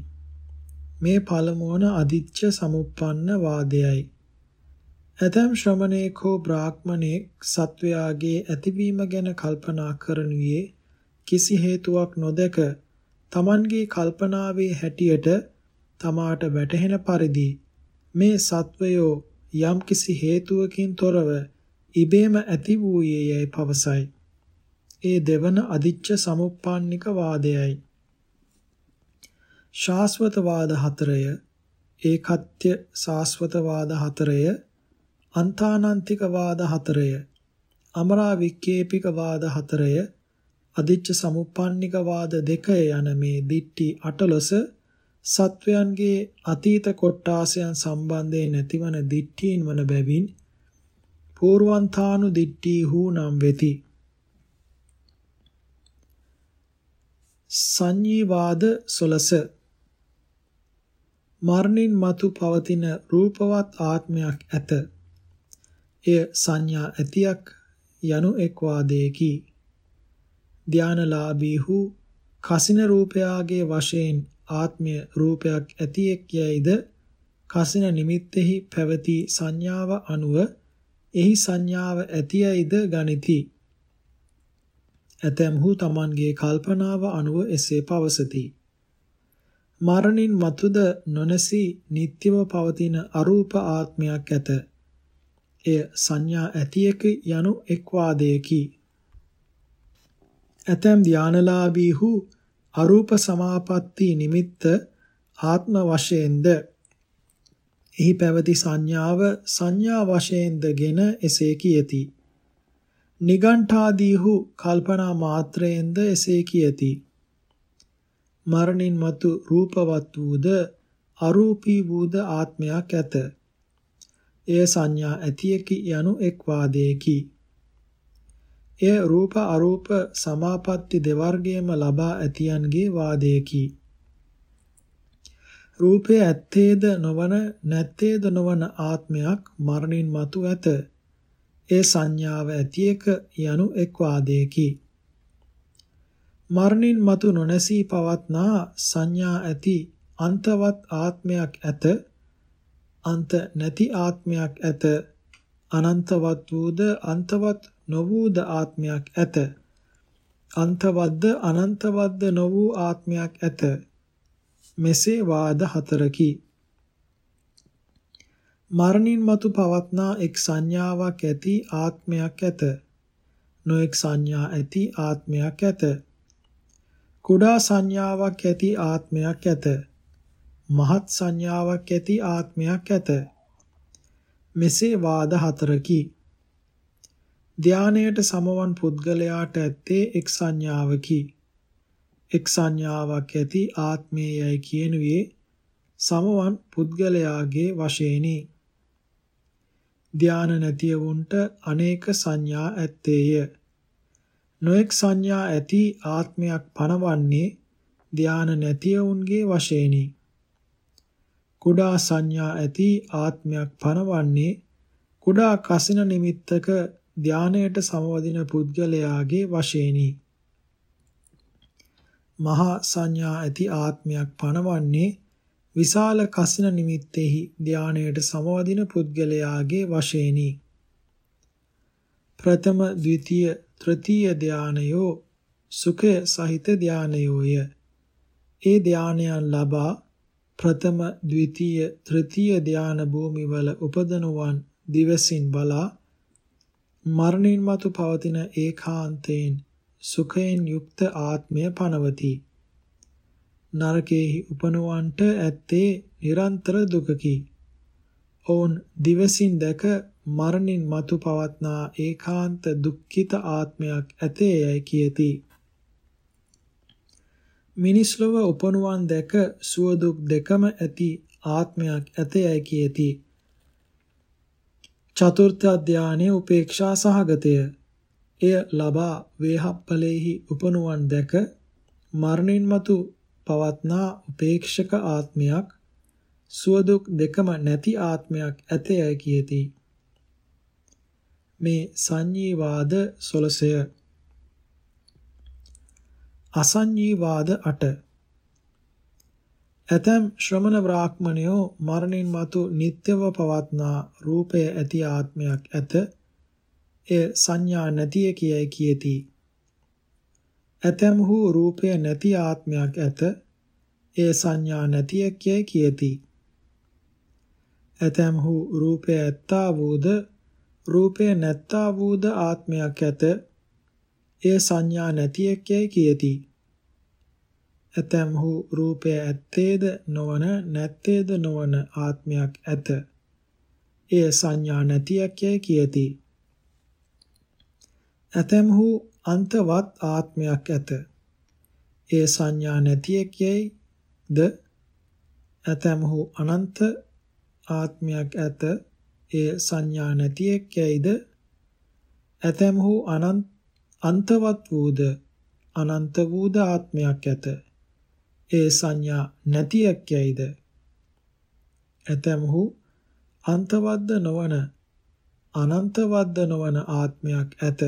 මේ පළමුවන අදිච්ච සමුප්පන්න වාදයයි. ඇතම් ශ්‍රමණේක හෝ බ්‍රාහ්මණෙක් සත්වයාගේ ඇතිවීම ගැන කල්පනා කරනුයේ කිසි හේතුවක් නොදක Tamanගේ කල්පනාවේ හැටියට තමාට වැටහෙන පරිදි මේ සත්වයෝ යම් කිසි හේතුවකින් තොරව ඉබේම ඇති වූයේ යයි පවසයි. ඒ දෙවන අදිච්ච සමුප්පන්නික වාදයයි. ශාස්වතවාද හතරය ඒකත්‍ය ශාස්වතවාද හතරය අන්තානන්තික වාද හතරය අමරා වික්කේපික වාද හතරය අදිච්ච සමුප්පන්නික වාද දෙක යන මේ දිට්ටි අටලොස සත්වයන්ගේ අතීත කොට්ටාසයන් සම්බන්ධයෙන් නැතිවන දිට්ඨීන් වන බැවින් පූර්වන්තානු දිට්ඨීහු නම් වෙති. සංඤීවාද සොලස මරණින් මතු පවතින රූපවත් ආත්මයක් ඇත. එය සංඥා ඇතියක් යනු එක් වාදයකි. ධානලාභීහු කසින රූපයාගේ වශයෙන් ආත්මය රූපයක් ඇතියෙක් යයිද කසින නිමිත්තෙහි පැවති සංඥාව අනුව එහි සංඥාව ඇතියයිද ගනිති. ඇතැම්හු Tamanගේ කල්පනාව අනුව එසේ පවසති. මරණින් මතුද නොනැසී නිට්ටයව පවතින අරූප ආත්මයක් ඇත. එය සංඥා ඇතියක යනු එක් වාදයකි. ඇතැම් ධානලාභීහු අරූප සමාපatti නිමිත්ත ආත්ම වශයෙන්ද එහි පැවති සංඥාව සංඥා වශයෙන්දගෙන එසේ කියති. නිගණ්ඨාදීහු කල්පනා මාත්‍රයෙන්ද එසේ කියති. මරණින් මතු රූපවත් වූද අරූපී වූද ආත්මයක් ඇත. එය සංඥා ඇතියකි යනු එක් වාදයකි. එය රූප අරූප සමාපatti දෙවර්ගයේම ලබා ඇතියන්ගේ වාදයකි. රූපය ඇත්තේද නොවන නැත්තේද නොවන ආත්මයක් මරණින් මතු ඇත. ඒ සංඥාව ඇතියක යනු එක් වාදයකි. මරණින් මතු නොනැසී පවත්නා සංඥා ඇති අන්තවත් ආත්මයක් ඇත. අන්ත නැති ආත්මයක් ඇත. අනන්තවත් වූද අන්තවත් නොවූද ආත්මයක් ඇත. අන්තවත්ද අනන්තවත්ද නොවූ ආත්මයක් ඇත. මෙසේ වාද හතරකි. මරණින් මතු පවත්නා එක් සංඥාවක් ඇති ආත්මයක් ඇත. නොඑක් සංඥා ඇති ආත්මයක් ඇත. කුඩා සංඥාවක් ඇති ආත්මයක් ඇත. මහත් සංඥාවක් ඇති ආත්මයක් ඇත. මෙසේ වාද හතරකි. ධානයට සමවන් පුද්ගලයාට ඇත්තේ එක් සංඥාවකි. එක් සංඥාවක් ඇති ආත්මයයි කියනුවේ සමවන් පුද්ගලයාගේ වශයෙනි. ධාන නැතිවුන්ට අනේක සංඥා ඇත්තේය. නොඑක් සංඥා ඇති ආත්මයක් පනවන්නේ ධාන නැතිවුන්ගේ වශයෙනි. කුඩා සංඥා ඇති ආත්මයක් පනවන්නේ කුඩා කසින නිමිත්තක ධානයට සමවදින පුද්ගලයාගේ වශයෙනි. මහා සංඥා ඇති ආත්මයක් පනවන්නේ විශාල කසින නිමිත්තේහි ධානයට සමවදින පුද්ගලයාගේ වශයෙනි. ප්‍රථම, ද්විතීය, තෘතීය ධානයෝ සුඛ සහිත ධානයෝය. ඒ ධානයන් ලබා ප්‍රථම, ද්විතීය, තෘතීය ධාන භූමිවල උපදනුවන් දිවසින් බලා මරණින් මතු පවතින ඒකාන්තයෙන් සුඛයෙන් යුක්ත ආත්මය පනවති. නරකේහි උපනුවන්ට ඇත්තේ නිරන්තර දුකකි. ඔවුන් දිවසින් දැක මරණින් මතු පවත්නා ඒකාන්ත දුක්ඛිත ආත්මයක් ඇතේයයි කියති. මිනිස් ලොව උපනුවන් දැක සුව දුක් දෙකම ඇති ආත්මයක් ඇතේයයි කියති. චතුර්ථ ධානයේ උපේක්ෂා සහගතය. එය ලබා වේහප්පලෙහි උපනුවන් දැක මරණින් මතු පවත්නා උපේක්ෂක ආත්මයක් සුවදුක් දෙකම නැති ආත්මයක් ඇතයයි කියති. මේ සංඤීවාද 16 අසංඤීවාද 8 ඇතම් ශ්‍රමණ බ්‍රාහ්මණයෝ මරණින් මතු නිට්ටව පවත්නා රූපය ඇති ආත්මයක් ඇත එය සංඥා නැතිය කියයි කියති. ඇතැම්හු රූපය නැති ආත්මයක් ඇත. එය සංඥා නැතිය කියයි කියති. ඇතැම්හු රූපය ඇත්තා වූද රූපය නැත්තා වූද ආත්මයක් ඇත. එය සංඥා නැතිය කියයි කියති. ඇතැම්හු රූපය ඇත්තේද නොවන නැත්තේද නොවන ආත්මයක් ඇත. එය සංඥා නැතියක් යයි කියති. ඇතැම්හු අන්තවත් ආත්මයක් ඇත. ඒ සංඥා නැතියෙක් යයිද ඇතැම්හු අනන්ත ආත්මයක් ඇත. ඒ සංඥා නැතියෙක් යයිද ඇතැම්හු අනන්ත අන්තවත් වූද අනන්ත වූද ආත්මයක් ඇත. ඒ සංඥා නැතියක් යයිද ඇතැම්හු අන්තවද්ද නොවන අනන්තවද්ද නොවන ආත්මයක් ඇත.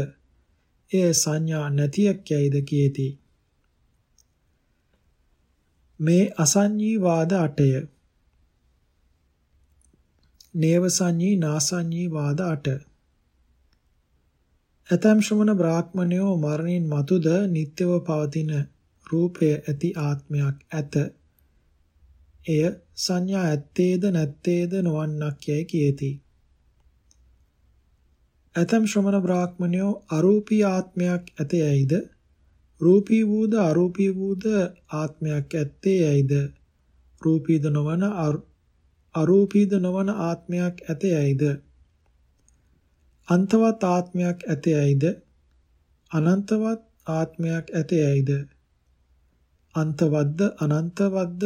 එය සංඥා නැතියක් යයිද කියති. මේ අසංඤී වාද 8ය. නේව සංඤී නාසංඤී වාද 8. ඇතම් ශ්‍රමණ බ්‍රාහ්මණයෝ මරණින් මතුද නිත්‍යව පවතින රූපය ඇති ආත්මයක් ඇත. එය සංඥා ඇත්තේද නැත්තේද නොවන්නක් යයි කියති. ඇතම් ශ්‍රමණ බ්‍රාහ්මණයෝ අරූපී ආත්මයක් ඇතේයිද රූපී වූද අරූපී වූද ආත්මයක් ඇත්තේයිද රූපීද නොවන අරූපීද නොවන ආත්මයක් ඇතේයිද අන්තවත් ආත්මයක් ඇතේයිද අනන්තවත් ආත්මයක් ඇතේයිද අන්තවද්ද අනන්තවද්ද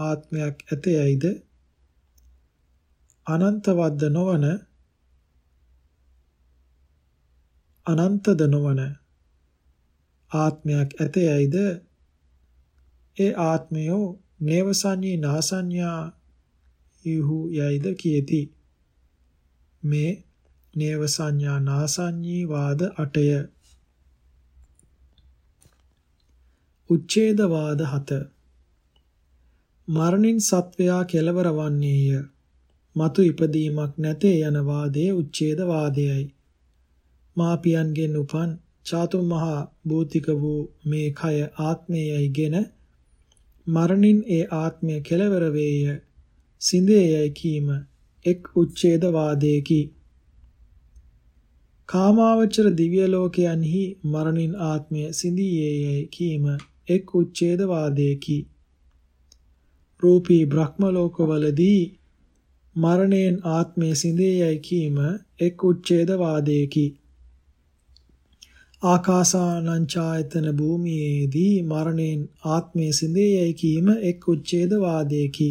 ආත්මයක් ඇතේයිද අනන්තවද්ද නොවන අනන්තද නොවන ආත්මයක් ඇතයයිද ඒ ආත්මයෝ නේවසඤ්ඤී නාසඤ්ඤා යහු යයිද කියති. මේ නේවසඤ්ඤා නාසඤ්ඤී වාද 8ය උච්ඡේදවාද 7 මරණින් සත්වයා කෙලවර වන්නේය. මතු ඉපදීමක් නැතේ යන වාදයේ උච්ඡේදවාදයයි. මාපියන්ගෙන් උපන් චාතු මහා භූතික වූ මේ කය ආත්මයයිගෙන මරණින් ඒ ආත්මය කෙලවර වේය. සිඳේයයි කීම එක් උච්ඡේද වාදයේකි කාමාවචර දිව්‍ය ලෝකයන්හි මරණින් ආත්මය සිඳියේයයි කීම එක් උච්ඡේද වාදයේකි රූපී බ්‍රහ්ම ලෝකවලදී මරණයෙන් ආත්මය සිඳේයයි කීම එක් උච්ඡේද වාදයේකි ආකාසානංචායතන භූමියේදී මරණයෙන් ආත්මය සිඳේයයි කීම එක් උච්ඡේද වාදයකි.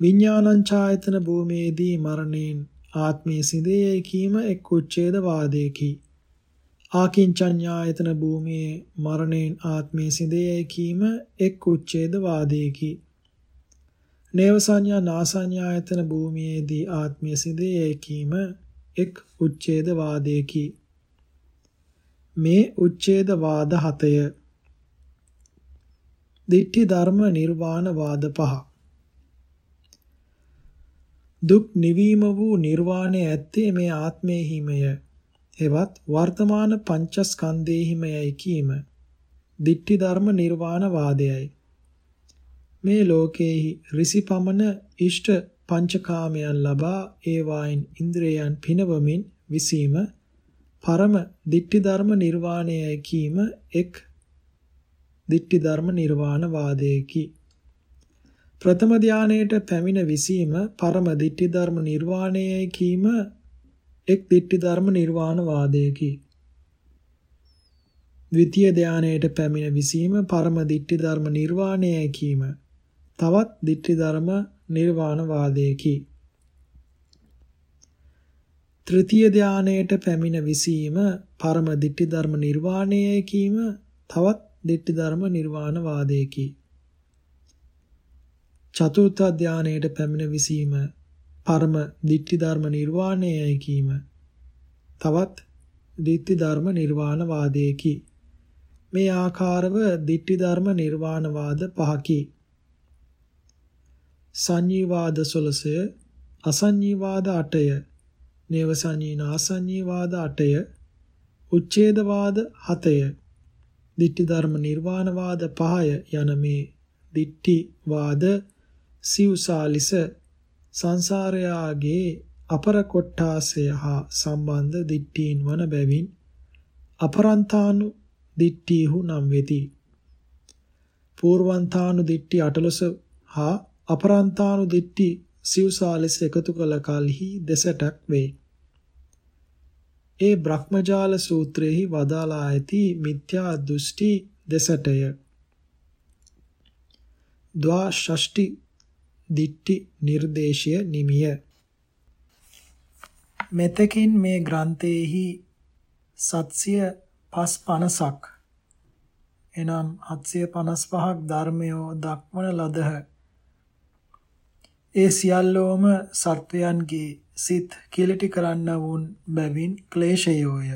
විඥානංචායතන භූමියේදී මරණයෙන් ආත්මයේ සිඳේයයි කීම එක් උච්ඡේද වාදයකි. ආකින්චඤ්ඤායතන භූමියේ මරණයෙන් ආත්මයේ සිඳේයයි කීම එක් උච්ඡේද වාදයකි. නේව සංඥා නාසඤ්ඤායතන භූමියේදී ආත්මයේ සිඳේයයි කීම එක් උච්ඡේද වාදයකි. මේ උච්ඡේද වාද හතය දිට්ඨි ධර්ම නිර්වාණ වාද පහ දුක් නිවීම වූ නිර්වාණය ඇත්තේ මේ ආත්මයේ හිමය එවත් වර්තමාන පංචස්කන්ධයේ හිමයයි කීම. දිට්ඨි ධර්ම නිර්වාණ වාදයයි මේ ලෝකේහි ඍසිපමණ ඉෂ්ට පංචකාමයන් ලබා ඒවායින් ඉන්ද්‍රයන් පිනවමින් විසීම පරම දිට්ඨි ධර්ම නිර්වාණයයි කීම එක් දිට්ඨි ධර්ම නිර්වාණ වාදයේකි ප්‍රථම ධානයේට පැමිණ විසීම පරම දිට්ඨි ධර්ම නිර්වාණයයි කීම එක් දිට්ඨි ධර්ම නිර්වාණ වාදයේකි ද්විතීය ධානයේට පැමිණ විසීම පරම දිට්ඨි ධර්ම නිර්වාණයයි කීම තවත් දිට්ඨි ධර්ම නිර්වාණ වාදයේකි. තෘතීය ධානයට පැමිණ විසීම පරම දිට්ඨි ධර්ම නිර්වාණයයි කීම තවත් දිට්ඨි ධර්ම නිර්වාණ වාදයේකි. චතුර්ථ ධානයට පැමිණ විසීම පරම දිට්ඨි ධර්ම නිර්වාණයයි කීම තවත් දිට්ඨි ධර්ම නිර්වාණ වාදයේකි. මේ ආකාරව දිට්ඨි ධර්ම නිර්වාණ වාද පහකි. සංඤීවාද 16 අසංඤීවාද 8ය නේව සංඤීනාසංඤීවාද 8ය උච්ඡේදවාද 7ය දිට්ඨි ධර්ම නිර්වාණවාද 5ය යන මේ දිට්ඨි වාද සිව්සාලිස සංසාරයාගේ අපර කොට්ටාසය හා සම්බන්ධ දිට්ඨීන් වන බැවින් අපරන්තානු දිට්ඨීහු නම් වෙති. పూర్වන්තානු දිට්ඨි 18 හා අපරන්තානු දිට්ටි සිව්සාලෙස එකතු කළ කලෙහි දෙසටක් වේ. ඒ බ්‍රහ්මජාල සූත්‍රයේහි වදාලා ඇති මිත්‍යා දෘෂ්ටි දෙසටය. ද්වා ෂෂ්ටි දිට්ටි නිර්දේශය නිමිය. මෙතකින් මේ ග්‍රන්ථයේහි සත්‍ය පස් 50ක් එනම් 755ක් ධර්මයෝ දක්වන ලදහ. ඒ සියල්ලෝම සත්වයන්ගේ සිත් කිලිටි කරන්න වුන් බැවින් ක්ලේශයෝය.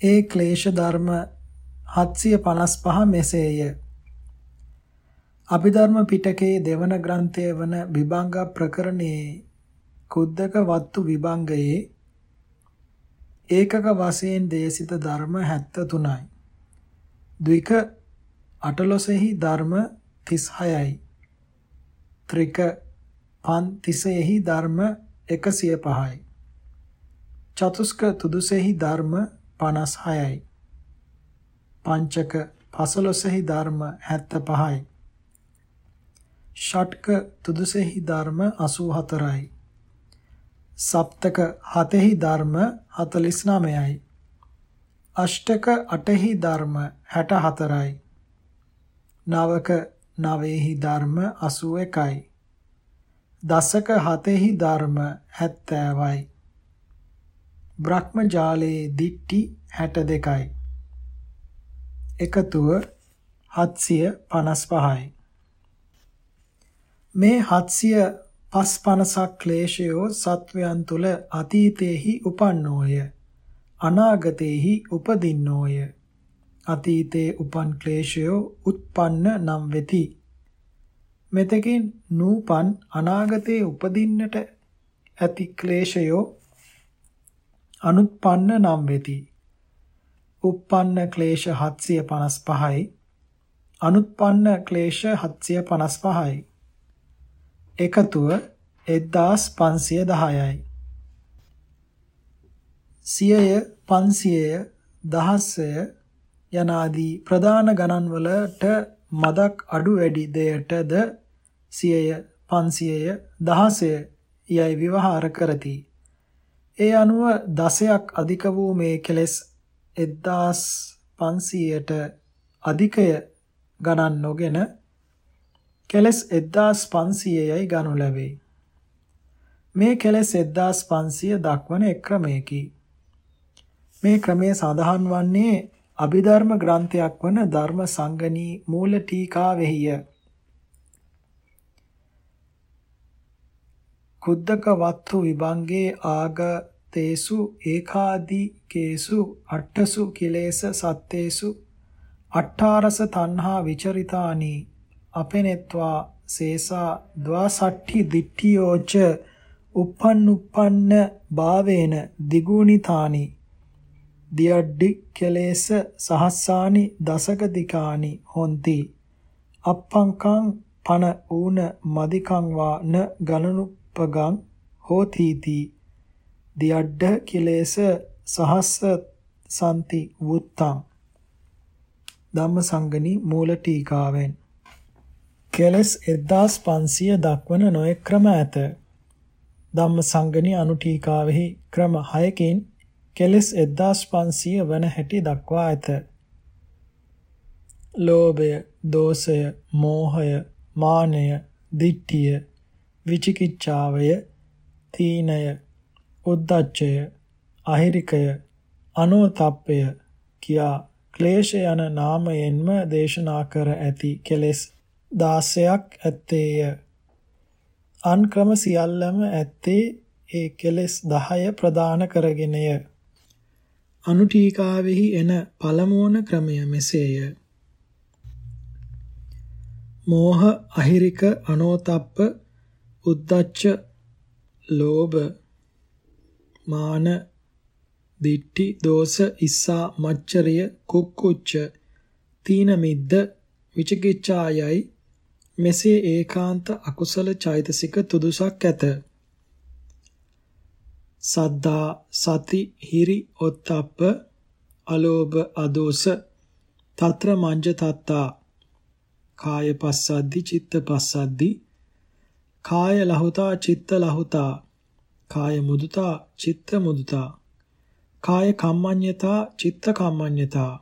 ඒ ක්ලේශ ධර්ම 755 මෙසේය. අභිධර්ම පිටකයේ දෙවන ග්‍රන්ථය වන විභංග ප්‍රකරණයේ කුද්දක වත්තු විභංගයේ ඒකක වශයෙන් දේශිත ධර්ම 73යි. ද්වික අටලොසෙහි ධර්ම 36යි. ත්‍රික පන්තිසෙහි ධර්ම 105යි. චතුස්ක තුදුසෙහි ධර්ම 56යි. පංචක පසළොසෙහි ධර්ම 75යි. ෂට්ක තුදුසෙහි ධර්ම 84යි. සප්තක හතෙහි ධර්ම 49යි. අෂ්ටක අටෙහි ධර්ම 64යි. නවක නවයෙහි ධර්ම 81යි. දසක හතෙහි ධර්ම 70යි. බ්‍රහ්මජාලයේ දිට්ටි 62යි. එකතුව 755යි. මේ 750ක් ක්ලේශයෝ සත්වයන් තුල අතීතේහි උපන්නෝය. අනාගතේහි උපදින්නෝය. අතීතේ උපන් ක්ලේශයෝ උත්පන්න නම් වෙති. මෙතකින් නූපන් අනාගතේ උපදින්නට ඇති ක්ලේශයෝ අනුත්පන්න නම් වෙති. උප්පන්න ක්ලේශ 755යි අනුත්පන්න ක්ලේශ 755යි එකතුව 1510යි සියය 500ය දහසය යනාදී ප්‍රධාන ගණන් වලට මදක් අඩු වැඩි දෙයටද සියය 500ය 16ය යයි විවහාර කරති. ඒ අනුව දසයක් අධික වූ මේ කෙලෙස් 1500ට අධිකය ගණන් නොගෙන කෙලස් 1500යයි ගනු ලැබේ. මේ කෙලෙස් 1500 දක්වන එක් ක්‍රමයකි. මේ ක්‍රමය සඳහන් වන්නේ අභිධර්ම ග්‍රන්ථයක් වන ධර්ම සංගණී මූල ටීකාවෙහිය. කුද්දක වත්තු විභංගේ ආගතේසු ඒකාදීකේසු අට්ඨසු කිලේශ සත්තේසු අට්ඨාරස තණ්හා විචරිතානි අපෙනෙත්වා සේසා ද්වාසට්ඨි දිට්ඨියෝච uppannuppanන භාවේන දිගුණිතානි. දියඩ්ඩි කෙලේස සහස්සානි දසක දිකානි හොಂತಿ අප්පංකං පන ඌන මදිකං වා න ගණනු පගං හෝතිති. දියඩ්ඩ කිලේස සහස්ස සම්ති වුත්තං. ධම්මසංගණි මූල ටීකාවෙන්. කෙලස් 1500 දක්වන නොයෙක් ක්‍රම ඇත. ධම්මසංගණි අනු ටීකාවෙහි ක්‍රම 6කින් කෙලස් 1500 වන හැටි දක්වා ඇත. ලෝභය දෝෂය මෝහය මානය දිට්ඨිය විචිකිච්ඡාවය තීනය උද්දච්චය අහිරිකය අනෝතප්පය කියා ක්ලේශ යන නාමයෙන්ම දේශනා කර ඇති කෙලෙස් 16ක් ඇත්තේය. අන් ක්‍රම සියල්ලම ඇත්තේ ඒ කෙලෙස් 10 ප්‍රදාන කරගෙනය. අනුටීකාවෙහි එන පළමුවන ක්‍රමය මෙසේය. මෝහ අහිරික අනෝතප්ප උද්දච්ච ලෝභ මාන දිට්ටි දෝෂ ඉස්සා මච්චරිය කුක්කුච්ච තීන මිද්ද විචිකිච්ඡායයි මෙසේ ඒකාන්ත අකුසල චෛතසික තුදුසක් ඇත. සද්දා සති හිරි ඔත්තප්ප අලෝභ අදෝස తත්‍ර මංජ තත්තා කාය පස්සද්දි චිත්ත පස්සද්දි කාය ලහුතා චිත්ත ලහුතා කාය මුදුතා චිත්ත මුදුතා කාය කම්මඤ්ඤතා චිත්ත කම්මඤ්ඤතා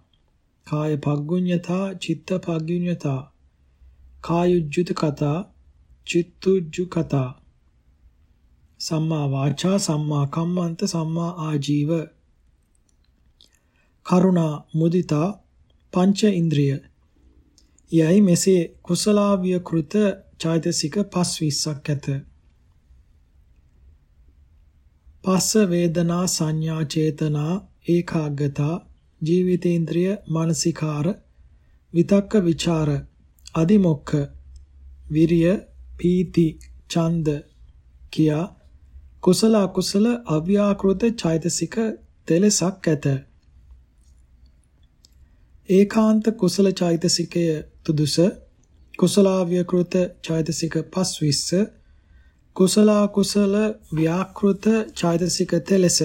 කාය පග්ගුඤ්ඤතා චිත්ත පග්ගුඤ්ඤතා කායුජ්ජුත කතා චිත්තුජ්ජු කතා සම්මා වාචා සම්මා කම්මන්ත සම්මා ආජීව. කරුණා මුදිතා පංච ඉන්ද්‍රිය. යයි මෙසේ කුසලාවිය කෘත චෛතසික 520ක් ඇත. පස්ස වේදනා සංඥා චේතනා ඒකාග්‍රතා ජීවිතේන්ද්‍රිය මානසිකාර විතක්ක ਵਿਚාර අදිමොක්ඛ විරිය පීති ඡන්ද කියා කුසල අකුසල අව්‍යාකෘත චෛතසික තෙලසක් ඇත. ඒකාන්ත කුසල චෛතසිකය තුදුස කුසලාව්‍යකෘත චෛතසික 520 කුසලා කුසල ව්‍යාකෘත චෛතසික තෙලස.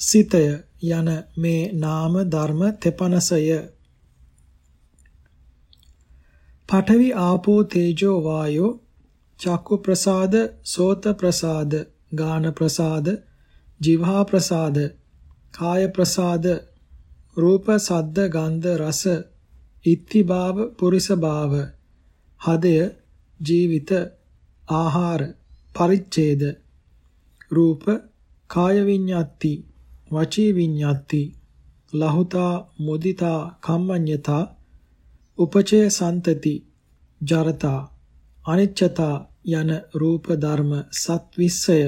සිතය යන මේ නාම ධර්ම තෙපනසය. පඨවි ආපෝ තේජෝ වායෝ චක්කු ප්‍රසාද සෝත ප්‍රසාද ගාන ප්‍රසාද જીවහා ප්‍රසාද කාය ප්‍රසාද රූප සද්ද ගන්ධ රස ඉත්ති භාව පුරිස භාව හදය ජීවිත ආහාර පරිච්ඡේද රූප කාය විඤ්ඤාති වචී විඤ්ඤාති ලහුතා මුදිතා කම්මඤ්ඤතා උපචේ සන්තති ජරතා අනිච්චතා යන රූප ධර්ම සත්විස්සය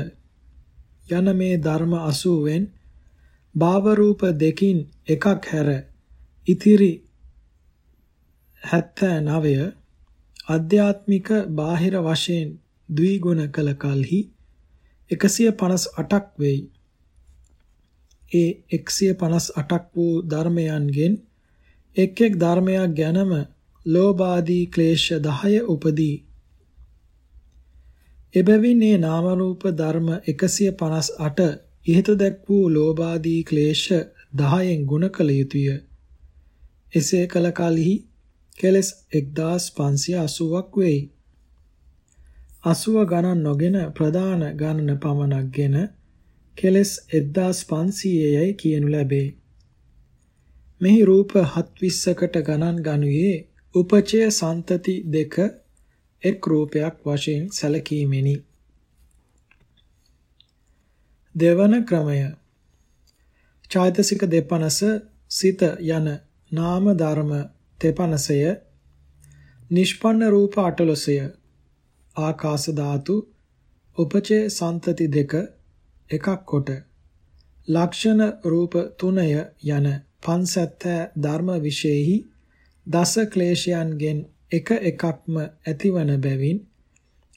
යන මේ ධර්ම 80වෙන් භාව රූප දෙකින් එකක් හැර ඉතිරි 79 ආධ්‍යාත්මික බාහිර වශයෙන් ද්විගුණ කළ කලෙහි 158ක් වෙයි. ඒ 158ක් වූ ධර්මයන්ගෙන් එක් එක් ධර්මයක් ගැනම ලෝභාදී ක්ලේශ 10 උපදී. එබැවින් මේ නාම රූප ධර්ම 158 ඉහත දැක් වූ ලෝභාදී ක්ලේශ 10න් ගුණ කළ යුතුය. එසේ කල කලෙහි කෙලස් 1580ක් වෙයි. 80 ගණන් නොගෙන ප්‍රධාන ගණන පමණක්ගෙන කෙලස් 1500යයි කියනු ලැබේ. මෙහි රූප 720කට ගණන් ගනුයේ උපචය සන්තති දෙක එක් රූපයක් වශයෙන් සැලකීමෙනි. දෙවන ක්‍රමය. චෛතසික දෙපනස සිත යන නාම ධර්ම තෙපනසය නිෂ්පන්න රූප අටලොසය. ආකාශ ධාතු උපචේ සන්තති දෙක එකක් කොට ලක්ෂණ රූප තුනය යන පන්සත්ත ධර්ම විශේෂෙහි දස ක්ලේශයන්ගෙන් එක එකක්ම ඇතිවන බැවින්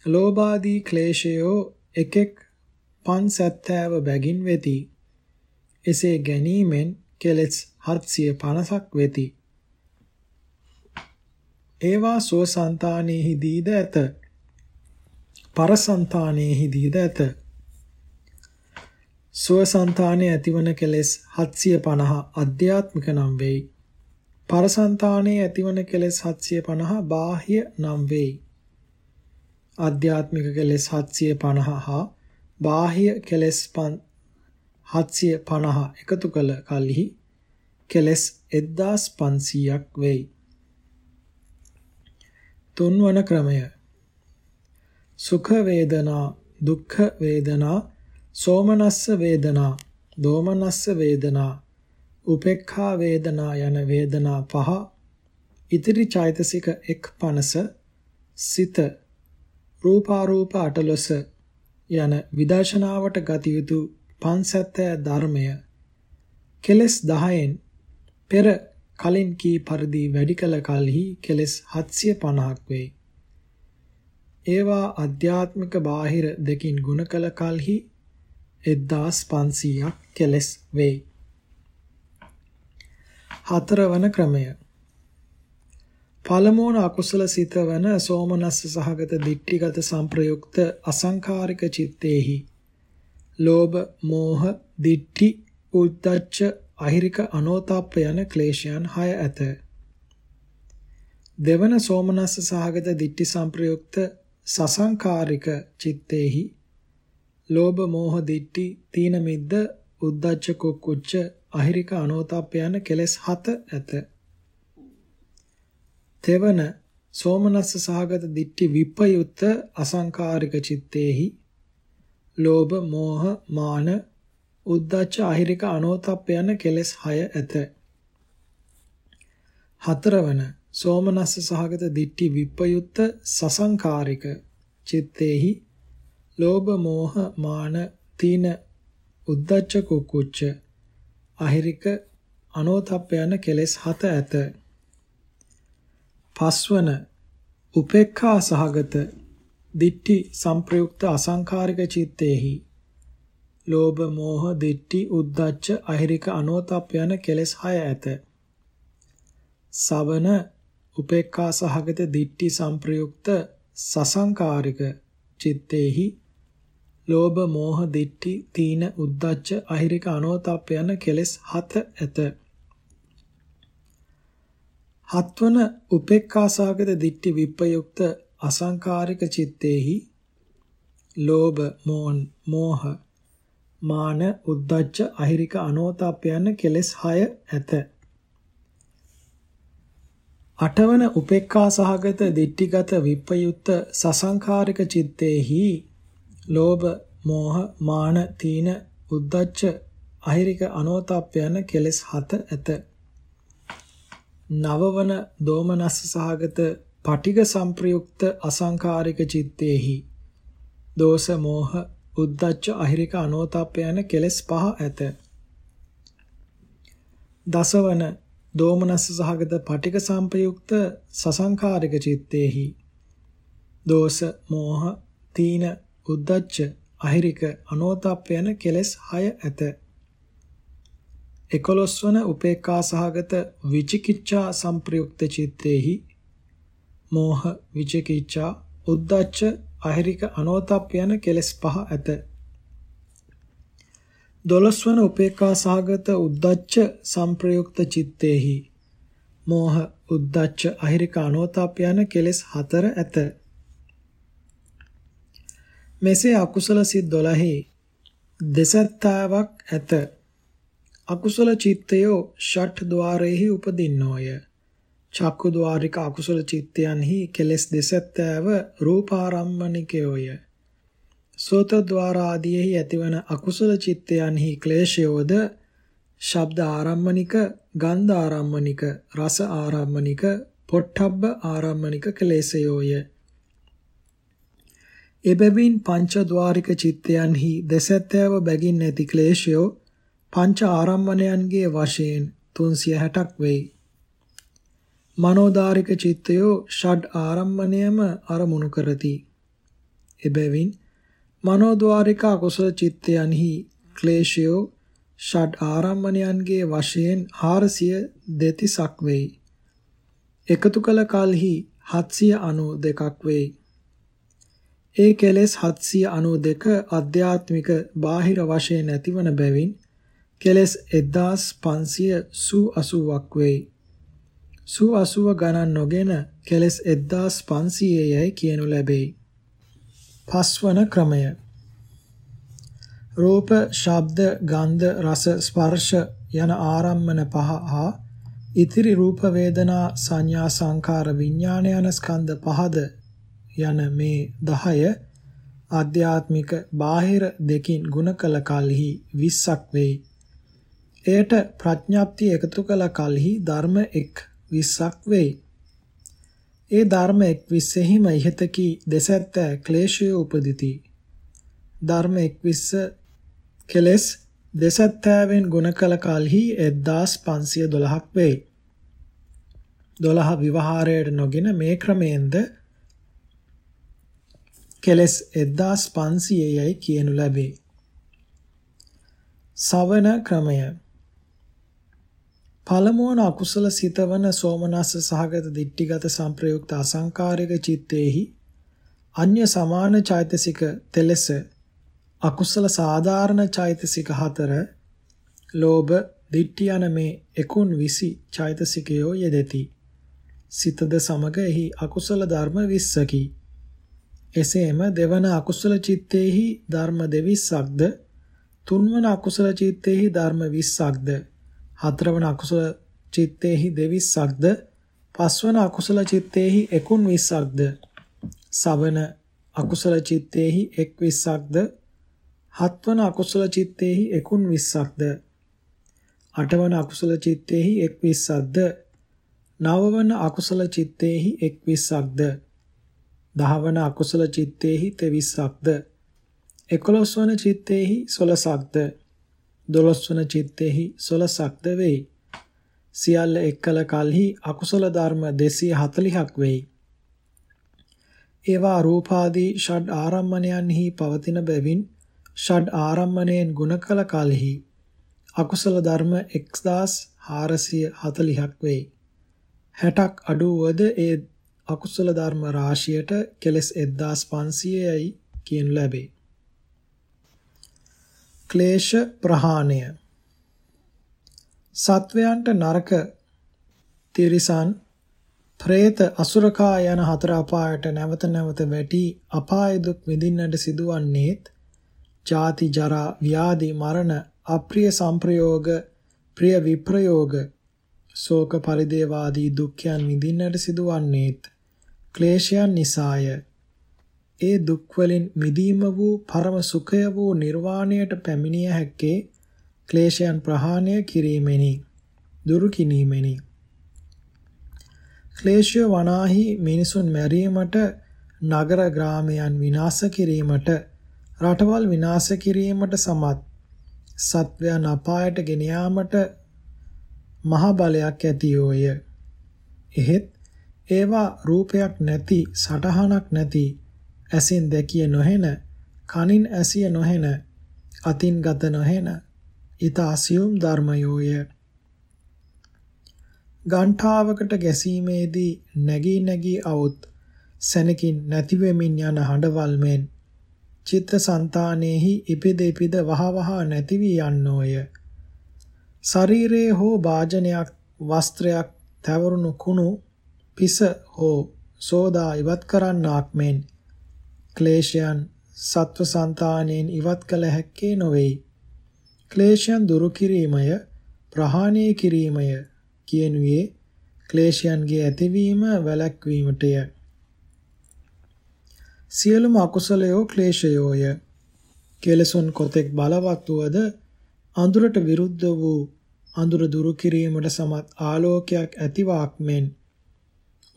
ලෝභාදී ක්ලේශයෝ එකෙක් පන්සත්තෑව බැගින් වෙති. එසේ ගැනීමෙන් කෙලෙස් 750ක් වෙති. ඒවා සෝසන්තානෙහිදීද ඇත. පරසන්තානෙහිදීද ඇත. සෝසන්තානයේ ඇතිවන කෙලෙස් 750 අධ්‍යාත්මික නම් වෙයි. පරසන්තානයේ ඇතිවන කෙලෙස් 750 බාහ්‍ය නම් වෙයි. ආධ්‍යාත්මික කෙලෙස් 750 හා බාහ්‍ය කෙලෙස් 750 එකතු කළ කලෙහි කෙලෙස් 1500ක් වෙයි. තුන්වන ක්‍රමය සුඛ වේදනා දුක්ඛ වේදනා සෝමනස්ස වේදනා දෝමනස්ස වේදනා උපේක්ඛා වේදනා යන වේදනා පහ ඉතිරි චෛතසික එක් පනස සිත රූපාරූප අටලොස යන විදර්ශනාවට ගත යුතු පන්සත්ය ධර්මය කෙලස් 10න් පෙර කලින් කී පරිදි වැඩි කල කලෙහි කෙලස් 750ක් වේ. ඒවා අධ්‍යාත්මික බාහිර දෙකින් ගුණ කළ කලෙහි 1500ක් කෙලස් වේ. හතරවන ක්‍රමය පළමුවන අකුසල සිත වන සෝමනස්ස සහගත දික්ටිගත සංප්‍රයුක්ත අසංකාරික චිත්තේහි ලෝභ මෝහ දිට්ඨි උද්ධච්ච අහිරික අනෝතාප්ප යන ක්ලේශයන් 6 ඇත දෙවන සෝමනස්ස සහගත දිට්ඨි සංප්‍රයුක්ත සසංකාරික චිත්තේහි ලෝභ මෝහ දිට්ඨි තීන මිද්ද උද්ධච්ච කුක්කුච්ච අහිරික අනෝතාප්ප යන කෙලෙස් 7 ඇත. තෙවන සෝමනස්ස සහගත දිට්ඨි විප්පයුත්ත අසංකාරික චිත්තේහි ලෝභ මෝහ මාන උද්ධච්ච අහිරික අනෝතප්ප යන කෙලෙස් 6 ඇත. හතරවන සෝමනස්ස සහගත දිට්ඨි විප්පයුත්ත සසංකාරික චිත්තේහි ලෝභ මෝහ මාන තීන උද්ධච්ච කුකුච්ච අහිරික අනෝතප්ප යන කෙලෙස් 7 ඇත. පස්වන උපේක්ඛා සහගත දිට්ඨි සංප්‍රයුක්ත අසංකාරික චිත්තේහි. ලෝභ මෝහ දිට්ඨි උද්ධච්ච අහිරික අනෝතප්ප යන කෙලෙස් 6 ඇත. සවන උපේක්ඛා සහගත දිට්ඨි සංප්‍රයුක්ත සසංකාරික චිත්තේහි. ලෝභ මෝහ දිට්ඨි තීන උද්ධච්ච අහිරික අනෝතප්ප යන කෙලෙස් 7 ඇත. හත්වන උපේක්ඛාසගත දිට්ඨි විප්පයුක්ත අසංකාරික චිත්තේහි ලෝභ මෝහන් මෝහ මාන උද්දච්ච අහිරික අනෝතප්ප යන කෙලෙස් 6 ඇත. අටවන උපේක්ඛා සහගත දිට්ඨිගත විප්පයුත්ත සසංකාරික චිත්තේහි ලෝභ මෝහ මාන තීන උද්දච්ච අහිරික අනෝතප්ප යන කෙලෙස් 7 ඇත. නවවන දෝමනස්ස සහගත පටිඝ සංප්‍රයුක්ත අසංකාරික චිත්තේහි දෝෂ මෝහ උද්දච්ච අහිරික අනෝතප්ප යන කෙලෙස් පහ ඇත දසවන දෝමනස්ස සහගත පටිඝ සංප්‍රයුක්ත සසංකාරික චිත්තේහි දෝෂ මෝහ තීන උද්දච්ච අහිරික අනෝතප්ප යන කෙලෙස් 6 ඇත. 11 වන උපේක්ඛා සහගත විචිකිච්ඡා සංප්‍රයුක්ත චිත්තේහි මෝහ විචිකිච්ඡා උද්දච්ච අහිරික අනෝතප්ප යන කෙලෙස් පහ ඇත. 12 වන උපේක්ඛා සහගත උද්දච්ච සංප්‍රයුක්ත චිත්තේහි මෝහ උද්දච්ච අහිරික අනෝතප්ප යන කෙලෙස් හතර ඇත. මෙසේ අකුසල සිත් 12 දෙසත්තාවක් ඇත. අකුසල චිත්තයෝ ෂට් ద్వාරෙහි උපදින්නෝය. චක්කු ద్వාරික අකුසල චිත්තයන්හි කෙලෙස් දෙසත්තාව රූපාරම්මණිකයෝය. සෝත ద్వාරාදීෙහි ඇතිවන අකුසල චිත්තයන්හි ක්ලේශයෝද ශබ්ද ආරම්මණික, ගන්ධ ආරම්මණික, රස ආරම්මණික, පොට්ටබ්බ ආරම්මණික කෙලෙසයෝය. එබැවින් පංචද්වාරික චිත්තයන්හි දෙසැත්තෑව බැගින් නැති ක්ලේශයෝ පංච ආරම්මණයන්ගේ වශයෙන් 360ක් වෙයි. මනෝදාරික චිත්තයෝ ෂඩ් ආරම්මණයම අරමුණු කරති. එබැවින් මනෝද්වාරික අකුසල චිත්තයන්හි ක්ලේශයෝ ෂඩ් ආරම්මණයන්ගේ වශයෙන් 432ක් වෙයි. එකතු කළ කලෙහි 792ක් වෙයි. ඒ කෙලෙස් 792 අධ්‍යාත්මික බාහිර වශයෙන් ඇතිවන බැවින් කෙලෙස් 1580ක් වෙයි. සු 80 ගණන් නොගෙන කෙලෙස් 1500 යයි කියනු ලැබෙයි. පස්වන ක්‍රමය රූප, ශබ්ද, ගන්ධ, රස, ස්පර්ශ යන ආරම්මන පහ හා ඉතිරි රූප වේදනා සංඥා සංකාර විඥාන යන ස්කන්ධ පහද යන මේ 10 ආධ්‍යාත්මික බාහිර දෙකින් ගුණ කළ කලෙහි 20ක් වෙයි. එයට ප්‍රඥාප්තිය එකතු කළ කලෙහි ධර්ම එක් 20ක් වෙයි. ඒ ධර්ම එක් 20හිම ඉහතකි දෙසැත්ත ක්ලේශය උපදිති. ධර්ම එක් 20 කෙලස් දෙසැත්තෑවෙන් ගුණ කළ කලෙහි 1512ක් වෙයි. 12 විවහාරයට නොගෙන මේ ක්‍රමයෙන්ද කෙලස් 1500යයි කියනු ලැබේ. සවන ක්‍රමය. පළමුවන අකුසල සිතවන සෝමනස්ස සහගත දිට්ටිගත සංප්‍රයුක්ත අසංකාරික චිත්තේහි අන්‍ය සමාන චෛතසික තෙලස අකුසල සාධාරණ චෛතසික හතර ලෝභ දිට්ඨි යන මේ එකුන් 20 චෛතසිකයෝ යෙදෙති. සිතද සමග එහි අකුසල ධර්ම 20කි එසේම දෙවන අකුසල චිත්තේහි ධර්ම දෙවිස්සක්ද තුන්වන අකුසල චිත්තේහි ධර්ම 20ක්ද හතරවන අකුසල චිත්තේහි දෙවිස්සක්ද පස්වන අකුසල චිත්තේහි එකුන් විස්සක්ද සවන අකුසල චිත්තේහි එක් විස්සක්ද හත්වන අකුසල චිත්තේහි එකුන් විස්සක්ද අටවන අකුසල චිත්තේහි එක් විස්සක්ද නවවන අකුසල චිත්තේහි එක් විස්සක්ද දහවන අකුසල චිත්තේහි තෙවිස්සක්ද එකොළොස්වන චිත්තේහි සොළසක්ද දොළොස්වන චිත්තෙහි සොළසක්ද වෙයි. සියල්ල එක්කල කලෙහි අකුසල ධර්ම 240ක් වෙයි. ඒවා රූපාදී ෂඩ් ආරම්මණයන්හි පවතින බැවින් ෂඩ් ආරම්මණයෙන් ගුණ කළ කලෙහි අකුසල ධර්ම 1440ක් වෙයි. 60ක් අඩු වද ඒ අකුසල ධර්ම රාශියට කෙලස් 1500යයි කියනු ලැබේ. ක්ලේශ ප්‍රහාණය සත්වයන්ට නරක තිරිසන් പ്രേත අසුරකා යන හතර අපායට නැවත නැවත වැටි අපාය දුක් විඳින්නට සිදුවන්නේත් ජාති ජරා ව්‍යාධි මරණ අප්‍රිය සංප්‍රයෝග ප්‍රිය විප්‍රයෝග ශෝක පරිදේවාදී දුක්ඛයන් විඳින්නට සිදුවන්නේත් ක්ලේශයන් නිසාය. ඒ දුක් වලින් මිදීම වූ පරම සුඛය වූ නිර්වාණයට පැමිණිය හැක්කේ ක්ලේශයන් ප්‍රහාණය කිරීමෙනි දුරු කිනීමෙනි. ක්ලේශය වනාහි මිනිසුන් මැරීමට නගර ග්‍රාමයන් විනාශ කිරීමට රටවල් විනාශ කිරීමට සමත් සත්වයන් අපායට ගෙන යාමට මහ බලයක් ඇතියෝය එහෙත් ඒවා රූපයක් නැති සටහනක් නැති ඇසින් දැකිය නොහෙන, කනින් ඇසිය නොහෙන, අතින් ගත නොහෙන, ඊට අසියුම් ධර්මයෝය. ගණ්ඨාවකට ගැසීමේදී නැගී නැගී අවුත් සැනකින් නැති වෙමින් යන හඬවල් මෙන් චිත්ත સંතානෙහි ඉපිද ඉපිද වහ වහ නැති වී යන්නෝය. ශරීරයේ හෝ වාජනයක් වස්ත්‍රයක් තවරුණු කුණු පිස හෝ සෝදා ඉවත් කරන්නාක් මෙන් ක්ලේශයන් සත්ව సంతාණයෙන් ඉවත් කළ හැක්කේ නොවේයි. ක්ලේශයන් දුරු කිරීමය ප්‍රහාණය කිරීමය කියනුවේ ක්ලේශයන්ගේ ඇතිවීම වැළැක්වීමටය. සියලුම අකුසලයෝ ක්ලේශයෝය. කෙලසුන් කොතෙක් බලවත් වූද අඳුරට විරුද්ධ වූ අඳුර දුරු කිරීමට සමත් ආලෝකයක් ඇතිවාක් මෙන්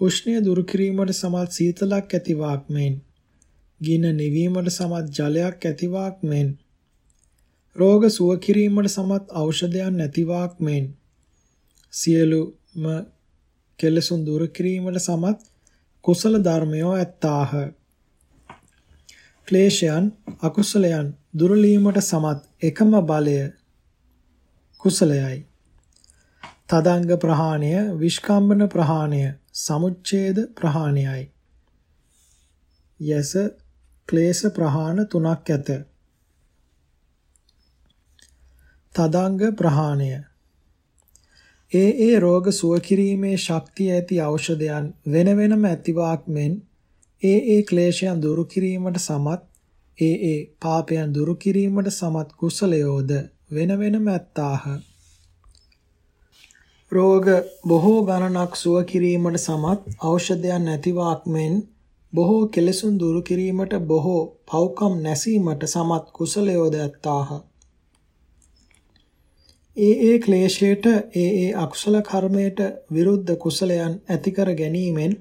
උෂ්ණය දුරු කිරීමට සමත් සීතලක් ඇතිවාක් මෙන්. ගින්න නිවීමට සමත් ජලයක් ඇතිවාක් මෙන්. රෝග සුව කිරීමට සමත් ඖෂධයන් නැතිවාක් මෙන්. සියලුම කෙලසුන් දුරු කිරීමට සමත් කුසල ධර්මයෝ ඇත්තාහ. ක්ලේශයන් අකුසලයන් දුරලීමට සමත් එකම බලය කුසලයයි. තදංග ප්‍රහාණය විස්කම්බන ප්‍රහාණය සමුච්ඡේද ප්‍රහාණයයි. යස ක්ලේශ ප්‍රහාණ තුනක් ඇත. තදංග ප්‍රහාණය. ඒ ඒ රෝග සුව කිරීමේ ශක්තිය ඇති ඖෂධයන් වෙන වෙනම ඇතිවාක් මෙන් ඒ ඒ ක්ලේශයන් දුරු කිරීමට සමත් ඒ ඒ පාපයන් දුරු කිරීමට සමත් කුසලයෝද වෙන වෙනම ඇත්තාහ. රෝග බොහෝ ගණනක් සුව කිරීමට සමත් ඖෂධයන් නැතිවාක් මෙන් බොහෝ කෙලෙසුන් දුරු කිරීමට බොහෝ පව්කම් නැසීමට සමත් කුසලයෝද ඇත්තාහ. ඒ ඒ ක්ලේශයට ඒ ඒ අකුසල කර්මයට විරුද්ධ කුසලයන් ඇති කර ගැනීමෙන්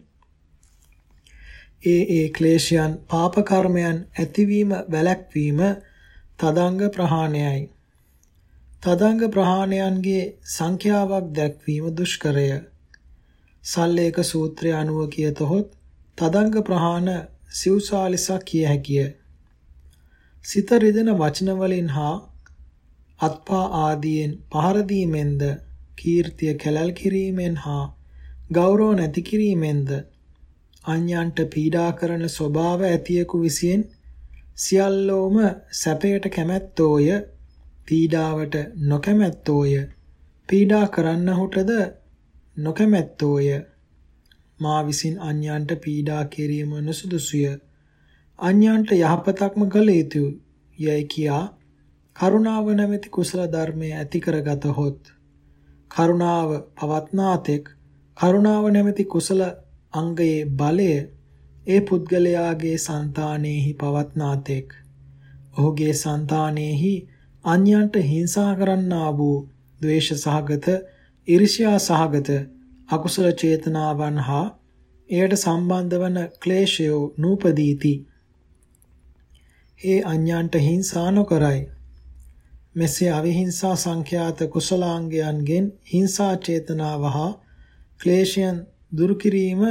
ඒ ඒ ක්ලේශයන් පාප කර්මයන් ඇතිවීම වැළැක්වීම තදංග ප්‍රහාණයයි. තදංග ප්‍රහාණයන්ගේ සංඛ්‍යාවක් දැක්වීම දුෂ්කරය. සල්ලේක සූත්‍රය අනුව කියතොත් තදංග ප්‍රහාණ සිව්සාලිසක් කිය හැකිය. සිත රිදෙන වචන වලින් හා අත්පා ආදියෙන් පහර දීමෙන්ද කීර්තිය කැලල් කිරීමෙන් හා ගෞරව නැති කිරීමෙන්ද අන්‍යයන්ට පීඩා කරන ස්වභාව ඇතියෙකු විසින් සියල්ලෝම සැපයට කැමැත්තෝය. පීඩාවට නොකමැත්තෝය. පීඩා කරන්නහුටද නොකමැත්තෝය. මා විසින් අන්‍යයන්ට පීඩා කිරීම නොසුදුසුය. අන්‍යයන්ට යහපතක්ම කළ යුතු යයි කියා කරුණාව නැමැති කුසල ධර්මය ඇති කරගත හොත් කරුණාව පවත්නාතෙක් කරුණාව නැමැති කුසල අංගයේ බලය ඒ පුද්ගලයාගේ సంతානෙහි පවත්නාතෙක් ඔහුගේ సంతානෙහි අන්‍යයන්ට හිංසා කරන්නා වූ ද්වේෂ සහගත ඊර්ෂ්‍යා සහගත අකුසල චේතනාවන් හා එයට සම්බන්ධ වන ක්ලේශයෝ නූපදීති. ඒ අන්‍යයන්ට හිංසා නොකරයි. මෙසේ අවිහිංසා සංඛ්‍යාත කුසලාංගයන්ගෙන් හිංසා චේතනාව හා ක්ලේශයන් දුරු කිරීම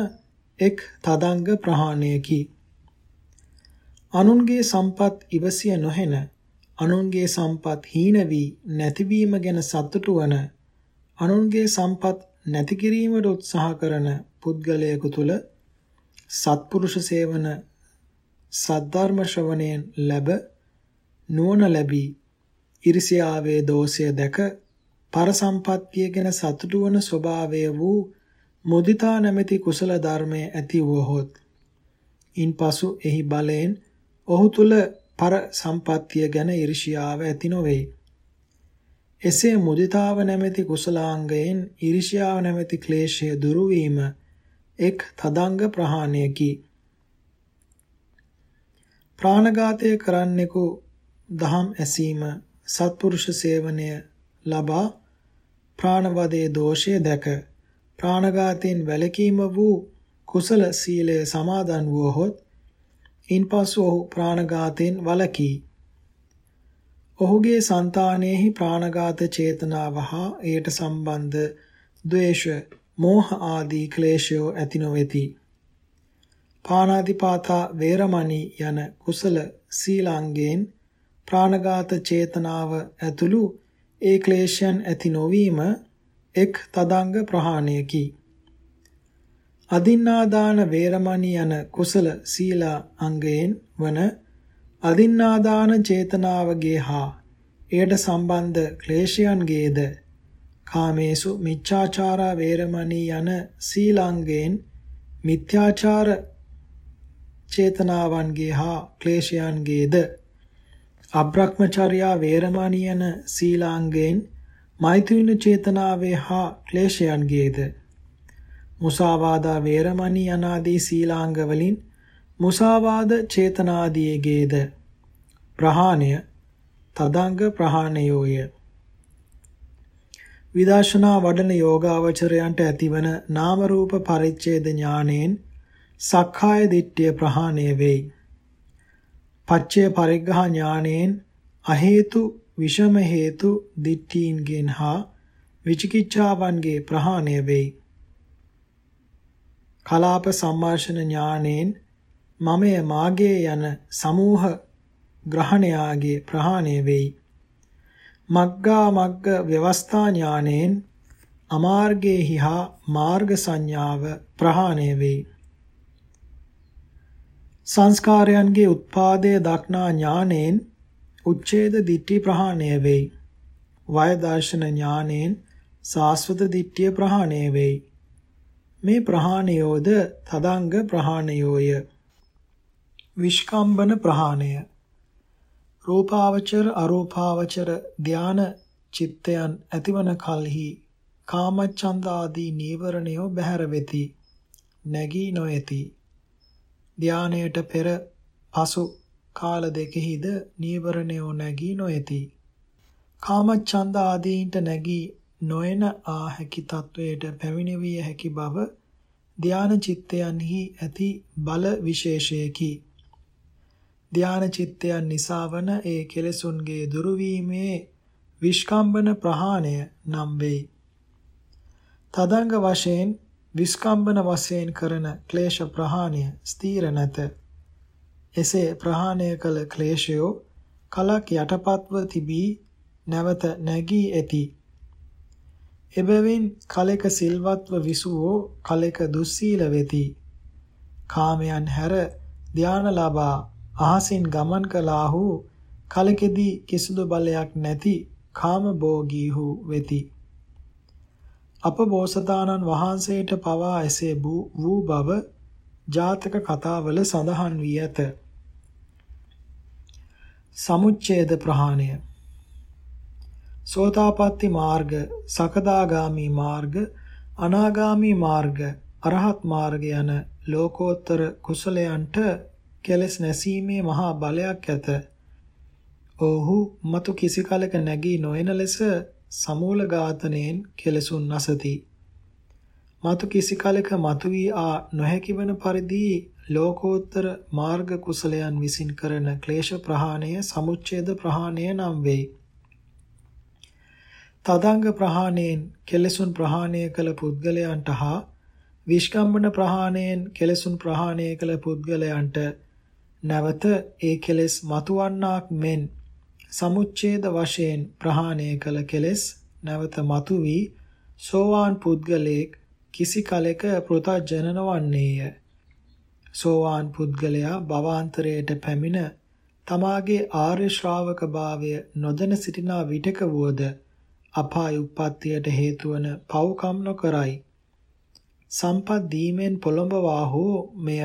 එක් තදංග ප්‍රහාණයකි. අනුන්ගේ සම්පත් ඉවසිය නොහෙන අනුන්ගේ සම්පත් හීන වී නැතිවීම ගැන සතුටු වන අනුන්ගේ සම්පත් නැති කිරීමට උත්සාහ කරන පුද්ගලයෙකු තුල සත්පුරුෂ සේවන සද්ධර්ම ශ්‍රවණයෙන් ලැබ නුවණ ලැබී ඉරිසියාවේ දෝෂය දැක පරසම්පත්තිය ගැන සතුටු වන ස්වභාවය වූ මුදිතා නැමැති කුසල ධර්මය ඇති වූහොත් ඉන්පසු එහි බලයෙන් ඔහු තුල පර සම්පත්තිය ගැන ඉරිෂියාව ඇති නොවේ. එසේ මුදිතාව නැමැති කුසලාංගයෙන් ඉරිෂියාව නැමැති ක්ලේශය දුරු වීම එක් තදංග ප්‍රහාණයකි. ප්‍රාණඝාතය කරන්නෙකු දහම් ඇසීම සත්පුරුෂ සේවනය ලබා ප්‍රාණවදයේ දෝෂය දැක ප්‍රාණඝාතයෙන් වැළකීම වූ කුසල සීලය සමාදන් වූහොත් ඉන්පසු ඔහු ප්‍රාණඝාතයෙන් වළකී. ඔහුගේ సంతානෙහි ප්‍රාණඝාත චේතනාව හා එයට සම්බන්ධ ද්වේෂ, මෝහ ආදී ක්ලේශයෝ ඇති නොවේති. පාණාතිපාතා වේරමණී යන කුසල සීලාංගයෙන් ප්‍රාණඝාත චේතනාව ඇතුළු ඒ ක්ලේශයන් ඇති නොවීම එක් තදංග ප්‍රහාණයකි. අදින්නාදාන වේරමණී යන කුසල සීලා අංගයෙන් වන අදින්නාදාන චේතනාවගේ හා එයට සම්බන්ධ ක්ලේශයන්ගේද කාමේසු මිච්ඡාචාරා වේරමණී යන සීලාංගයෙන් මිත්‍යාචාර චේතනාවන්ගේ හා ක්ලේශයන්ගේද අබ්‍රහ්මචර්යා වේරමණී යන සීලාංගයෙන් මෛත්‍රීන චේතනාවේ හා ක්ලේශයන්ගේද මුසාවාදා වේරමණී අනාදී සීලාංග වලින් මුසාවාද චේතනාදීගේද ප්‍රහාණය තදංග ප්‍රහාණයෝය විදර්ශනා වඩන යෝගාවචරයන්ට ඇතිවන නාම රූප පරිච්ඡේද ඥානෙන් සක්කාය දිට්ඨිය ප්‍රහාණය වෙයි. පච්චය පරිග්‍රහ ඥානෙන් අහේතු විෂම හේතු දිට්ඨීන්ගෙන් හා විචිකිච්ඡාවන්ගේ ප්‍රහාණය වෙයි. කලාප සම්මාර්ෂණ ඥානෙන් මමය මාගේ යන සමූහ ග්‍රහණයාගේ ප්‍රහාණය වෙයි. මග්ගා මග්ග ව්‍යවස්ථා ඥානෙන් අමාර්ගයේහි හා මාර්ග සංඥාව ප්‍රහාණය වෙයි. සංස්කාරයන්ගේ උත්පාදය දක්නා ඥානෙන් උච්ඡේද දිට්ඨි ප්‍රහාණය වෙයි. වය දර්ශන ඥානෙන් සාස්වත දිට්ඨිය ප්‍රහාණය වෙයි. මේ ප්‍රහාණයෝද තදංග ප්‍රහාණයෝය. විස්කම්බන ප්‍රහාණය. රූපාවචර අරූපාවචර ධාන චිත්තයන් ඇතිවන කලෙහි කාමච්ඡන්ද ආදී නීවරණයෝ බැහැර වෙති නැගී නොයති. ධානයට පෙර පසු කාල දෙකෙහිද නීවරණයෝ නැගී නොයති. කාමච්ඡන්ද ආදීන්ට නැගී නොයන ආ හැකි තත්වයට පැමිණවිය හැකි බව ධාන චිත්තයන්හි ඇති බල විශේෂයකි. ධාන චිත්තයන් නිසාවන ඒ කෙලෙසුන්ගේ දුරු වීමේ විස්කම්බන ප්‍රහාණය නම් වෙයි. තදංග වශයෙන් විස්කම්බන වශයෙන් කරන ක්ලේශ ප්‍රහාණය ස්ථීර නැත. එසේ ප්‍රහාණය කළ ක්ලේශයෝ කලක් යටපත්ව තිබී නැවත නැගී ඇති. එබැවින් කලෙක සිල්වත්ව විසුවෝ කලෙක දුස්සීල වෙති. කාමයන් හැර ධාන ලබා අහසින් ගමන් කළාහු කලකෙදී කිසිදු බලයක් නැති කාම භෝගීහු වෙති. අප බෝසතාණන් වහන්සේට පවා එසේ වූ බව ජාතක කතාවල සඳහන් වී ඇත. සමුච්ඡේද ප්‍රහාණය සෝතාපට්ටි මාර්ග, සකදාගාමි මාර්ග, අනාගාමි මාර්ග, අරහත් මාර්ග යන ලෝකෝත්තර කුසලයන්ට කෙලස් නැසීමේ මහා බලයක් ඇත. ඔහු මතු කිසි කලක නැගී නොයන ලෙස සමූල ඝාතනයෙන් කෙලසුන් නැසති. මතු කිසි කලක මතුවී ආ නොහැකි වන පරිදි ලෝකෝත්තර මාර්ග කුසලයන් විසින් කරන ක්ලේශ ප්‍රහාණය සමුච්ඡේද ප්‍රහාණය නම් වෙයි. තදංග ප්‍රහාණයෙන් කෙලෙසුන් ප්‍රහාණය කළ පුද්ගලයන්ට හා විස්කම්බන ප්‍රහාණයෙන් කෙලෙසුන් ප්‍රහාණය කළ පුද්ගලයන්ට නැවත ඒ කෙලෙස් මතුවන්නාක් මෙන් සමුච්ඡේද වශයෙන් ප්‍රහාණය කළ කෙලෙස් නැවත මතු වී සෝවාන් පුද්ගලයෙක් කිසි කලෙක පෘථජන නොවන්නේය. සෝවාන් පුද්ගලයා භවාන්තරයට පැමිණ තමාගේ ආර්ය ශ්‍රාවක භාවය නොදැන සිටිනා විටක වුවද අපාය උප්පත්තියට හේතු වන පව්කම් නොකරයි. සම්පත් දීමෙන් පොළඹවා හෝ මෙය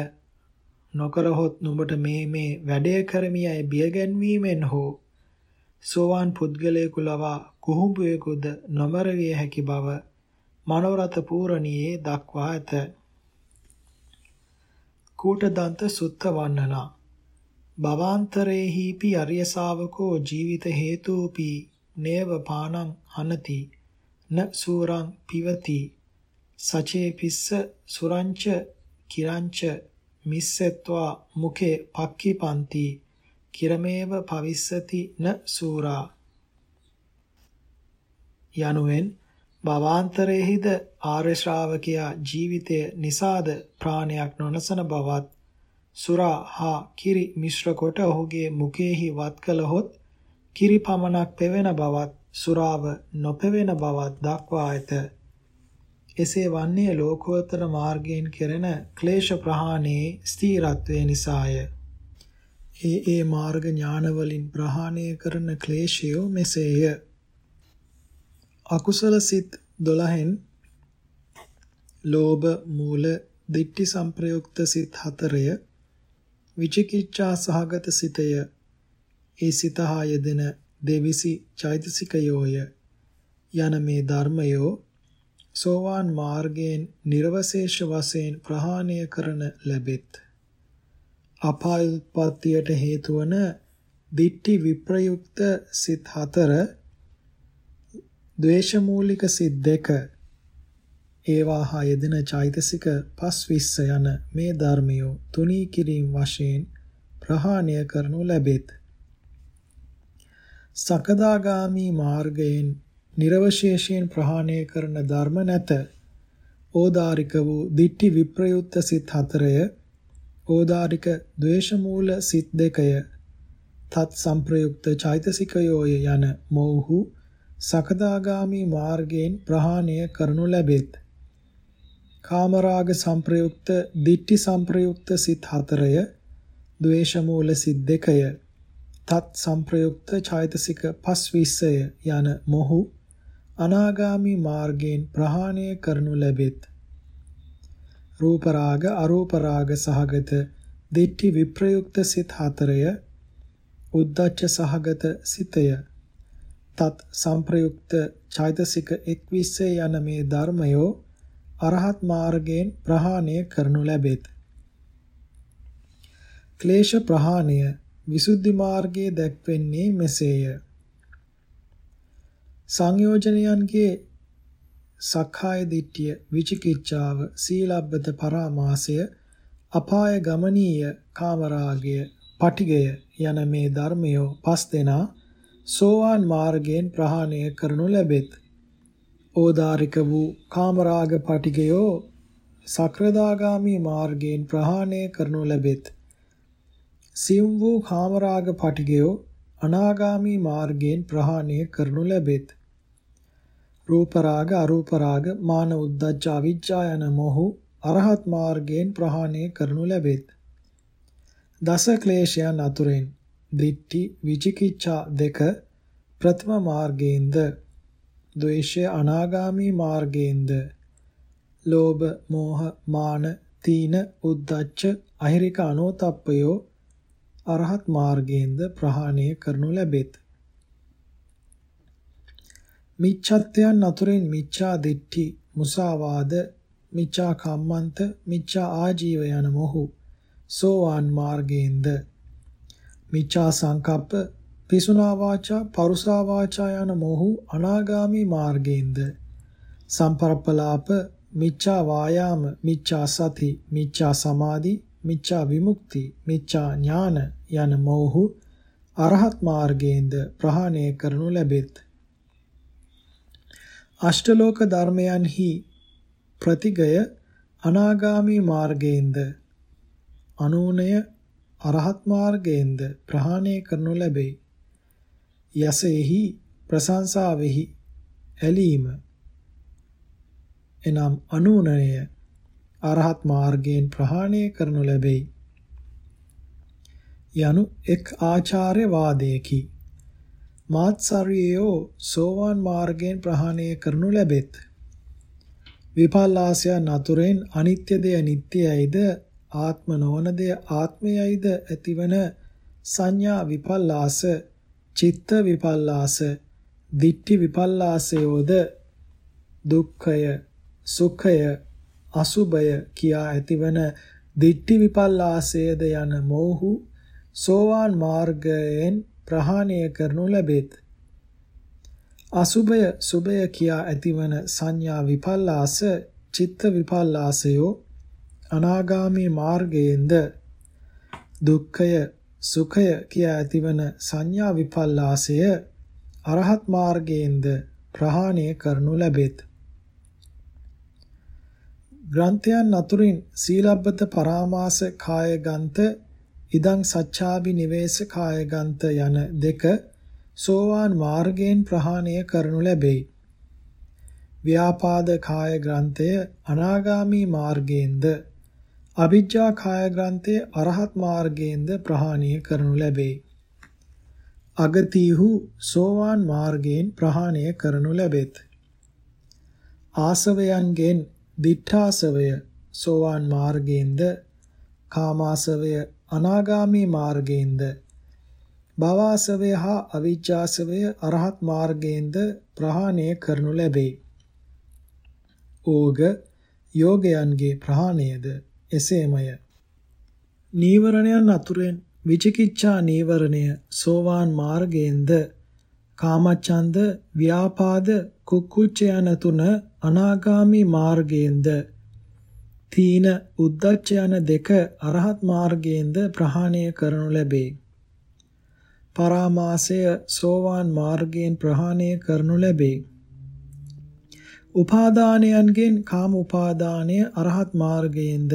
නොකරහොත් නුඹට මේ මේ වැඩය කරමියයි බියගැන්වීමෙන් හෝ සෝවාන් පුද්ගලයෙකු ලවා කුහුඹුවෙකුද නොමරවිය හැකි බව මනෝරත පූරණියේ දක්වා ඇත. කූටදන්ත සුත්ත වන්නනා භවාන්තරේහිපි අරිය ශාවකෝ ජීවිත හේතුපි නේව පානං හනති න සූරං පිවති සචේ පිස්ස සුරංච කිරංච මිස්සෙත්වා මුඛේ පක්ඛිපන්ති කිරමේව පවිස්සති න සූරා. යනුවෙන් භවාන්තරයේහිද ආර්ය ශ්‍රාවකයා ජීවිතය නිසාද ප්‍රාණයක් නොනසන බවත් සුරා හා කිරි මිශ්‍ර කොට ඔහුගේ මුඛයේහි වත් කළහොත් කිරි පමණක් පෙවෙන බවත් සුරාව නොපෙවෙන බවත් දක්වා ඇත. එසේ වන්නේ ලෝකෝත්තර මාර්ගයෙන් කෙරෙන ක්ලේශ ප්‍රහාණයේ ස්ථීරත්වය නිසාය. ඒ ඒ මාර්ග ඥාන වලින් ප්‍රහාණය කරන ක්ලේශය මෙසේය. අකුසල සිත් 12න් ලෝභ මූල දිට්ඨි සංප්‍රයුක්ත සිත් 4ය විචිකිච්ඡා සහගත සිතය ඒ සිත හා යෙදෙන දෙවිසි චෛතසිකයෝය යන මේ ධර්මයෝ සෝවාන් මාර්ගයෙන් නිර්වශේෂ වශයෙන් ප්‍රහාණය කරන ලැබෙත්. අපාය උත්පත්තියට හේතු වන දිට්ඨි විප්‍රයුක්ත සිත් හතර ද්වේෂමූලික සිත් දෙක ඒවා හා යෙදෙන චෛතසික පස් විස්ස යන මේ ධර්මය තුනී කිරීම වශයෙන් ප්‍රහාණය කරනු ලැබෙත්. සකදාගාමි මාර්ගයෙන් නිර්වශේෂයෙන් ප්‍රහාණය කරන ධර්ම නැත. ඕදාරික වූ දිට්ඨි විප්‍රයුක්ත සිත් හතරය ඕදාරික ද්වේෂමූල සිත් දෙකය තත් සංප්‍රයුක්ත චෛතසිකයෝය යන මොහු සකදාගාමි මාර්ගයෙන් ප්‍රහාණය කරනු ලැබෙත්. කාමරාග සංප්‍රයුක්ත දිට්ඨි සංප්‍රයුක්ත සිත් හතරය ද්වේෂමූල සිත් දෙකය තත් සංප්‍රයුක්ත චෛතසික පස්විස්සය යන මොහු අනාගාමි මාර්ගයෙන් ප්‍රහාණය කරනු ලැබෙත්. රූප රාග අරූප රාග සහගත දිට්ඨි විප්‍රයුක්ත සිත් හතරය උද්දච්ච සහගත සිතය තත් සංප්‍රයුක්ත චෛතසික 21 යන මේ ධර්මයෝ අරහත් මාර්ගයෙන් ප්‍රහාණය කරනු ලැබෙත්. ක්ලේශ ප්‍රහාණය විසුද්ධි මාර්ගයේ දැක්වෙන්නේ මෙසේය. සංයෝජනයන්ගේ සක්කාය දිට්ඨිය විචිකිච්ඡාව සීලබ්බත පරාමාසය අපාය ගමනීය කාමරාගය පටිගය යන මේ ධර්මයෝ පස් දෙනා සෝවාන් මාර්ගයෙන් ප්‍රහාණය කරනු ලැබෙත්. ඕදාරික වූ කාමරාග පටිගයෝ සක්‍රදාගාමි මාර්ගයෙන් ප්‍රහාණය කරනු ලැබෙත්. සියුම් වූ කාමරාග පටිගයෝ අනාගාමි මාර්ගයෙන් ප්‍රහාණය කරනු ලැබෙත්. රූප රාග අරූප රාග මාන උද්දච්ච අවිජ්ජා යන මොහු අරහත් මාර්ගයෙන් ප්‍රහාණය කරනු ලැබෙත්. දස ක්ලේශයන් අතුරෙන් දිට්ඨි විචිකිච්ඡා දෙක ප්‍රථම මාර්ගයෙන්ද ද්වේෂය අනාගාමි මාර්ගයෙන්ද ලෝභ මෝහ මාන තීන උද්දච්ච අහිරික අනෝතප්පයෝ අරහත් මාර්ගයෙන්ද ප්‍රහාණය කරනු ලැබෙත්. මිච්ඡත්යන් අතුරෙන් මිච්ඡා දිට්ඨි මුසාවාද මිච්ඡා කම්මන්ත මිච්ඡා ආජීව යන මොහු සෝවාන් මාර්ගයෙන්ද? මිච්ඡා සංකප්ප පිසුනා වාචා පරුසා වාචා යන මොහු අනාගාමි මාර්ගයෙන්ද? සම්පරප්පලාප මිච්ඡා වායාම මිච්ඡා සති මිච්ඡා සමාධි මිච්ඡා විමුක්ති මිච්ඡා ඥාන යන මොහු අරහත් මාර්ගයෙන්ද ප්‍රහාණය කරනු ලැබෙත් අෂ්ටලෝක ධර්මයන්හි ප්‍රතිගය අනාගාමි මාර්ගයෙන්ද අනූනය අරහත් මාර්ගයෙන්ද ප්‍රහාණය කරනු ලැබේ. යසෙහි ප්‍රශංසාවෙහි ඇලීම එනම් අනූනය අරහත් මාර්ගයෙන් ප්‍රහාණය කරනු ලැබේ. යනු එක් ආචාර්ය වාදයකි. මාත්සරියෝ සෝවාන් මාර්ගයෙන් ප්‍රහාණය කරනු ලැබෙත්. විපල්ලාසයන් අතුරෙන් අනිත්‍ය දෙය නිට්ටයයිද ආත්ම නොවන දෙය ආත්මයයිද ඇතිවන සංඥා විපල්ලාස චිත්ත විපල්ලාස දිට්ඨි විපල්ලාසයෝද දුක්ඛය සුඛය අසුභය කියා ඇතිවන දිට්ඨි විපල්ලාසයද යන මෝහු සෝවාන් මාර්ගයෙන් ප්‍රහාණය කරනු ලැබෙත් අසුභය සුභය කියා ඇතිවන සංඥා විපල්ලාස චිත්ත විපල්ලාසයෝ අනාගාමී මාර්ගයෙන්ද දුක්ඛය සුඛය කියා ඇතිවන සංඥා විපල්ලාසය අරහත් මාර්ගයෙන්ද ප්‍රහාණය කරනු ලැබෙත්. ග්‍රන්ථයන් අතුරින් සීලබ්බත පරාමාස කායගන්ත ඉදං සච්ඡාබි නිවේස කායගන්ත යන දෙක සෝවාන් මාර්ගයෙන් ප්‍රහාණය කරනු ලැබේ. ව්‍යාපාද කාය ග්‍රන්ථය අනාගාමී මාර්ගයෙන්ද අවිජ්ජා කාය ග්‍රන්ථයේ අරහත් මාර්ගයෙන්ද ප්‍රහාණය කරනු ලැබේ. අගතිහු සෝවාන් මාර්ගයෙන් ප්‍රහාණය කරනු ලැබෙත්. ආසවයන්ගෙන් දිඨාසවය සෝවාන් මාර්ගයෙන්ද කාමාසවය අනාගාමී මාර්ගයෙන්ද භවආසවය හා අවිජ්ජාසවය අරහත් මාර්ගයෙන්ද ප්‍රහාණය කරනු ලැබේ. ඕග යෝගයන්ගේ ප්‍රහාණයද එසේමය. නීවරණයන් අතුරෙන් විචිකිච්ඡා නීවරණය සෝවාන් මාර්ගයෙන්ද කාමච්ඡන්ද ව්‍යාපාද කුක්කුච්ච යන තුන අනාගාමි මාර්ගයෙන්ද තීන උද්දච්ච යන දෙක අරහත් මාර්ගයෙන්ද ප්‍රහාණය කරනු ලැබේ. පරාමාසය සෝවාන් මාර්ගයෙන් ප්‍රහාණය කරනු ලැබේ. උපාදානයන්ගෙන් කාම උපාදානය අරහත් මාර්ගයෙන්ද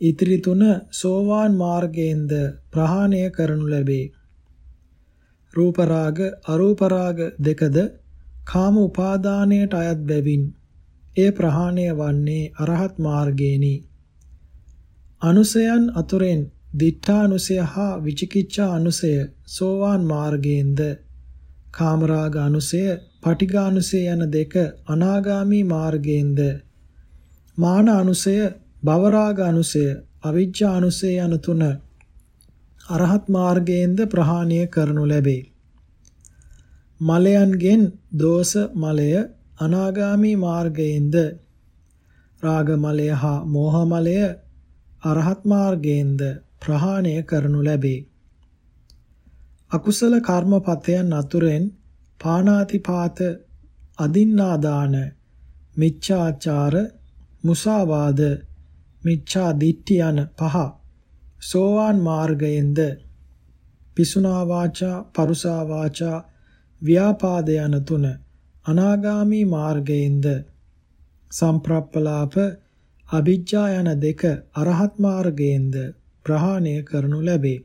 ඉතිරි තුන සෝවාන් මාර්ගයෙන්ද ප්‍රහාණය කරනු ලැබේ. රූප රාග අරූප රාග දෙකද කාම උපාදානයට අයත් බැවින් එය ප්‍රහාණය වන්නේ අරහත් මාර්ගේනි. අනුසයන් අතුරෙන් දිඨානුසය හා විචිකිච්ඡා අනුසය සෝවාන් මාර්ගයෙන්ද කාමරාග අනුසය පටිඝානුසය යන දෙක අනාගාමි මාර්ගයෙන්ද මාන අනුසය භවරාග අනුසය අවිජ්ජා අනුසය යන තුන අරහත් මාර්ගයෙන්ද ප්‍රහාණය කරනු ලැබේ මලයන්ගෙන් දෝෂ මලය අනාගාමි මාර්ගයෙන්ද රාග මලය හා මෝහ මලය අරහත් මාර්ගයෙන්ද ප්‍රහාණය කරනු ලැබේ. අකුසල කර්මපතයන් අතුරෙන් පානාතිපාත අදින්නාදාන මිච්ඡාචාර මුසාවාද මිච්ඡා දිට්ඨි යන පහ සෝවාන් මාර්ගයෙන්ද පිසුනා වාචා පරුසා වාචා ව්‍යාපාද යන තුන අනාගාමි මාර්ගයෙන්ද සම්ප්‍රප්පලාප අභිජ්ජා යන දෙක අරහත් මාර්ගයෙන්ද ප්‍රහාණය කරනු ලැබේ.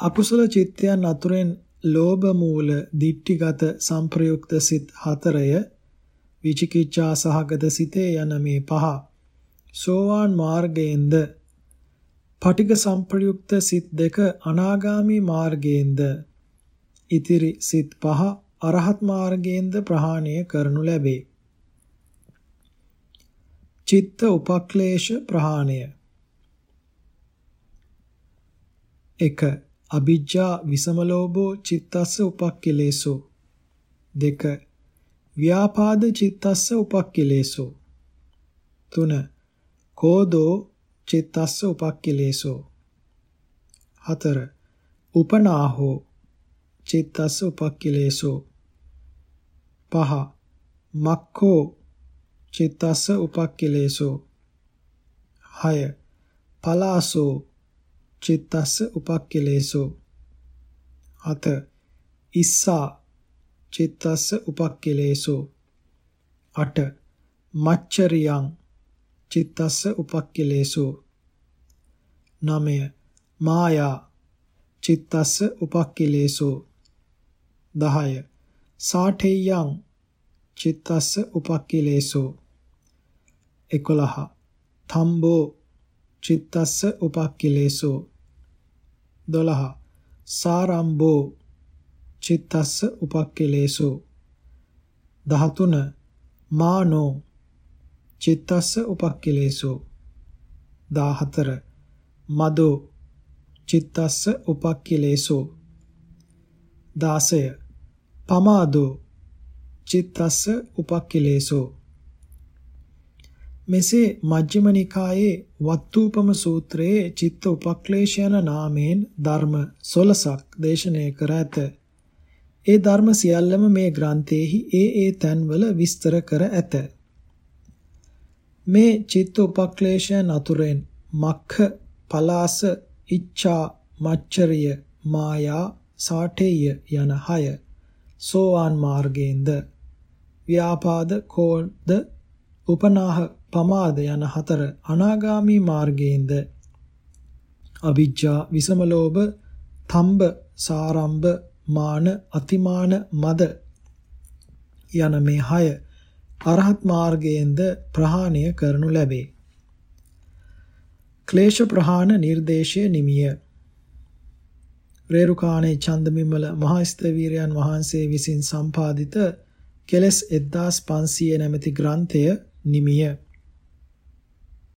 අකුසල චිත්තයන් අතුරෙන් ලෝභ මූල දිට්ඨිගත සංප්‍රයුක්ත සිත් හතරය විචිකිච්ඡා සහගත සිතේ යන මේ පහ සෝවාන් මාර්ගයෙන්ද පටික සංප්‍රයුක්ත සිත් දෙක අනාගාමි මාර්ගයෙන්ද ඉතිරි සිත් පහ අරහත් මාර්ගයෙන්ද ප්‍රහාණය කරනු ලැබේ. චිත්ත උපක්ලේශ ප්‍රහාණය. 1 අ비ජ්ජා විසමලෝභෝ චිත්තස්ස උපක්ඛිලේසෝ. 2 ව්‍යාපාද චිත්තස්ස උපක්ඛිලේසෝ. 3 කෝදෝ චිත්තස්ස උපක්ඛිලේසෝ. 4 උපනාහෝ. චිත්තස්ස උපක්ඛිලේසෝ. පහ. මක්ඛෝ චිත්තස්ස උපක්ඛිලේසෝ. හය. පලාසෝ චිත්තස්ස උපක්ඛිලේසෝ. හත. ඉස්සා චිත්තස්ස උපක්ඛිලේසෝ. අට. මච්චරියං චිත්තස්ස උපක්ඛිලේසෝ. නමය. මායා චිත්තස්ස උපක්ඛිලේසෝ. 10 සාඨේයං චිත්තස්ස උපක්ඛිලේසෝ. 11 තම්බෝ චිත්තස්ස උපක්ඛිලේසෝ. 12 සාරම්භෝ චිත්තස්ස උපක්ඛිලේසෝ. 13 මානෝ චිත්තස්ස උපක්ඛිලේසෝ. 14 මදෝ චිත්තස්ස උපක්ඛිලේසෝ. 16 පමාදෝ චිත්තස්ස උපක්ඛිලේසෝ මෙසේ මජ්ක්‍ධිම නිකායේ වත්තුපම සූත්‍රයේ චිත්ත උපක්ලේශ යන නාමයෙන් ධර්ම 16ක් දේශනය කර ඇත. ඒ ධර්ම සියල්ලම මේ ග්‍රන්ථයේහි ඒ ඒ තැන්වල විස්තර කර ඇත. මේ චිත්ත උපක්ලේශයන් අතුරෙන් මක්ඛ පලාස ඉච්ඡා මච්චරිය මායා සාඨේය යන හය සෝවාන් මාර්ගයෙන්ද? ව්‍යාපාද කෝද උපනාහ පමාද යන හතර අනාගාමි මාර්ගයෙන්ද? අවිජ්ජා විසමලෝභ තම්බ සාරම්භ මාන අතිමාන මද යන මේ හය අරහත් මාර්ගයෙන්ද ප්‍රහාණය කරනු ලැබේ. ක්ලේශ ප්‍රහාණ නිර්දේශය නිමිය. රේරුකාණේ චන්දමිමල මහා ස්තවීරයන් වහන්සේ විසින් සම්පාදිත කෙලස් 1500 නැමැති ග්‍රන්ථය නිමිය.